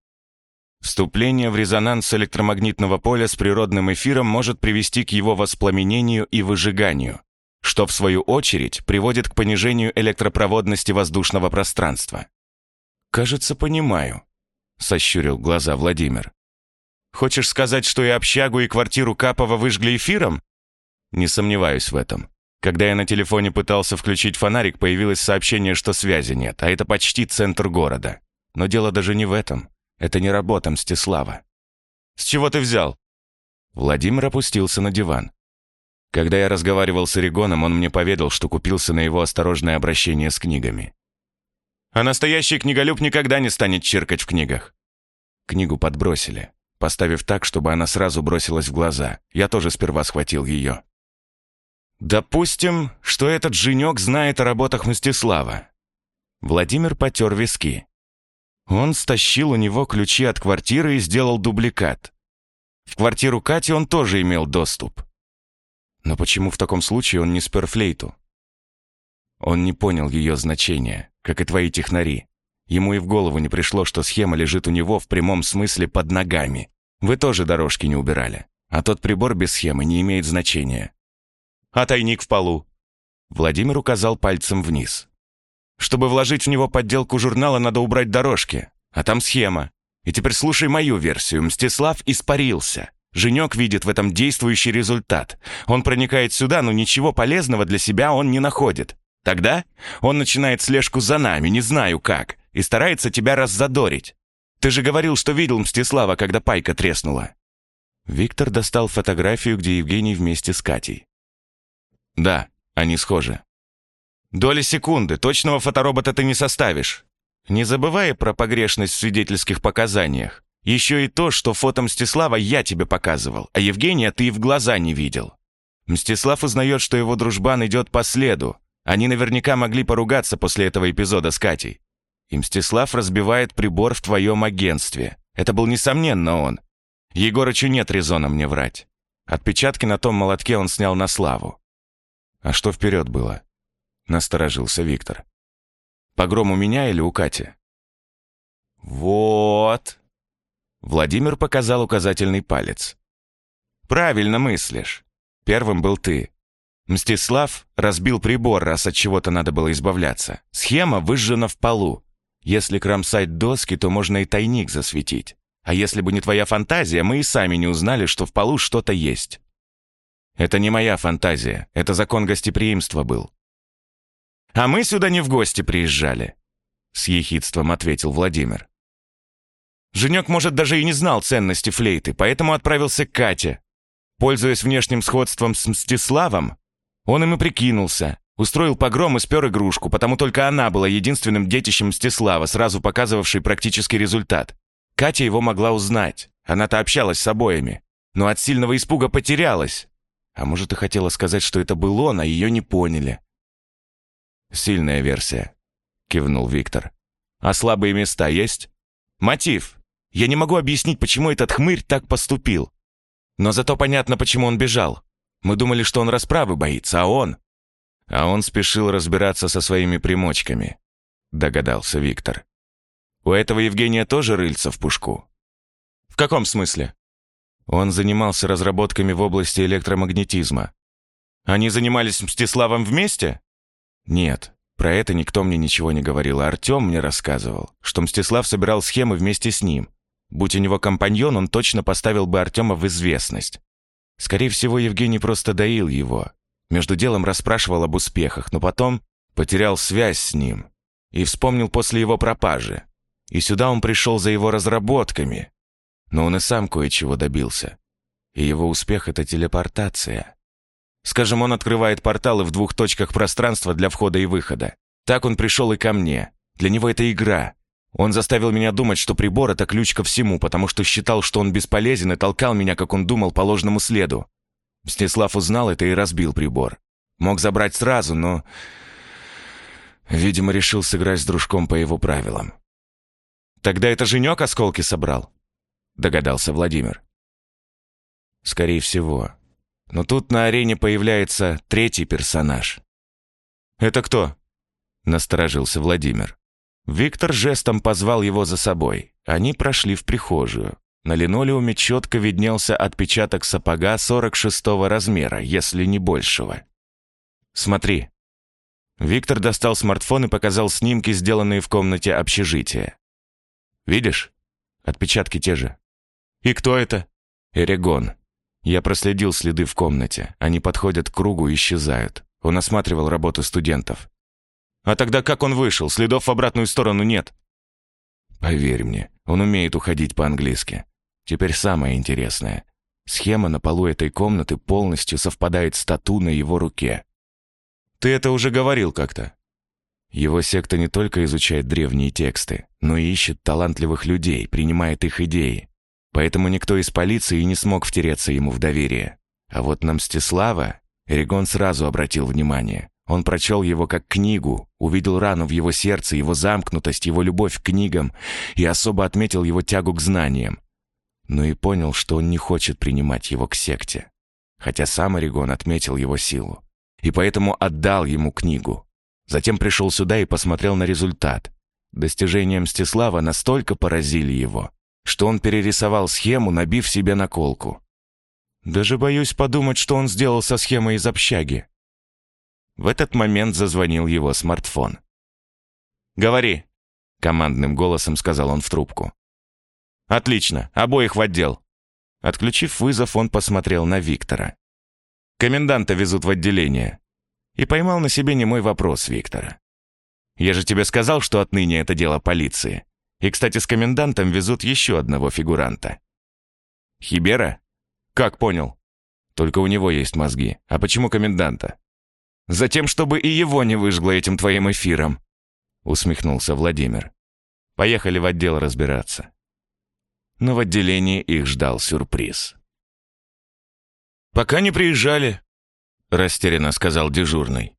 Вступление в резонанс электромагнитного поля с природным эфиром может привести к его воспламенению и выжиганию, что, в свою очередь, приводит к понижению электропроводности воздушного пространства. «Кажется, понимаю», — сощурил глаза Владимир. Хочешь сказать, что и общагу, и квартиру Капова выжгли эфиром? Не сомневаюсь в этом. Когда я на телефоне пытался включить фонарик, появилось сообщение, что связи нет, а это почти центр города. Но дело даже не в этом. Это не работа Мстислава. «С чего ты взял?» Владимир опустился на диван. Когда я разговаривал с Орегоном, он мне поведал, что купился на его осторожное обращение с книгами. А настоящий книголюб никогда не станет чиркать в книгах. Книгу подбросили поставив так, чтобы она сразу бросилась в глаза. Я тоже сперва схватил ее. «Допустим, что этот женек знает о работах Мстислава». Владимир потер виски. Он стащил у него ключи от квартиры и сделал дубликат. В квартиру Кати он тоже имел доступ. Но почему в таком случае он не спер флейту? Он не понял ее значения, как и твои технари. Ему и в голову не пришло, что схема лежит у него в прямом смысле под ногами. Вы тоже дорожки не убирали. А тот прибор без схемы не имеет значения. А тайник в полу? Владимир указал пальцем вниз. Чтобы вложить в него подделку журнала, надо убрать дорожки. А там схема. И теперь слушай мою версию. Мстислав испарился. Женек видит в этом действующий результат. Он проникает сюда, но ничего полезного для себя он не находит. Тогда он начинает слежку за нами, не знаю как и старается тебя раззадорить. Ты же говорил, что видел Мстислава, когда пайка треснула». Виктор достал фотографию, где Евгений вместе с Катей. «Да, они схожи». «Доли секунды, точного фоторобота ты не составишь. Не забывай про погрешность в свидетельских показаниях. Еще и то, что фото Мстислава я тебе показывал, а Евгения ты и в глаза не видел. Мстислав узнает, что его дружбан идет по следу. Они наверняка могли поругаться после этого эпизода с Катей. И Мстислав разбивает прибор в твоем агентстве. Это был, несомненно, он. Егорычу нет резона мне врать. Отпечатки на том молотке он снял на славу. А что вперед было? Насторожился Виктор. Погром у меня или у Кати? Вот. Владимир показал указательный палец. Правильно мыслишь. Первым был ты. Мстислав разбил прибор, раз от чего-то надо было избавляться. Схема выжжена в полу. Если кромсать доски, то можно и тайник засветить. А если бы не твоя фантазия, мы и сами не узнали, что в полу что-то есть. Это не моя фантазия, это закон гостеприимства был. А мы сюда не в гости приезжали, с ехидством ответил Владимир. Женек, может, даже и не знал ценности флейты, поэтому отправился к Кате. Пользуясь внешним сходством с Мстиславом, он им и прикинулся. Устроил погром и спер игрушку, потому только она была единственным детищем Мстислава, сразу показывавшей практический результат. Катя его могла узнать. Она-то общалась с обоими. Но от сильного испуга потерялась. А может, и хотела сказать, что это был он, а ее не поняли. «Сильная версия», — кивнул Виктор. «А слабые места есть?» «Мотив. Я не могу объяснить, почему этот хмырь так поступил. Но зато понятно, почему он бежал. Мы думали, что он расправы боится, а он...» «А он спешил разбираться со своими примочками», — догадался Виктор. «У этого Евгения тоже рыльца в пушку?» «В каком смысле?» Он занимался разработками в области электромагнетизма. «Они занимались Мстиславом вместе?» «Нет, про это никто мне ничего не говорил, а Артем мне рассказывал, что Мстислав собирал схемы вместе с ним. Будь у него компаньон, он точно поставил бы Артема в известность. Скорее всего, Евгений просто доил его. Между делом расспрашивал об успехах, но потом потерял связь с ним и вспомнил после его пропажи. И сюда он пришел за его разработками. Но он и сам кое-чего добился. И его успех — это телепортация. Скажем, он открывает порталы в двух точках пространства для входа и выхода. Так он пришел и ко мне. Для него это игра. Он заставил меня думать, что прибор — это ключ ко всему, потому что считал, что он бесполезен и толкал меня, как он думал, по ложному следу. Мстислав узнал это и разбил прибор. Мог забрать сразу, но... Видимо, решил сыграть с дружком по его правилам. «Тогда это Женек осколки собрал?» — догадался Владимир. «Скорее всего. Но тут на арене появляется третий персонаж». «Это кто?» — насторожился Владимир. Виктор жестом позвал его за собой. Они прошли в прихожую. На линолеуме четко виднелся отпечаток сапога 46-го размера, если не большего. «Смотри». Виктор достал смартфон и показал снимки, сделанные в комнате общежития. «Видишь? Отпечатки те же». «И кто это?» «Эрегон. Я проследил следы в комнате. Они подходят к кругу и исчезают. Он осматривал работу студентов. А тогда как он вышел? Следов в обратную сторону нет. Поверь мне, он умеет уходить по-английски. Теперь самое интересное. Схема на полу этой комнаты полностью совпадает с тату на его руке. Ты это уже говорил как-то. Его секта не только изучает древние тексты, но и ищет талантливых людей, принимает их идеи. Поэтому никто из полиции не смог втереться ему в доверие. А вот на Мстислава Эригон сразу обратил внимание. Он прочел его как книгу, увидел рану в его сердце, его замкнутость, его любовь к книгам и особо отметил его тягу к знаниям. Но и понял, что он не хочет принимать его к секте. Хотя сам Орегон отметил его силу. И поэтому отдал ему книгу. Затем пришел сюда и посмотрел на результат. Достижения Мстислава настолько поразили его, что он перерисовал схему, набив себе наколку. Даже боюсь подумать, что он сделал со схемой из общаги. В этот момент зазвонил его смартфон. «Говори», — командным голосом сказал он в трубку. «Отлично, обоих в отдел». Отключив вызов, он посмотрел на Виктора. «Коменданта везут в отделение». И поймал на себе немой вопрос Виктора. «Я же тебе сказал, что отныне это дело полиции. И, кстати, с комендантом везут еще одного фигуранта». «Хибера? Как понял?» «Только у него есть мозги. А почему коменданта?» Затем, чтобы и его не выжгло этим твоим эфиром», — усмехнулся Владимир. «Поехали в отдел разбираться». Но в отделении их ждал сюрприз. «Пока не приезжали», — растерянно сказал дежурный.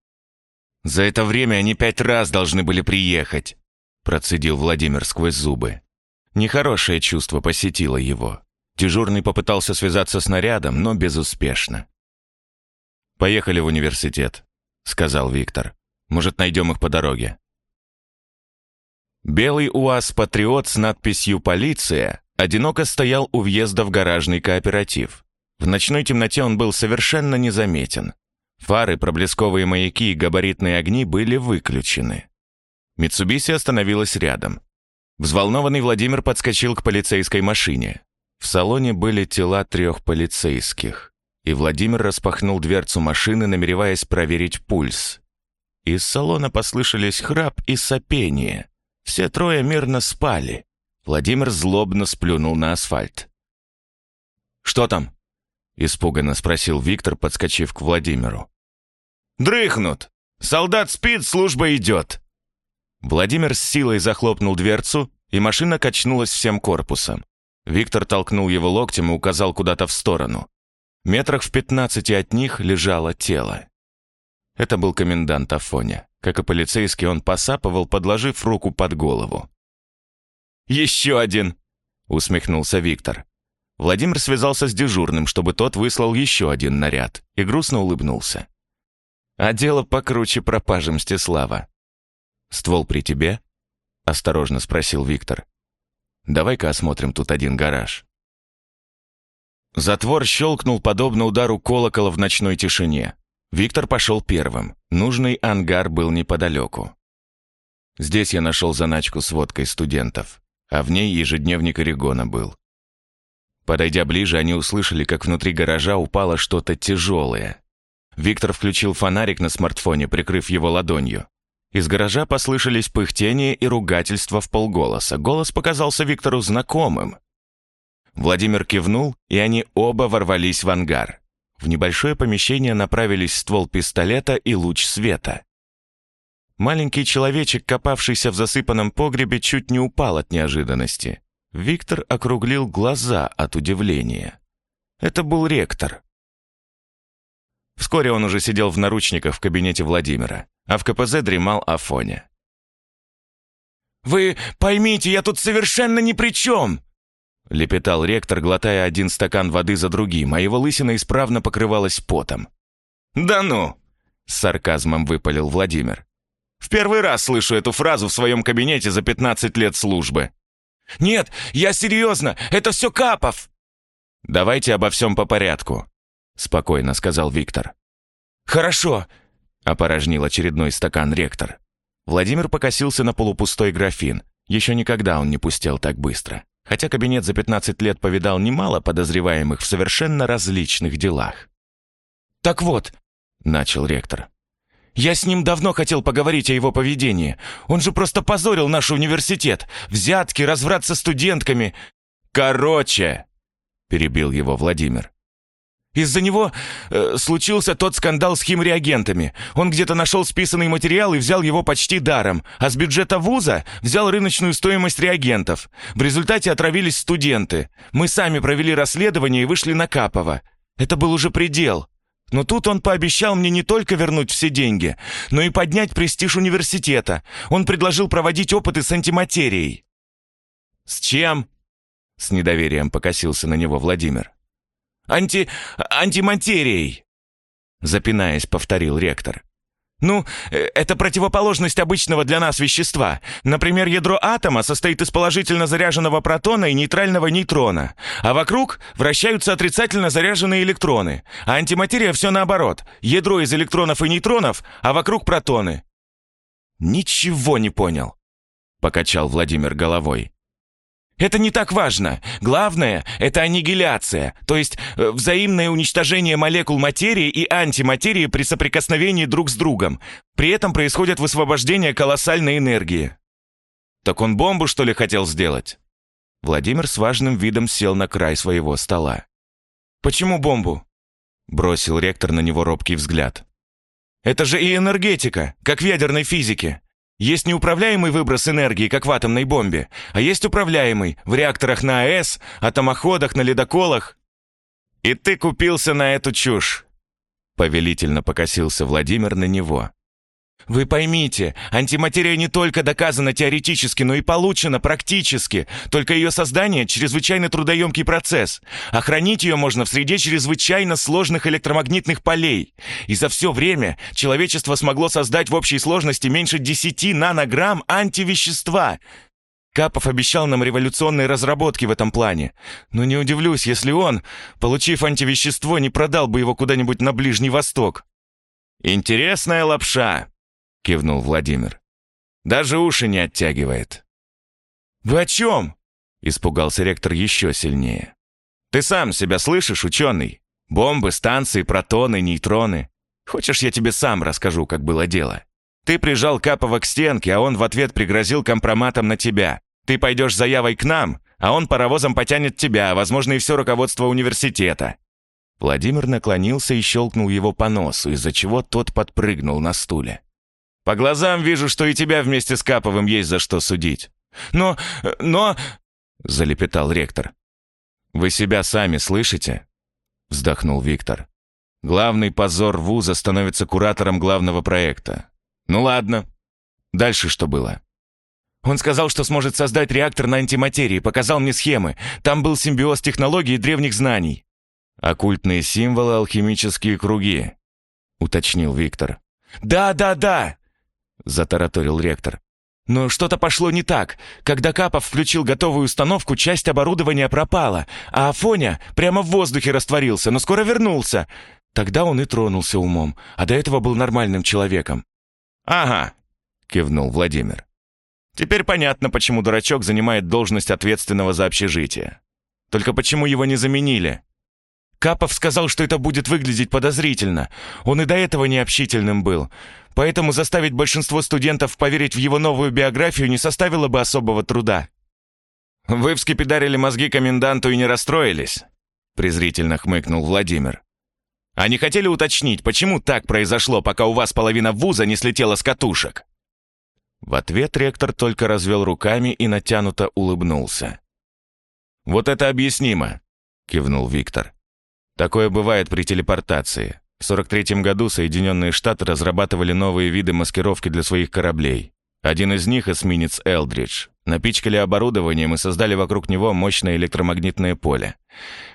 «За это время они пять раз должны были приехать», — процедил Владимир сквозь зубы. Нехорошее чувство посетило его. Дежурный попытался связаться с нарядом, но безуспешно. «Поехали в университет», — сказал Виктор. «Может, найдем их по дороге?» Белый УАЗ-патриот с надписью «Полиция» одиноко стоял у въезда в гаражный кооператив. В ночной темноте он был совершенно незаметен. Фары, проблесковые маяки и габаритные огни были выключены. Митсубиси остановилась рядом. Взволнованный Владимир подскочил к полицейской машине. В салоне были тела трех полицейских и Владимир распахнул дверцу машины, намереваясь проверить пульс. Из салона послышались храп и сопение. Все трое мирно спали. Владимир злобно сплюнул на асфальт. «Что там?» — испуганно спросил Виктор, подскочив к Владимиру. «Дрыхнут! Солдат спит, служба идет!» Владимир с силой захлопнул дверцу, и машина качнулась всем корпусом. Виктор толкнул его локтем и указал куда-то в сторону. Метрах в пятнадцати от них лежало тело. Это был комендант Афоня. Как и полицейский, он посапывал, подложив руку под голову. «Еще один!» — усмехнулся Виктор. Владимир связался с дежурным, чтобы тот выслал еще один наряд, и грустно улыбнулся. «А дело покруче пропажи Мстислава». «Ствол при тебе?» — осторожно спросил Виктор. «Давай-ка осмотрим тут один гараж». Затвор щелкнул подобно удару колокола в ночной тишине. Виктор пошел первым. Нужный ангар был неподалеку. Здесь я нашел заначку с водкой студентов, а в ней ежедневник Орегона был. Подойдя ближе, они услышали, как внутри гаража упало что-то тяжелое. Виктор включил фонарик на смартфоне, прикрыв его ладонью. Из гаража послышались пыхтение и ругательства в полголоса. Голос показался Виктору знакомым. Владимир кивнул, и они оба ворвались в ангар. В небольшое помещение направились ствол пистолета и луч света. Маленький человечек, копавшийся в засыпанном погребе, чуть не упал от неожиданности. Виктор округлил глаза от удивления. Это был ректор. Вскоре он уже сидел в наручниках в кабинете Владимира, а в КПЗ дремал Афоня. «Вы поймите, я тут совершенно ни при чем!» Лепетал ректор, глотая один стакан воды за другим, а его лысина исправно покрывалась потом. «Да ну!» — с сарказмом выпалил Владимир. «В первый раз слышу эту фразу в своем кабинете за 15 лет службы». «Нет, я серьезно, это все Капов!» «Давайте обо всем по порядку», — спокойно сказал Виктор. «Хорошо», — опорожнил очередной стакан ректор. Владимир покосился на полупустой графин. Еще никогда он не пустел так быстро хотя кабинет за 15 лет повидал немало подозреваемых в совершенно различных делах. «Так вот», — начал ректор, «я с ним давно хотел поговорить о его поведении. Он же просто позорил наш университет. Взятки, разврат со студентками. Короче», — перебил его Владимир. Из-за него э, случился тот скандал с химреагентами. Он где-то нашел списанный материал и взял его почти даром, а с бюджета вуза взял рыночную стоимость реагентов. В результате отравились студенты. Мы сами провели расследование и вышли на Капова. Это был уже предел. Но тут он пообещал мне не только вернуть все деньги, но и поднять престиж университета. Он предложил проводить опыты с антиматерией. «С чем?» — с недоверием покосился на него Владимир. Анти... антиматерией!» Запинаясь, повторил ректор. «Ну, э, это противоположность обычного для нас вещества. Например, ядро атома состоит из положительно заряженного протона и нейтрального нейтрона, а вокруг вращаются отрицательно заряженные электроны. А антиматерия все наоборот. Ядро из электронов и нейтронов, а вокруг протоны». «Ничего не понял», — покачал Владимир головой. Это не так важно. Главное — это аннигиляция, то есть э, взаимное уничтожение молекул материи и антиматерии при соприкосновении друг с другом. При этом происходит высвобождение колоссальной энергии. Так он бомбу, что ли, хотел сделать? Владимир с важным видом сел на край своего стола. «Почему бомбу?» Бросил ректор на него робкий взгляд. «Это же и энергетика, как в ядерной физике. Есть неуправляемый выброс энергии, как в атомной бомбе, а есть управляемый в реакторах на АЭС, атомоходах, на ледоколах. И ты купился на эту чушь. Повелительно покосился Владимир на него. Вы поймите, антиматерия не только доказана теоретически, но и получена практически. Только ее создание – чрезвычайно трудоемкий процесс. Охранить ее можно в среде чрезвычайно сложных электромагнитных полей. И за все время человечество смогло создать в общей сложности меньше 10 нанограмм антивещества. Капов обещал нам революционные разработки в этом плане. Но не удивлюсь, если он, получив антивещество, не продал бы его куда-нибудь на Ближний Восток. «Интересная лапша», — кивнул Владимир. «Даже уши не оттягивает». «Вы о чем?» — испугался ректор еще сильнее. «Ты сам себя слышишь, ученый? Бомбы, станции, протоны, нейтроны. Хочешь, я тебе сам расскажу, как было дело? Ты прижал Капова к стенке, а он в ответ пригрозил компроматом на тебя. Ты пойдешь заявой к нам, а он паровозом потянет тебя, а, возможно, и все руководство университета». Владимир наклонился и щелкнул его по носу, из-за чего тот подпрыгнул на стуле. По глазам вижу, что и тебя вместе с Каповым есть за что судить. Но... но...» — залепетал ректор. «Вы себя сами слышите?» — вздохнул Виктор. «Главный позор вуза становится куратором главного проекта. Ну ладно. Дальше что было? Он сказал, что сможет создать реактор на антиматерии, показал мне схемы. Там был симбиоз технологий и древних знаний. Оккультные символы, алхимические круги, уточнил Виктор. «Да, да, да!» — затараторил ректор. Но что-то пошло не так. Когда Капов включил готовую установку, часть оборудования пропала, а Афоня прямо в воздухе растворился, но скоро вернулся. Тогда он и тронулся умом, а до этого был нормальным человеком. «Ага», — кивнул Владимир. «Теперь понятно, почему дурачок занимает должность ответственного за общежитие. Только почему его не заменили?» Капов сказал, что это будет выглядеть подозрительно. Он и до этого необщительным был. Поэтому заставить большинство студентов поверить в его новую биографию не составило бы особого труда. «Вы вскипидарили мозги коменданту и не расстроились?» презрительно хмыкнул Владимир. «А не хотели уточнить, почему так произошло, пока у вас половина вуза не слетела с катушек?» В ответ ректор только развел руками и натянуто улыбнулся. «Вот это объяснимо», — кивнул Виктор. Такое бывает при телепортации. В 43 году Соединенные Штаты разрабатывали новые виды маскировки для своих кораблей. Один из них, эсминец «Элдридж», напичкали оборудованием и создали вокруг него мощное электромагнитное поле.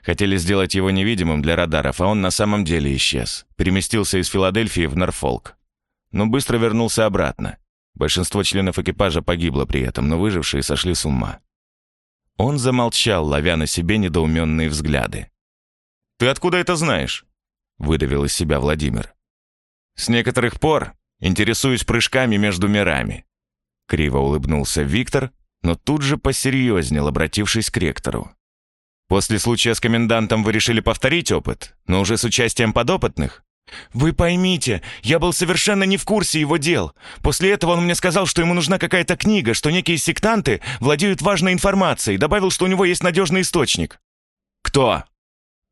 Хотели сделать его невидимым для радаров, а он на самом деле исчез. Переместился из Филадельфии в Норфолк. Но быстро вернулся обратно. Большинство членов экипажа погибло при этом, но выжившие сошли с ума. Он замолчал, ловя на себе недоуменные взгляды. «Ты откуда это знаешь?» — выдавил из себя Владимир. «С некоторых пор интересуюсь прыжками между мирами». Криво улыбнулся Виктор, но тут же посерьезнел, обратившись к ректору. «После случая с комендантом вы решили повторить опыт, но уже с участием подопытных?» «Вы поймите, я был совершенно не в курсе его дел. После этого он мне сказал, что ему нужна какая-то книга, что некие сектанты владеют важной информацией, добавил, что у него есть надежный источник». «Кто?»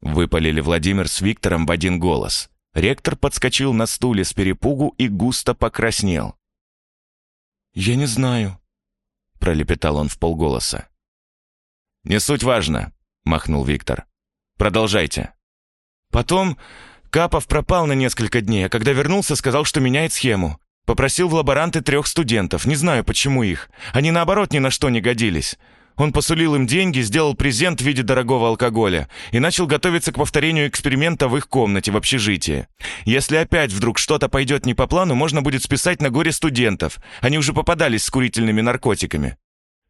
Выпалили Владимир с Виктором в один голос. Ректор подскочил на стуле с перепугу и густо покраснел. «Я не знаю», — пролепетал он в полголоса. «Не суть важно», — махнул Виктор. «Продолжайте». Потом Капов пропал на несколько дней, а когда вернулся, сказал, что меняет схему. Попросил в лаборанты трех студентов, не знаю, почему их. Они, наоборот, ни на что не годились. Он посулил им деньги, сделал презент в виде дорогого алкоголя и начал готовиться к повторению эксперимента в их комнате в общежитии. Если опять вдруг что-то пойдет не по плану, можно будет списать на горе студентов. Они уже попадались с курительными наркотиками.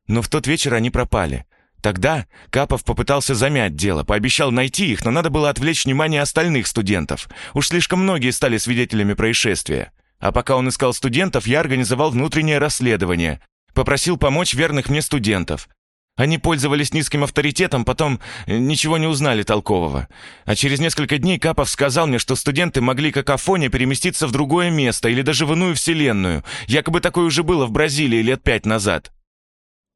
Но в тот вечер они пропали. Тогда Капов попытался замять дело, пообещал найти их, но надо было отвлечь внимание остальных студентов. Уж слишком многие стали свидетелями происшествия. А пока он искал студентов, я организовал внутреннее расследование. Попросил помочь верных мне студентов. Они пользовались низким авторитетом, потом э, ничего не узнали толкового. А через несколько дней Капов сказал мне, что студенты могли как Афоня переместиться в другое место или даже в иную вселенную. Якобы такое уже было в Бразилии лет пять назад.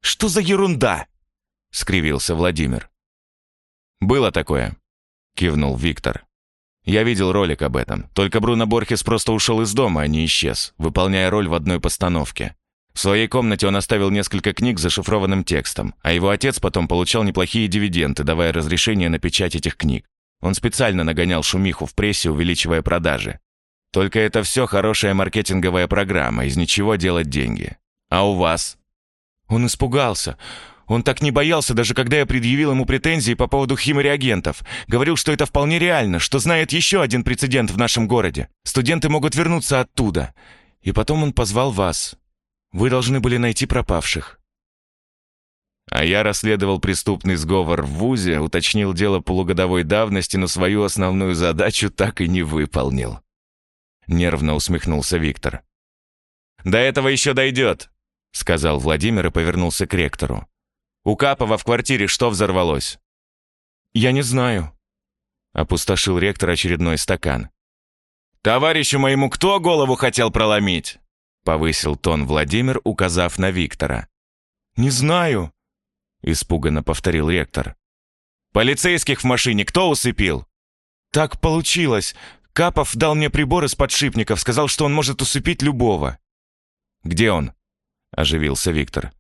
«Что за ерунда?» — скривился Владимир. «Было такое», — кивнул Виктор. «Я видел ролик об этом. Только Бруно Борхес просто ушел из дома, а не исчез, выполняя роль в одной постановке. В своей комнате он оставил несколько книг с зашифрованным текстом, а его отец потом получал неплохие дивиденды, давая разрешение на печать этих книг. Он специально нагонял шумиху в прессе, увеличивая продажи. Только это все хорошая маркетинговая программа, из ничего делать деньги. А у вас? Он испугался. Он так не боялся, даже когда я предъявил ему претензии по поводу химореагентов. Говорил, что это вполне реально, что знает еще один прецедент в нашем городе. Студенты могут вернуться оттуда. И потом он позвал вас. Вы должны были найти пропавших». А я расследовал преступный сговор в ВУЗе, уточнил дело полугодовой давности, но свою основную задачу так и не выполнил. Нервно усмехнулся Виктор. «До этого еще дойдет», — сказал Владимир и повернулся к ректору. «У Капова в квартире что взорвалось?» «Я не знаю», — опустошил ректор очередной стакан. «Товарищу моему кто голову хотел проломить?» Повысил тон Владимир, указав на Виктора. «Не знаю», — испуганно повторил ректор. «Полицейских в машине кто усыпил?» «Так получилось. Капов дал мне прибор из подшипников, сказал, что он может усыпить любого». «Где он?» — оживился Виктор.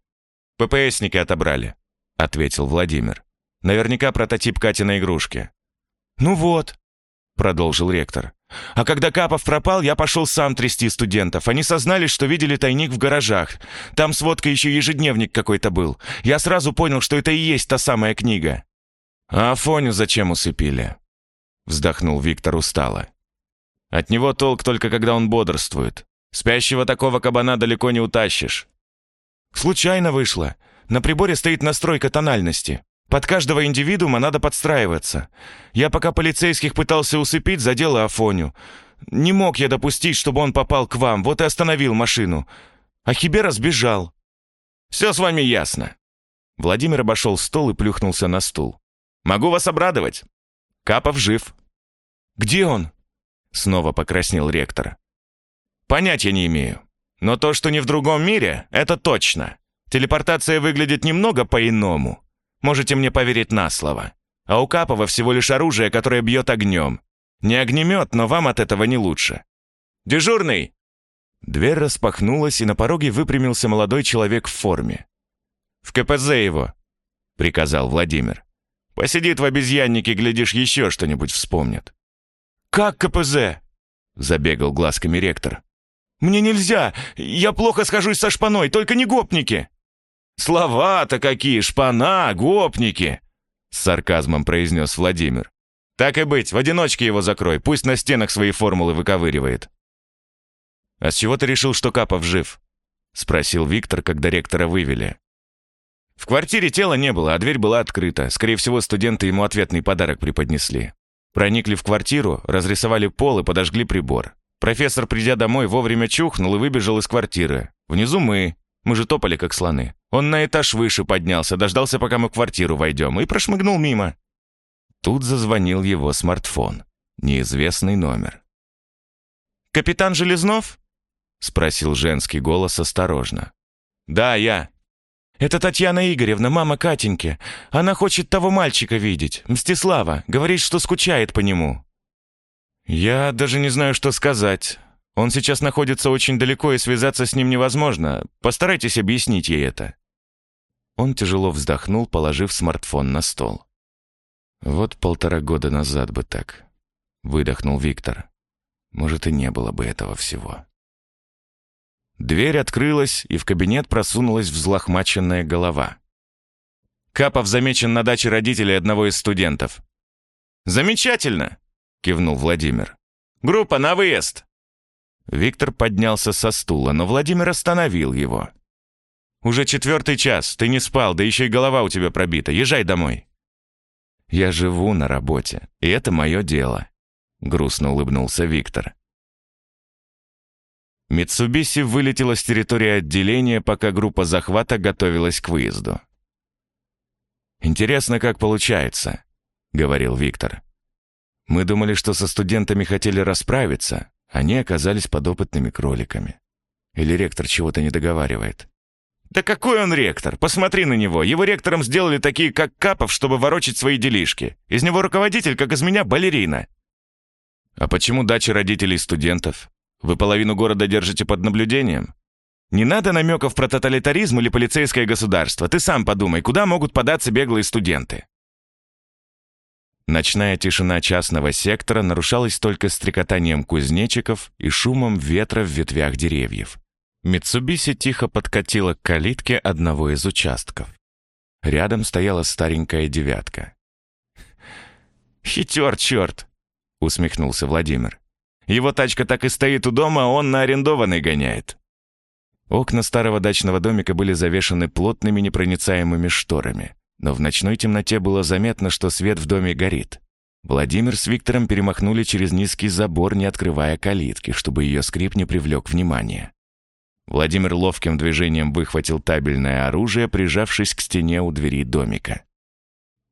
«ППСники отобрали», — ответил Владимир. «Наверняка прототип Катиной игрушки». «Ну вот», — продолжил ректор. А когда Капов пропал, я пошел сам трясти студентов. Они сознались, что видели тайник в гаражах. Там с водкой еще ежедневник какой-то был. Я сразу понял, что это и есть та самая книга». «А Афоню зачем усыпили?» Вздохнул Виктор устало. «От него толк только, когда он бодрствует. Спящего такого кабана далеко не утащишь». «Случайно вышло. На приборе стоит настройка тональности. Под каждого индивидуума надо подстраиваться. Я пока полицейских пытался усыпить, задел Афоню. Не мог я допустить, чтобы он попал к вам, вот и остановил машину. А Хибера сбежал. Все с вами ясно. Владимир обошел стол и плюхнулся на стул. Могу вас обрадовать. Капов жив. Где он? Снова покраснел ректор. Понятия не имею. Но то, что не в другом мире, это точно. Телепортация выглядит немного по-иному. Можете мне поверить на слово. А у Капова всего лишь оружие, которое бьет огнем. Не огнемет, но вам от этого не лучше. Дежурный!» Дверь распахнулась, и на пороге выпрямился молодой человек в форме. «В КПЗ его!» — приказал Владимир. «Посидит в обезьяннике, глядишь, еще что-нибудь вспомнит». «Как КПЗ?» — забегал глазками ректор. «Мне нельзя! Я плохо схожусь со шпаной, только не гопники!» «Слова-то какие, шпана, гопники!» С сарказмом произнес Владимир. «Так и быть, в одиночке его закрой, пусть на стенах свои формулы выковыривает». «А с чего ты решил, что Капов жив?» Спросил Виктор, когда ректора вывели. В квартире тела не было, а дверь была открыта. Скорее всего, студенты ему ответный подарок преподнесли. Проникли в квартиру, разрисовали пол и подожгли прибор. Профессор, придя домой, вовремя чухнул и выбежал из квартиры. Внизу мы, мы же топали, как слоны. Он на этаж выше поднялся, дождался, пока мы в квартиру войдем, и прошмыгнул мимо. Тут зазвонил его смартфон. Неизвестный номер. «Капитан Железнов?» — спросил женский голос осторожно. «Да, я». «Это Татьяна Игоревна, мама Катеньки. Она хочет того мальчика видеть, Мстислава. Говорит, что скучает по нему». «Я даже не знаю, что сказать. Он сейчас находится очень далеко, и связаться с ним невозможно. Постарайтесь объяснить ей это». Он тяжело вздохнул, положив смартфон на стол. «Вот полтора года назад бы так», — выдохнул Виктор. «Может, и не было бы этого всего». Дверь открылась, и в кабинет просунулась взлохмаченная голова. «Капов замечен на даче родителей одного из студентов». «Замечательно!» — кивнул Владимир. «Группа на выезд!» Виктор поднялся со стула, но Владимир остановил его. «Уже четвертый час, ты не спал, да еще и голова у тебя пробита. Езжай домой». «Я живу на работе, и это мое дело», — грустно улыбнулся Виктор. Митсубиси вылетела с территории отделения, пока группа захвата готовилась к выезду. «Интересно, как получается», — говорил Виктор. «Мы думали, что со студентами хотели расправиться, они оказались подопытными кроликами. Или ректор чего-то не договаривает. «Да какой он ректор? Посмотри на него. Его ректором сделали такие, как Капов, чтобы ворочать свои делишки. Из него руководитель, как из меня, балерина». «А почему дача родителей студентов? Вы половину города держите под наблюдением?» «Не надо намеков про тоталитаризм или полицейское государство. Ты сам подумай, куда могут податься беглые студенты?» Ночная тишина частного сектора нарушалась только стрекотанием кузнечиков и шумом ветра в ветвях деревьев. Митсубиси тихо подкатила к калитке одного из участков. Рядом стояла старенькая девятка. «Хитер, черт!» — усмехнулся Владимир. «Его тачка так и стоит у дома, а он на арендованный гоняет». Окна старого дачного домика были завешаны плотными непроницаемыми шторами но в ночной темноте было заметно, что свет в доме горит. Владимир с Виктором перемахнули через низкий забор, не открывая калитки, чтобы ее скрип не привлек внимания. Владимир ловким движением выхватил табельное оружие, прижавшись к стене у двери домика.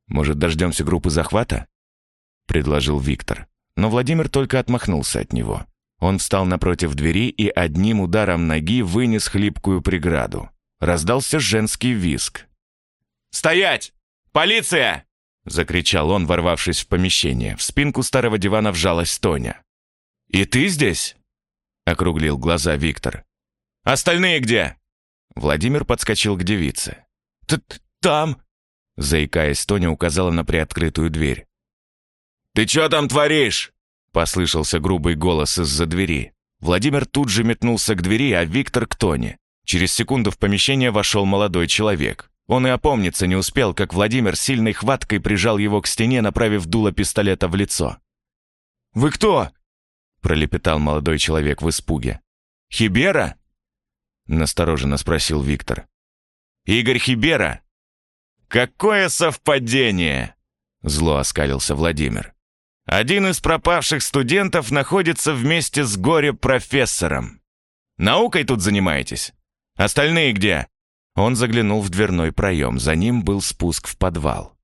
«Может, дождемся группы захвата?» — предложил Виктор. Но Владимир только отмахнулся от него. Он встал напротив двери и одним ударом ноги вынес хлипкую преграду. Раздался женский визг. «Стоять! Полиция!» — закричал он, ворвавшись в помещение. В спинку старого дивана вжалась Тоня. «И ты здесь?» — округлил глаза Виктор. «Остальные где?» Владимир подскочил к девице. «Т «Там!» — заикаясь, Тоня указала на приоткрытую дверь. «Ты что там творишь?» — послышался грубый голос из-за двери. Владимир тут же метнулся к двери, а Виктор к Тоне. Через секунду в помещение вошел молодой человек. Он и опомниться не успел, как Владимир сильной хваткой прижал его к стене, направив дуло пистолета в лицо. «Вы кто?» — пролепетал молодой человек в испуге. «Хибера?» — настороженно спросил Виктор. «Игорь Хибера?» «Какое совпадение!» — зло оскалился Владимир. «Один из пропавших студентов находится вместе с горе-профессором. Наукой тут занимаетесь? Остальные где?» Он заглянул в дверной проем, за ним был спуск в подвал.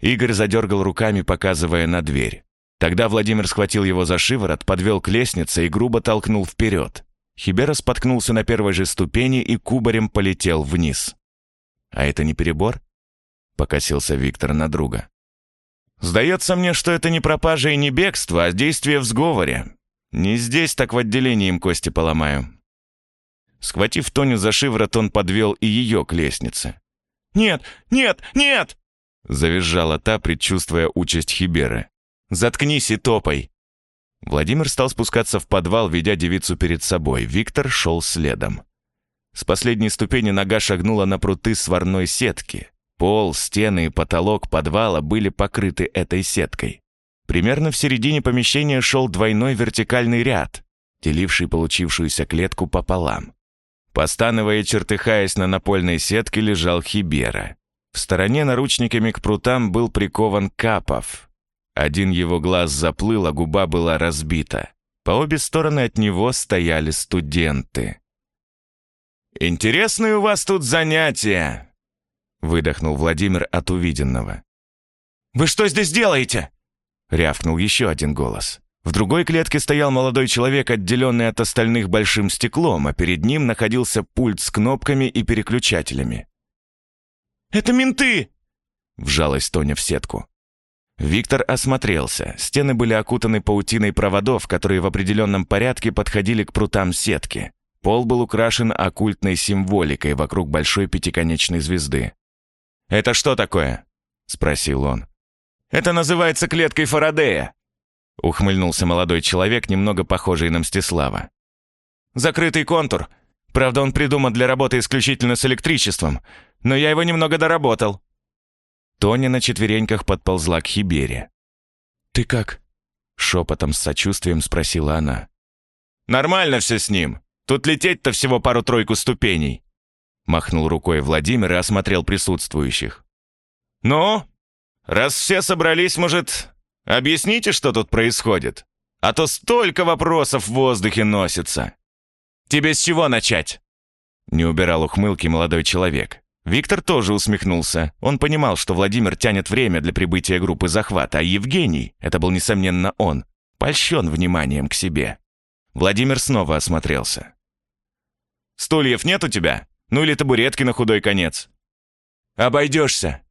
Игорь задергал руками, показывая на дверь. Тогда Владимир схватил его за шиворот, подвел к лестнице и грубо толкнул вперед. Хибера споткнулся на первой же ступени и кубарем полетел вниз. «А это не перебор?» — покосился Виктор на друга. «Сдается мне, что это не пропажа и не бегство, а действие в сговоре. Не здесь, так в отделении им кости поломаю. Схватив Тоню за шиворот, он подвел и ее к лестнице. «Нет! Нет! Нет!» Завизжала та, предчувствуя участь Хиберы. «Заткнись и топай!» Владимир стал спускаться в подвал, ведя девицу перед собой. Виктор шел следом. С последней ступени нога шагнула на пруты сварной сетки. Пол, стены и потолок подвала были покрыты этой сеткой. Примерно в середине помещения шел двойной вертикальный ряд, деливший получившуюся клетку пополам. Постановая и чертыхаясь на напольной сетке, лежал Хибера. В стороне наручниками к прутам был прикован Капов. Один его глаз заплыл, а губа была разбита. По обе стороны от него стояли студенты. «Интересные у вас тут занятия!» выдохнул Владимир от увиденного. «Вы что здесь делаете?» рявкнул еще один голос. В другой клетке стоял молодой человек, отделенный от остальных большим стеклом, а перед ним находился пульт с кнопками и переключателями. «Это менты!» — вжалась Тоня в сетку. Виктор осмотрелся. Стены были окутаны паутиной проводов, которые в определенном порядке подходили к прутам сетки. Пол был украшен оккультной символикой вокруг большой пятиконечной звезды. «Это что такое?» — спросил он. «Это называется клеткой Фарадея», Ухмыльнулся молодой человек, немного похожий на Мстислава. «Закрытый контур. Правда, он придуман для работы исключительно с электричеством, но я его немного доработал». Тоня на четвереньках подползла к Хибере. «Ты как?» — шепотом с сочувствием спросила она. «Нормально все с ним. Тут лететь-то всего пару-тройку ступеней». Махнул рукой Владимир и осмотрел присутствующих. «Ну, раз все собрались, может, Объясните, что тут происходит? А то столько вопросов в воздухе носится. Тебе с чего начать?» Не убирал ухмылки молодой человек. Виктор тоже усмехнулся. Он понимал, что Владимир тянет время для прибытия группы захвата, а Евгений, это был, несомненно, он, польщен вниманием к себе. Владимир снова осмотрелся. «Стульев нет у тебя? Ну или табуретки на худой конец?» «Обойдешься».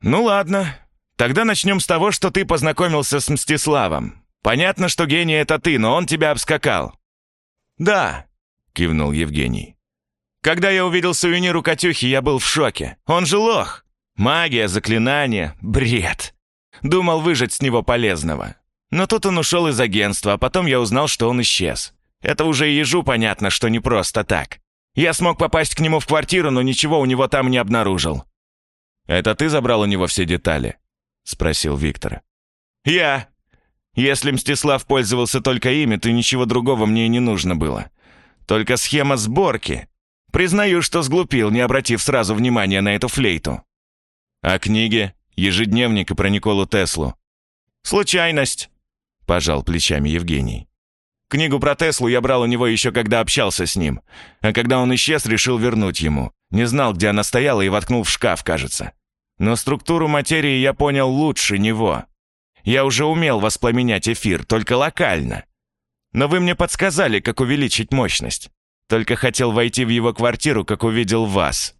«Ну ладно, Тогда начнем с того, что ты познакомился с Мстиславом. Понятно, что гений — это ты, но он тебя обскакал». «Да», — кивнул Евгений. «Когда я увидел сувенир Катюхи, я был в шоке. Он же лох. Магия, заклинания, бред. Думал выжать с него полезного. Но тут он ушел из агентства, а потом я узнал, что он исчез. Это уже ежу понятно, что не просто так. Я смог попасть к нему в квартиру, но ничего у него там не обнаружил». «Это ты забрал у него все детали?» — спросил Виктор. «Я. Если Мстислав пользовался только ими, то ничего другого мне и не нужно было. Только схема сборки. Признаю, что сглупил, не обратив сразу внимания на эту флейту. А книги? Ежедневник и про Николу Теслу. Случайность», — пожал плечами Евгений. Книгу про Теслу я брал у него еще когда общался с ним. А когда он исчез, решил вернуть ему. Не знал, где она стояла, и воткнул в шкаф, кажется. Но структуру материи я понял лучше него. Я уже умел воспламенять эфир, только локально. Но вы мне подсказали, как увеличить мощность. Только хотел войти в его квартиру, как увидел вас.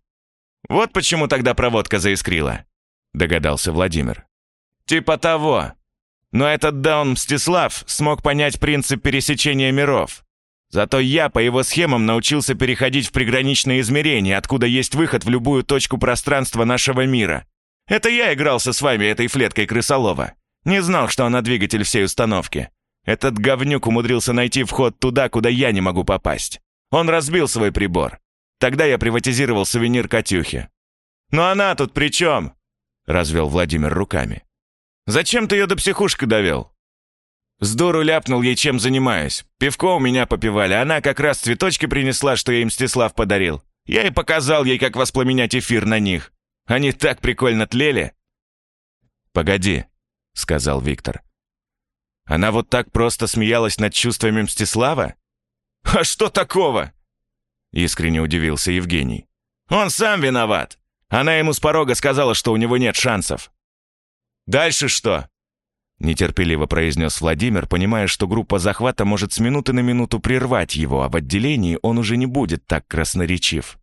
Вот почему тогда проводка заискрила», — догадался Владимир. «Типа того. Но этот Даун Мстислав смог понять принцип пересечения миров. Зато я по его схемам научился переходить в приграничные измерения, откуда есть выход в любую точку пространства нашего мира. Это я игрался с вами этой флеткой крысолова. Не знал, что она двигатель всей установки. Этот говнюк умудрился найти вход туда, куда я не могу попасть. Он разбил свой прибор. Тогда я приватизировал сувенир Катюхи. «Но она тут при чем?» — развел Владимир руками. «Зачем ты ее до психушки довел?» С дуру ляпнул ей, чем занимаюсь. Пивко у меня попивали, она как раз цветочки принесла, что ей Мстислав подарил. Я и показал ей, как воспламенять эфир на них. Они так прикольно тлели. «Погоди», — сказал Виктор. «Она вот так просто смеялась над чувствами Мстислава?» «А что такого?» Искренне удивился Евгений. «Он сам виноват. Она ему с порога сказала, что у него нет шансов». «Дальше что?» Нетерпеливо произнес Владимир, понимая, что группа захвата может с минуты на минуту прервать его, а в отделении он уже не будет так красноречив.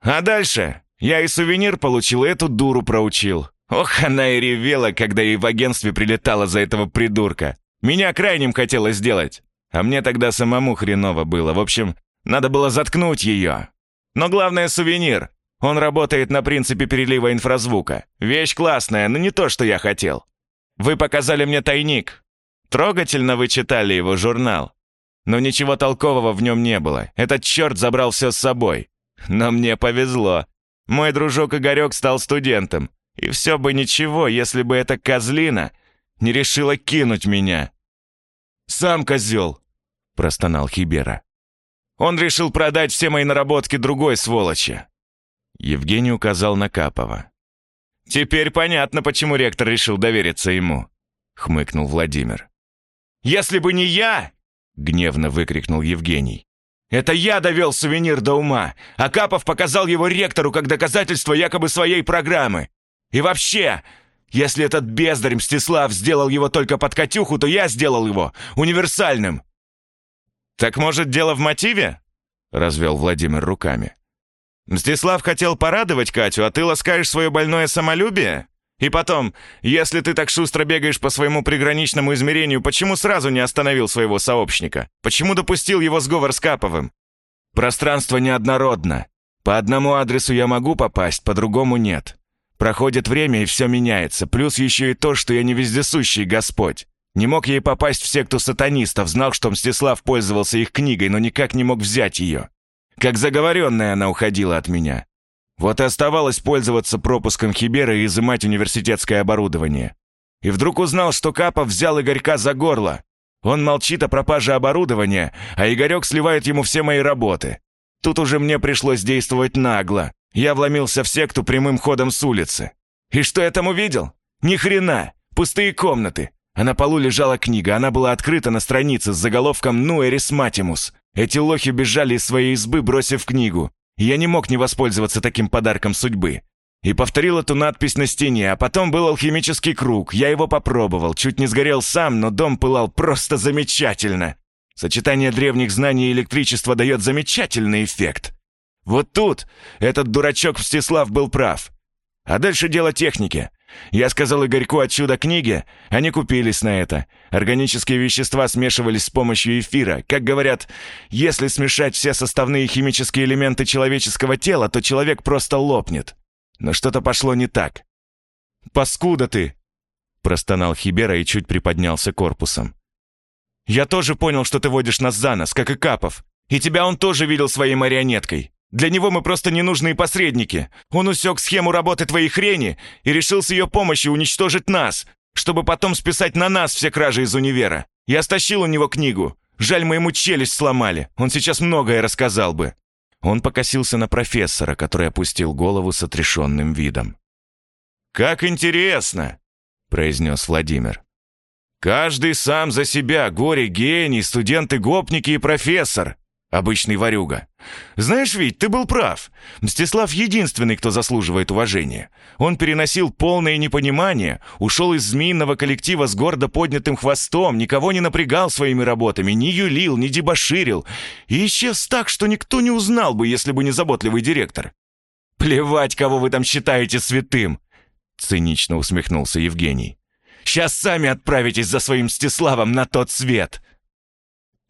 «А дальше? Я и сувенир получил, и эту дуру проучил. Ох, она и ревела, когда ей в агентстве прилетала за этого придурка. Меня крайним хотела сделать. А мне тогда самому хреново было. В общем, надо было заткнуть ее. Но главное — сувенир. Он работает на принципе перелива инфразвука. Вещь классная, но не то, что я хотел. Вы показали мне тайник. Трогательно вы читали его журнал. Но ничего толкового в нем не было. Этот черт забрал все с собой. Но мне повезло. Мой дружок Игорек стал студентом. И все бы ничего, если бы эта козлина не решила кинуть меня. «Сам козел!» — простонал Хибера. «Он решил продать все мои наработки другой сволочи!» Евгений указал на Капова. «Теперь понятно, почему ректор решил довериться ему», — хмыкнул Владимир. «Если бы не я!» — гневно выкрикнул Евгений. «Это я довел сувенир до ума, а Капов показал его ректору как доказательство якобы своей программы. И вообще, если этот бездарь Мстислав сделал его только под Катюху, то я сделал его универсальным». «Так, может, дело в мотиве?» — развел Владимир руками. «Мстислав хотел порадовать Катю, а ты ласкаешь свое больное самолюбие? И потом, если ты так шустро бегаешь по своему приграничному измерению, почему сразу не остановил своего сообщника? Почему допустил его сговор с Каповым? Пространство неоднородно. По одному адресу я могу попасть, по другому нет. Проходит время, и все меняется. Плюс еще и то, что я не вездесущий Господь. Не мог ей попасть в секту сатанистов, знал, что Мстислав пользовался их книгой, но никак не мог взять ее. Как заговоренная она уходила от меня. Вот и оставалось пользоваться пропуском Хибера и изымать университетское оборудование. И вдруг узнал, что Капов взял Игорька за горло. Он молчит о пропаже оборудования, а Игорек сливает ему все мои работы. Тут уже мне пришлось действовать нагло. Я вломился в секту прямым ходом с улицы. И что я там увидел? Ни хрена! Пустые комнаты. А на полу лежала книга, она была открыта на странице с заголовком «Ну, Эрисматимус». Эти лохи бежали из своей избы, бросив книгу. я не мог не воспользоваться таким подарком судьбы. И повторил эту надпись на стене, а потом был алхимический круг. Я его попробовал, чуть не сгорел сам, но дом пылал просто замечательно. Сочетание древних знаний и электричества дает замечательный эффект. Вот тут этот дурачок Мстислав был прав. А дальше дело техники. Я сказал Игорьку от чудо-книги, они купились на это. Органические вещества смешивались с помощью эфира. Как говорят, если смешать все составные химические элементы человеческого тела, то человек просто лопнет. Но что-то пошло не так. «Паскуда ты!» — простонал Хибера и чуть приподнялся корпусом. «Я тоже понял, что ты водишь нас за нос, как и Капов. И тебя он тоже видел своей марионеткой. Для него мы просто ненужные посредники. Он усек схему работы твоей хрени и решил с ее помощью уничтожить нас, чтобы потом списать на нас все кражи из универа. Я стащил у него книгу. Жаль, мы ему челюсть сломали. Он сейчас многое рассказал бы». Он покосился на профессора, который опустил голову с отрешенным видом. «Как интересно!» — произнес Владимир. «Каждый сам за себя, горе-гений, студенты-гопники и профессор. Обычный ворюга. Знаешь ведь, ты был прав. Мстислав единственный, кто заслуживает уважения. Он переносил полное непонимание, ушел из змеиного коллектива с гордо поднятым хвостом, никого не напрягал своими работами, не юлил, не дебоширил. И исчез так, что никто не узнал бы, если бы не заботливый директор. «Плевать, кого вы там считаете святым!» Цинично усмехнулся Евгений. «Сейчас сами отправитесь за своим Мстиславом на тот свет!»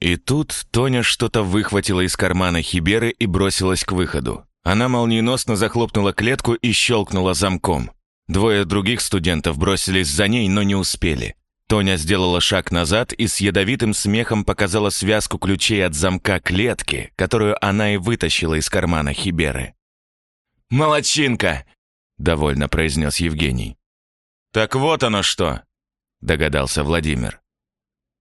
И тут Тоня что-то выхватила из кармана Хиберы и бросилась к выходу. Она молниеносно захлопнула клетку и щелкнула замком. Двое других студентов бросились за ней, но не успели. Тоня сделала шаг назад и с ядовитым смехом показала связку ключей от замка клетки, которую она и вытащила из кармана Хиберы. «Молодчинка!» — довольно произнес Евгений. «Так вот оно что!» — догадался Владимир.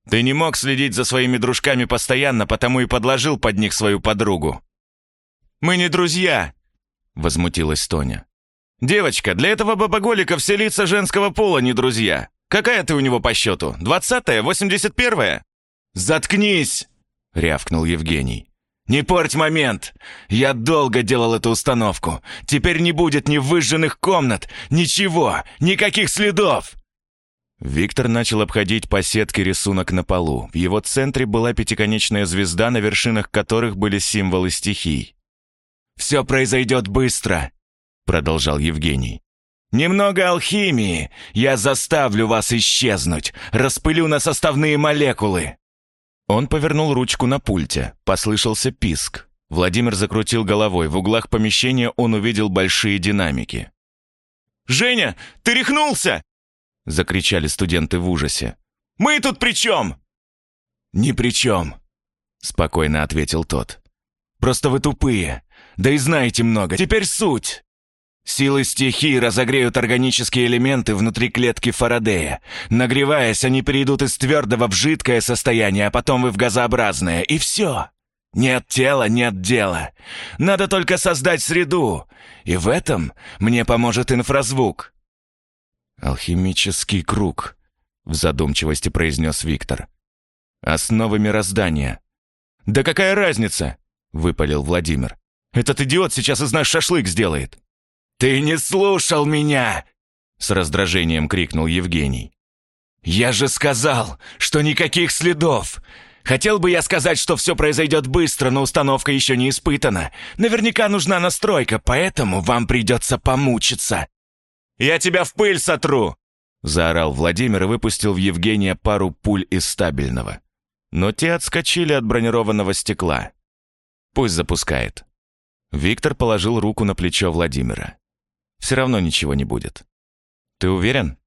«Ты не мог следить за своими дружками постоянно, потому и подложил под них свою подругу». «Мы не друзья!» — возмутилась Тоня. «Девочка, для этого бабоголика все лица женского пола не друзья. Какая ты у него по счету? Двадцатая? Восемьдесят первая?» «Заткнись!» — рявкнул Евгений. «Не порть момент! Я долго делал эту установку. Теперь не будет ни выжженных комнат, ничего, никаких следов!» Виктор начал обходить по сетке рисунок на полу. В его центре была пятиконечная звезда, на вершинах которых были символы стихий. «Все произойдет быстро», — продолжал Евгений. «Немного алхимии. Я заставлю вас исчезнуть. Распылю на составные молекулы». Он повернул ручку на пульте. Послышался писк. Владимир закрутил головой. В углах помещения он увидел большие динамики. «Женя, ты рехнулся!» — закричали студенты в ужасе. «Мы тут при чем?» «Ни при чем», — спокойно ответил тот. «Просто вы тупые. Да и знаете много. Теперь суть. Силы стихии разогреют органические элементы внутри клетки Фарадея. Нагреваясь, они перейдут из твердого в жидкое состояние, а потом и в газообразное. И все. Нет тела, нет дела. Надо только создать среду. И в этом мне поможет инфразвук. «Алхимический круг», — в задумчивости произнес Виктор. «Основы мироздания». «Да какая разница?» — выпалил Владимир. «Этот идиот сейчас из нас шашлык сделает». «Ты не слушал меня!» — с раздражением крикнул Евгений. «Я же сказал, что никаких следов! Хотел бы я сказать, что все произойдет быстро, но установка еще не испытана. Наверняка нужна настройка, поэтому вам придется помучиться». «Я тебя в пыль сотру!» — заорал Владимир и выпустил в Евгения пару пуль из стабильного. Но те отскочили от бронированного стекла. «Пусть запускает». Виктор положил руку на плечо Владимира. Все равно ничего не будет. Ты уверен?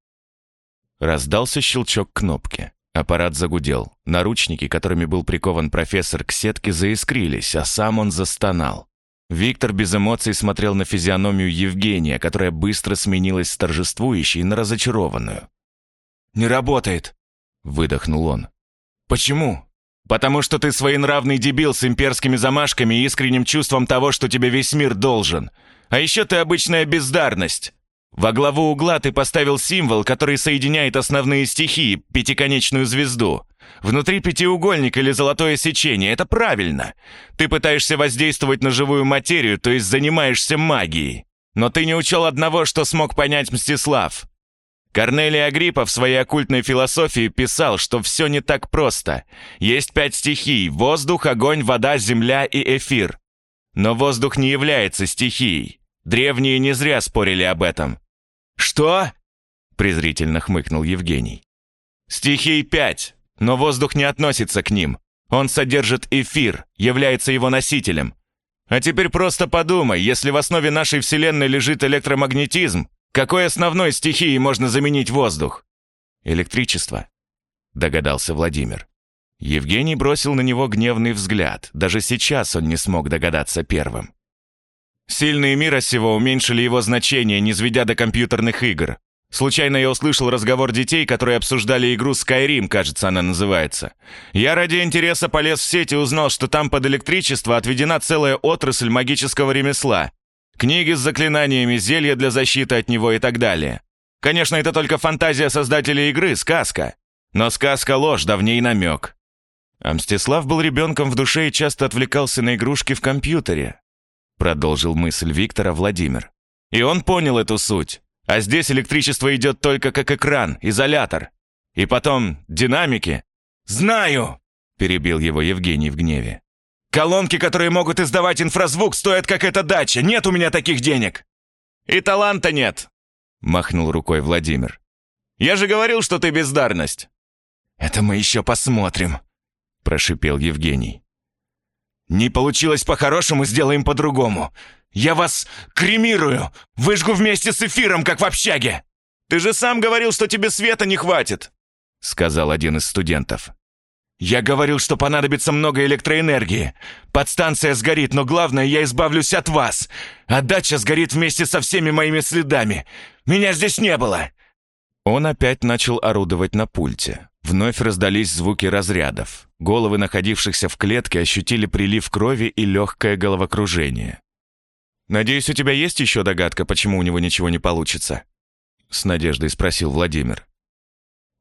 Раздался щелчок кнопки. Аппарат загудел. Наручники, которыми был прикован профессор к сетке, заискрились, а сам он застонал. Виктор без эмоций смотрел на физиономию Евгения, которая быстро сменилась с торжествующей на разочарованную. «Не работает!» — выдохнул он. «Почему?» «Потому что ты своенравный дебил с имперскими замашками и искренним чувством того, что тебе весь мир должен. А еще ты обычная бездарность. Во главу угла ты поставил символ, который соединяет основные стихии, пятиконечную звезду. Внутри пятиугольник или золотое сечение. Это правильно. Ты пытаешься воздействовать на живую материю, то есть занимаешься магией. Но ты не учел одного, что смог понять Мстислав. Корнелий Агриппа в своей оккультной философии писал, что все не так просто. Есть пять стихий – воздух, огонь, вода, земля и эфир. Но воздух не является стихией. Древние не зря спорили об этом. «Что?» — презрительно хмыкнул Евгений. «Стихий пять, но воздух не относится к ним. Он содержит эфир, является его носителем. А теперь просто подумай, если в основе нашей Вселенной лежит электромагнетизм, какой основной стихией можно заменить воздух?» «Электричество», — догадался Владимир. Евгений бросил на него гневный взгляд. Даже сейчас он не смог догадаться первым. «Сильные мира сего уменьшили его значение, не сведя до компьютерных игр. Случайно я услышал разговор детей, которые обсуждали игру Skyrim, кажется, она называется. Я ради интереса полез в сеть и узнал, что там под электричество отведена целая отрасль магического ремесла. Книги с заклинаниями, зелья для защиты от него и так далее. Конечно, это только фантазия создателей игры, сказка. Но сказка ложь, давней намек. А Мстислав был ребенком в душе и часто отвлекался на игрушки в компьютере. Продолжил мысль Виктора Владимир. И он понял эту суть. А здесь электричество идет только как экран, изолятор. И потом динамики. «Знаю!» — перебил его Евгений в гневе. «Колонки, которые могут издавать инфразвук, стоят как эта дача. Нет у меня таких денег!» «И таланта нет!» — махнул рукой Владимир. «Я же говорил, что ты бездарность!» «Это мы еще посмотрим!» прошипел Евгений. «Не получилось по-хорошему, сделаем по-другому. Я вас кремирую, выжгу вместе с эфиром, как в общаге. Ты же сам говорил, что тебе света не хватит!» сказал один из студентов. «Я говорил, что понадобится много электроэнергии. Подстанция сгорит, но главное, я избавлюсь от вас. А дача сгорит вместе со всеми моими следами. Меня здесь не было!» Он опять начал орудовать на пульте. Вновь раздались звуки разрядов. Головы находившихся в клетке ощутили прилив крови и легкое головокружение. «Надеюсь, у тебя есть еще догадка, почему у него ничего не получится?» С надеждой спросил Владимир.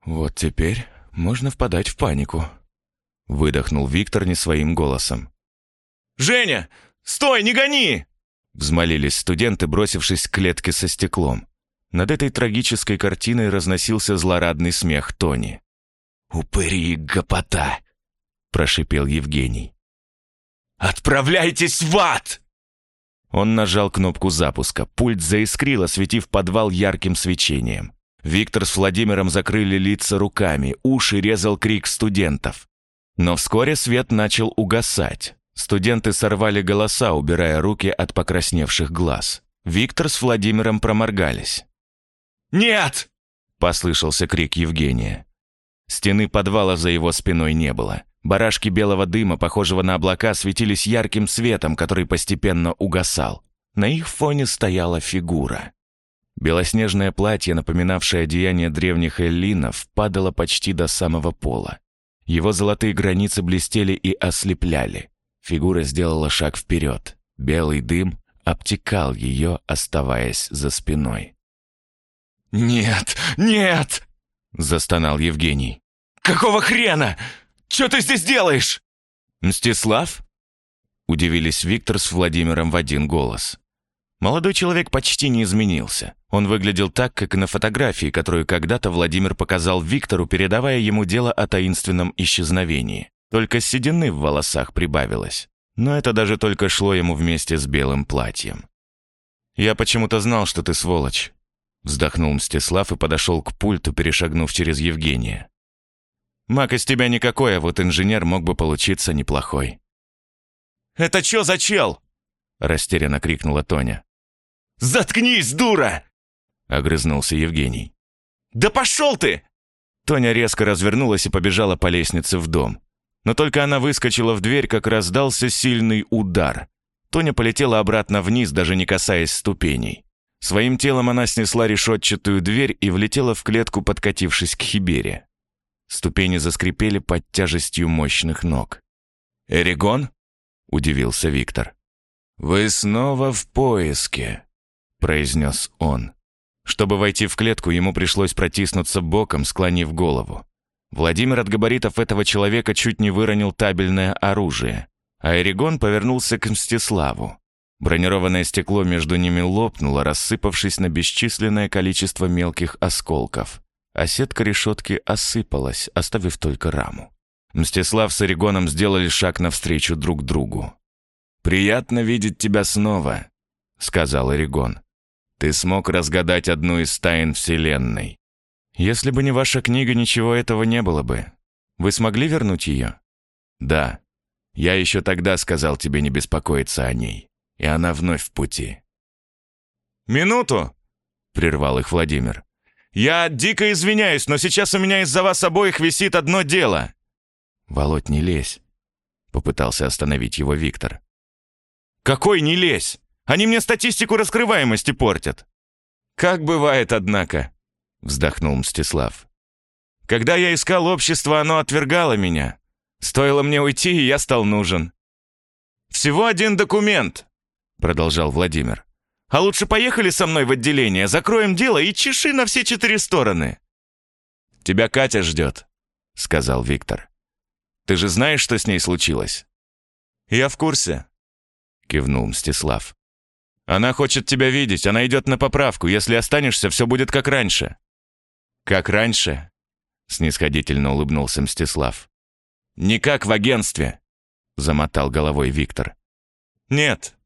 «Вот теперь можно впадать в панику», — выдохнул Виктор не своим голосом. «Женя! Стой, не гони!» Взмолились студенты, бросившись к клетке со стеклом. Над этой трагической картиной разносился злорадный смех Тони. «Упыри и гопота!» — прошипел Евгений. «Отправляйтесь в ад!» Он нажал кнопку запуска. Пульт заискрил, осветив подвал ярким свечением. Виктор с Владимиром закрыли лица руками, уши резал крик студентов. Но вскоре свет начал угасать. Студенты сорвали голоса, убирая руки от покрасневших глаз. Виктор с Владимиром проморгались. «Нет!» — послышался крик Евгения. Стены подвала за его спиной не было. Барашки белого дыма, похожего на облака, светились ярким светом, который постепенно угасал. На их фоне стояла фигура. Белоснежное платье, напоминавшее одеяние древних эллинов, падало почти до самого пола. Его золотые границы блестели и ослепляли. Фигура сделала шаг вперед. Белый дым обтекал ее, оставаясь за спиной. «Нет, нет!» — застонал Евгений. «Какого хрена? Что ты здесь делаешь?» «Мстислав?» — удивились Виктор с Владимиром в один голос. Молодой человек почти не изменился. Он выглядел так, как на фотографии, которую когда-то Владимир показал Виктору, передавая ему дело о таинственном исчезновении. Только седины в волосах прибавилось. Но это даже только шло ему вместе с белым платьем. «Я почему-то знал, что ты сволочь», — вздохнул Мстислав и подошел к пульту, перешагнув через Евгения. «Маг из тебя никакой, а вот инженер мог бы получиться неплохой». «Это чё за чел?» — растерянно крикнула Тоня. «Заткнись, дура!» — огрызнулся Евгений. «Да пошел ты!» Тоня резко развернулась и побежала по лестнице в дом. Но только она выскочила в дверь, как раздался сильный удар. Тоня полетела обратно вниз, даже не касаясь ступеней. Своим телом она снесла решетчатую дверь и влетела в клетку, подкатившись к Хибере. Ступени заскрипели под тяжестью мощных ног. «Эригон?» — удивился Виктор. «Вы снова в поиске», — произнес он. Чтобы войти в клетку, ему пришлось протиснуться боком, склонив голову. Владимир от габаритов этого человека чуть не выронил табельное оружие, а Эригон повернулся к Мстиславу. Бронированное стекло между ними лопнуло, рассыпавшись на бесчисленное количество мелких осколков, а сетка решетки осыпалась, оставив только раму. Мстислав с Орегоном сделали шаг навстречу друг другу. «Приятно видеть тебя снова», — сказал Орегон. «Ты смог разгадать одну из тайн Вселенной». «Если бы не ваша книга, ничего этого не было бы. Вы смогли вернуть ее?» «Да. Я еще тогда сказал тебе не беспокоиться о ней, и она вновь в пути». «Минуту!» — прервал их Владимир. «Я дико извиняюсь, но сейчас у меня из-за вас обоих висит одно дело». «Володь, не лезь», — попытался остановить его Виктор. «Какой не лезь? Они мне статистику раскрываемости портят». «Как бывает, однако», — вздохнул Мстислав. «Когда я искал общество, оно отвергало меня. Стоило мне уйти, и я стал нужен». «Всего один документ», — продолжал Владимир. «А лучше поехали со мной в отделение, закроем дело и чеши на все четыре стороны». «Тебя Катя ждет», — сказал Виктор. «Ты же знаешь, что с ней случилось?» «Я в курсе», — кивнул Мстислав. «Она хочет тебя видеть, она идет на поправку. Если останешься, все будет как раньше». «Как раньше?» — снисходительно улыбнулся Мстислав. «Не как в агентстве», — замотал головой Виктор. «Нет.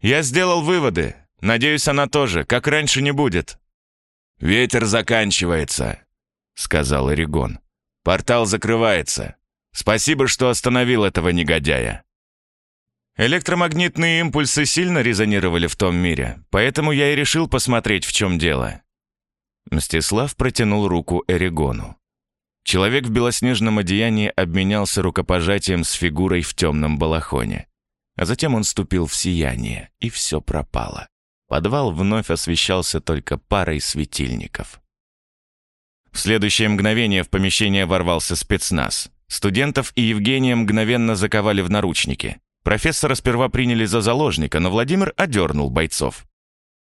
Я сделал выводы. Надеюсь, она тоже. Как раньше не будет». «Ветер заканчивается», — сказал Орегон. «Портал закрывается. Спасибо, что остановил этого негодяя». Электромагнитные импульсы сильно резонировали в том мире, поэтому я и решил посмотреть, в чем дело. Мстислав протянул руку Эригону. Человек в белоснежном одеянии обменялся рукопожатием с фигурой в темном балахоне. А затем он ступил в сияние, и все пропало. Подвал вновь освещался только парой светильников. В следующее мгновение в помещение ворвался спецназ. Студентов и Евгения мгновенно заковали в наручники. Профессора сперва приняли за заложника, но Владимир одернул бойцов.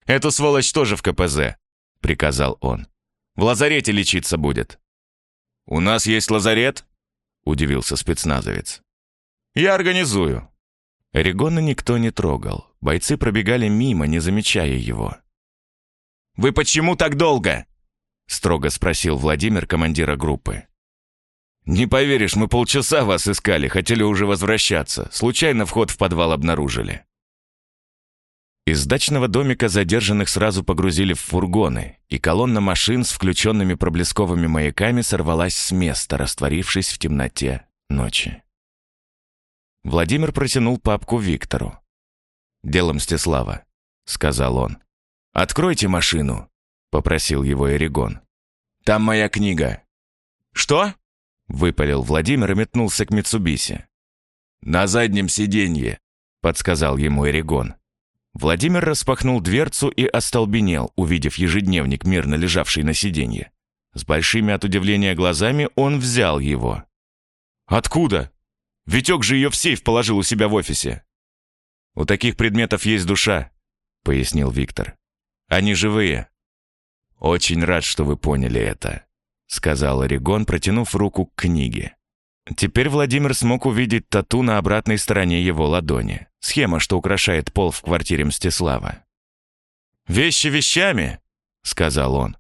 «Эту сволочь тоже в КПЗ», — приказал он. «В лазарете лечиться будет». «У нас есть лазарет?» — удивился спецназовец. «Я организую». Регона никто не трогал. Бойцы пробегали мимо, не замечая его. «Вы почему так долго?» — строго спросил Владимир командира группы. «Не поверишь, мы полчаса вас искали, хотели уже возвращаться. Случайно вход в подвал обнаружили». Из дачного домика задержанных сразу погрузили в фургоны, и колонна машин с включенными проблесковыми маяками сорвалась с места, растворившись в темноте ночи. Владимир протянул папку Виктору. «Дело Мстислава», — сказал он. «Откройте машину», — попросил его Эригон. «Там моя книга». «Что?» — выпалил Владимир и метнулся к Митсубиси. «На заднем сиденье», — подсказал ему Эригон. Владимир распахнул дверцу и остолбенел, увидев ежедневник, мирно лежавший на сиденье. С большими от удивления глазами он взял его. «Откуда? Витек же ее в сейф положил у себя в офисе». «У таких предметов есть душа», — пояснил Виктор. «Они живые». «Очень рад, что вы поняли это», — сказал Орегон, протянув руку к книге. Теперь Владимир смог увидеть тату на обратной стороне его ладони. Схема, что украшает пол в квартире Мстислава. «Вещи вещами», — сказал он.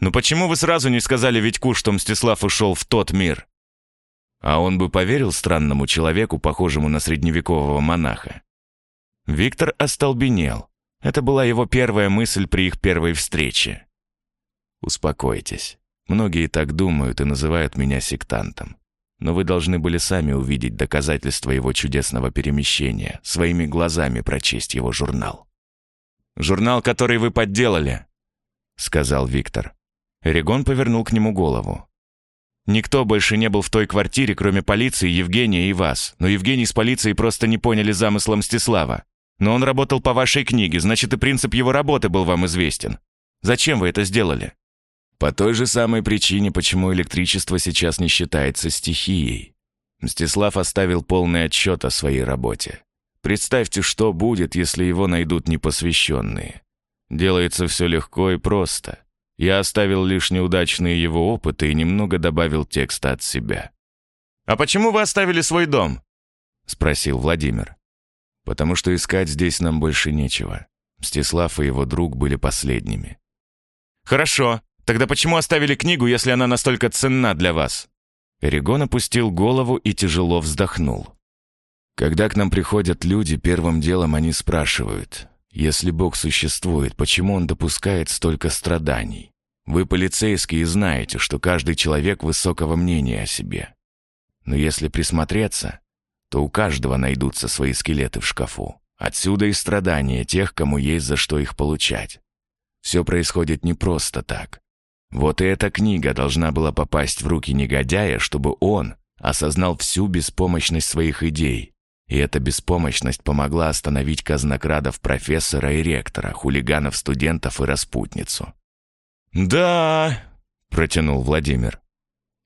«Но почему вы сразу не сказали Витьку, что Мстислав ушел в тот мир?» А он бы поверил странному человеку, похожему на средневекового монаха. Виктор остолбенел. Это была его первая мысль при их первой встрече. «Успокойтесь. Многие так думают и называют меня сектантом но вы должны были сами увидеть доказательства его чудесного перемещения, своими глазами прочесть его журнал. «Журнал, который вы подделали», — сказал Виктор. Регон повернул к нему голову. «Никто больше не был в той квартире, кроме полиции, Евгения и вас. Но Евгений с полицией просто не поняли замысла Мстислава. Но он работал по вашей книге, значит, и принцип его работы был вам известен. Зачем вы это сделали?» По той же самой причине, почему электричество сейчас не считается стихией. Мстислав оставил полный отчет о своей работе. Представьте, что будет, если его найдут непосвященные. Делается все легко и просто. Я оставил лишь неудачные его опыты и немного добавил текста от себя. «А почему вы оставили свой дом?» — спросил Владимир. «Потому что искать здесь нам больше нечего. Мстислав и его друг были последними». «Хорошо. Тогда почему оставили книгу, если она настолько ценна для вас?» Эригон опустил голову и тяжело вздохнул. «Когда к нам приходят люди, первым делом они спрашивают, если Бог существует, почему Он допускает столько страданий? Вы, полицейские, знаете, что каждый человек высокого мнения о себе. Но если присмотреться, то у каждого найдутся свои скелеты в шкафу. Отсюда и страдания тех, кому есть за что их получать. Все происходит не просто так. Вот и эта книга должна была попасть в руки негодяя, чтобы он осознал всю беспомощность своих идей. И эта беспомощность помогла остановить казнокрадов профессора и ректора, хулиганов студентов и распутницу. «Да», — протянул Владимир.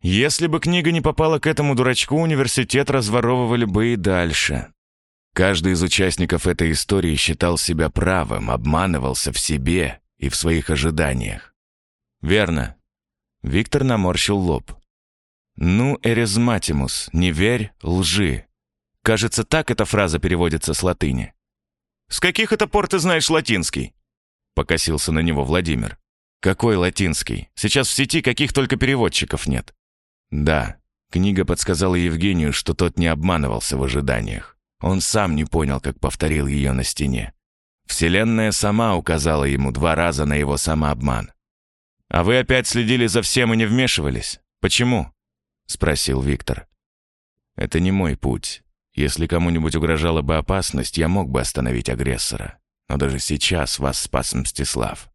«Если бы книга не попала к этому дурачку, университет разворовывали бы и дальше». Каждый из участников этой истории считал себя правым, обманывался в себе и в своих ожиданиях. «Верно». Виктор наморщил лоб. «Ну, эризматимус, не верь, лжи». Кажется, так эта фраза переводится с латыни. «С каких это пор ты знаешь латинский?» Покосился на него Владимир. «Какой латинский? Сейчас в сети каких только переводчиков нет». «Да». Книга подсказала Евгению, что тот не обманывался в ожиданиях. Он сам не понял, как повторил ее на стене. Вселенная сама указала ему два раза на его самообман. «А вы опять следили за всем и не вмешивались? Почему?» — спросил Виктор. «Это не мой путь. Если кому-нибудь угрожала бы опасность, я мог бы остановить агрессора. Но даже сейчас вас спас Мстислав.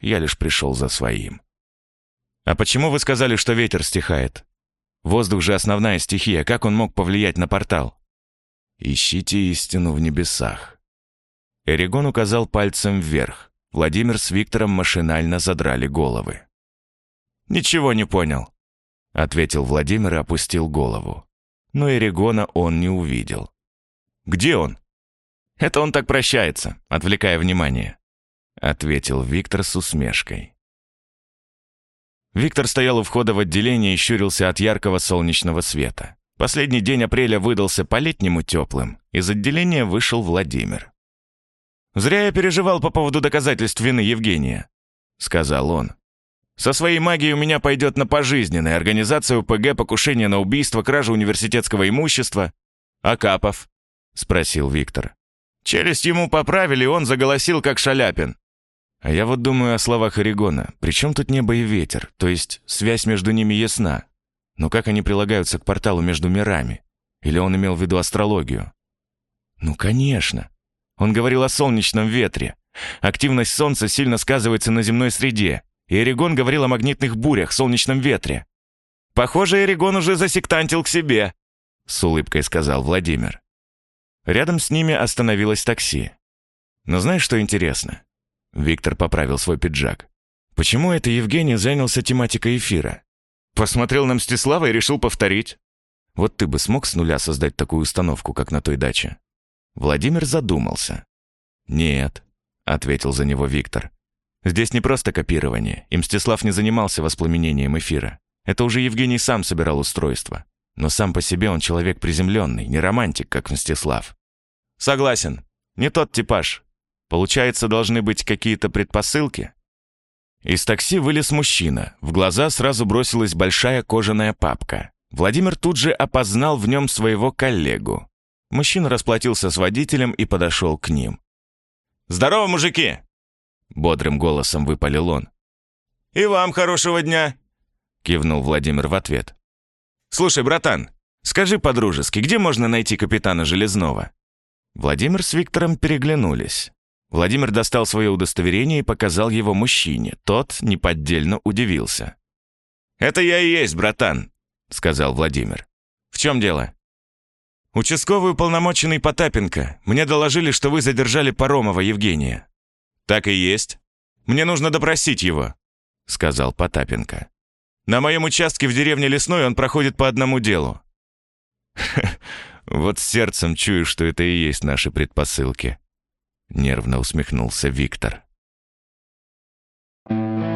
Я лишь пришел за своим». «А почему вы сказали, что ветер стихает? Воздух же основная стихия, как он мог повлиять на портал? Ищите истину в небесах. Эригон указал пальцем вверх. Владимир с Виктором машинально задрали головы. «Ничего не понял», — ответил Владимир и опустил голову. Но Эригона он не увидел. «Где он?» «Это он так прощается, отвлекая внимание», — ответил Виктор с усмешкой. Виктор стоял у входа в отделение и щурился от яркого солнечного света. Последний день апреля выдался по-летнему теплым. Из отделения вышел Владимир. «Зря я переживал по поводу доказательств вины Евгения», — сказал он. «Со своей магией у меня пойдет на пожизненное организация УПГ, покушение на убийство, кража университетского имущества». «Акапов?» — спросил Виктор. Челюсть ему поправили, он заголосил, как Шаляпин. А я вот думаю о словах Орегона. Причем тут небо и ветер? То есть связь между ними ясна. Но как они прилагаются к порталу между мирами? Или он имел в виду астрологию? Ну, конечно. Он говорил о солнечном ветре. Активность Солнца сильно сказывается на земной среде. И Орегон говорил о магнитных бурях, солнечном ветре. «Похоже, Орегон уже засектантил к себе», — с улыбкой сказал Владимир. Рядом с ними остановилось такси. Но знаешь, что интересно? Виктор поправил свой пиджак. Почему это Евгений занялся тематикой эфира? Посмотрел на Мстислава и решил повторить. Вот ты бы смог с нуля создать такую установку, как на той даче? Владимир задумался. «Нет», — ответил за него Виктор. «Здесь не просто копирование, и Мстислав не занимался воспламенением эфира. Это уже Евгений сам собирал устройство. Но сам по себе он человек приземленный, не романтик, как Мстислав». «Согласен. Не тот типаж. Получается, должны быть какие-то предпосылки?» Из такси вылез мужчина. В глаза сразу бросилась большая кожаная папка. Владимир тут же опознал в нем своего коллегу. Мужчина расплатился с водителем и подошел к ним. «Здорово, мужики!» Бодрым голосом выпалил он. «И вам хорошего дня!» Кивнул Владимир в ответ. «Слушай, братан, скажи по-дружески, где можно найти капитана Железного?» Владимир с Виктором переглянулись. Владимир достал свое удостоверение и показал его мужчине. Тот неподдельно удивился. «Это я и есть, братан», — сказал Владимир. «В чем дело?» «Участковый уполномоченный Потапенко. Мне доложили, что вы задержали Паромова Евгения». «Так и есть. Мне нужно допросить его», — сказал Потапенко. «На моем участке в деревне Лесной он проходит по одному делу». «Вот сердцем чую, что это и есть наши предпосылки», Нервно усмехнулся Виктор. Thank you.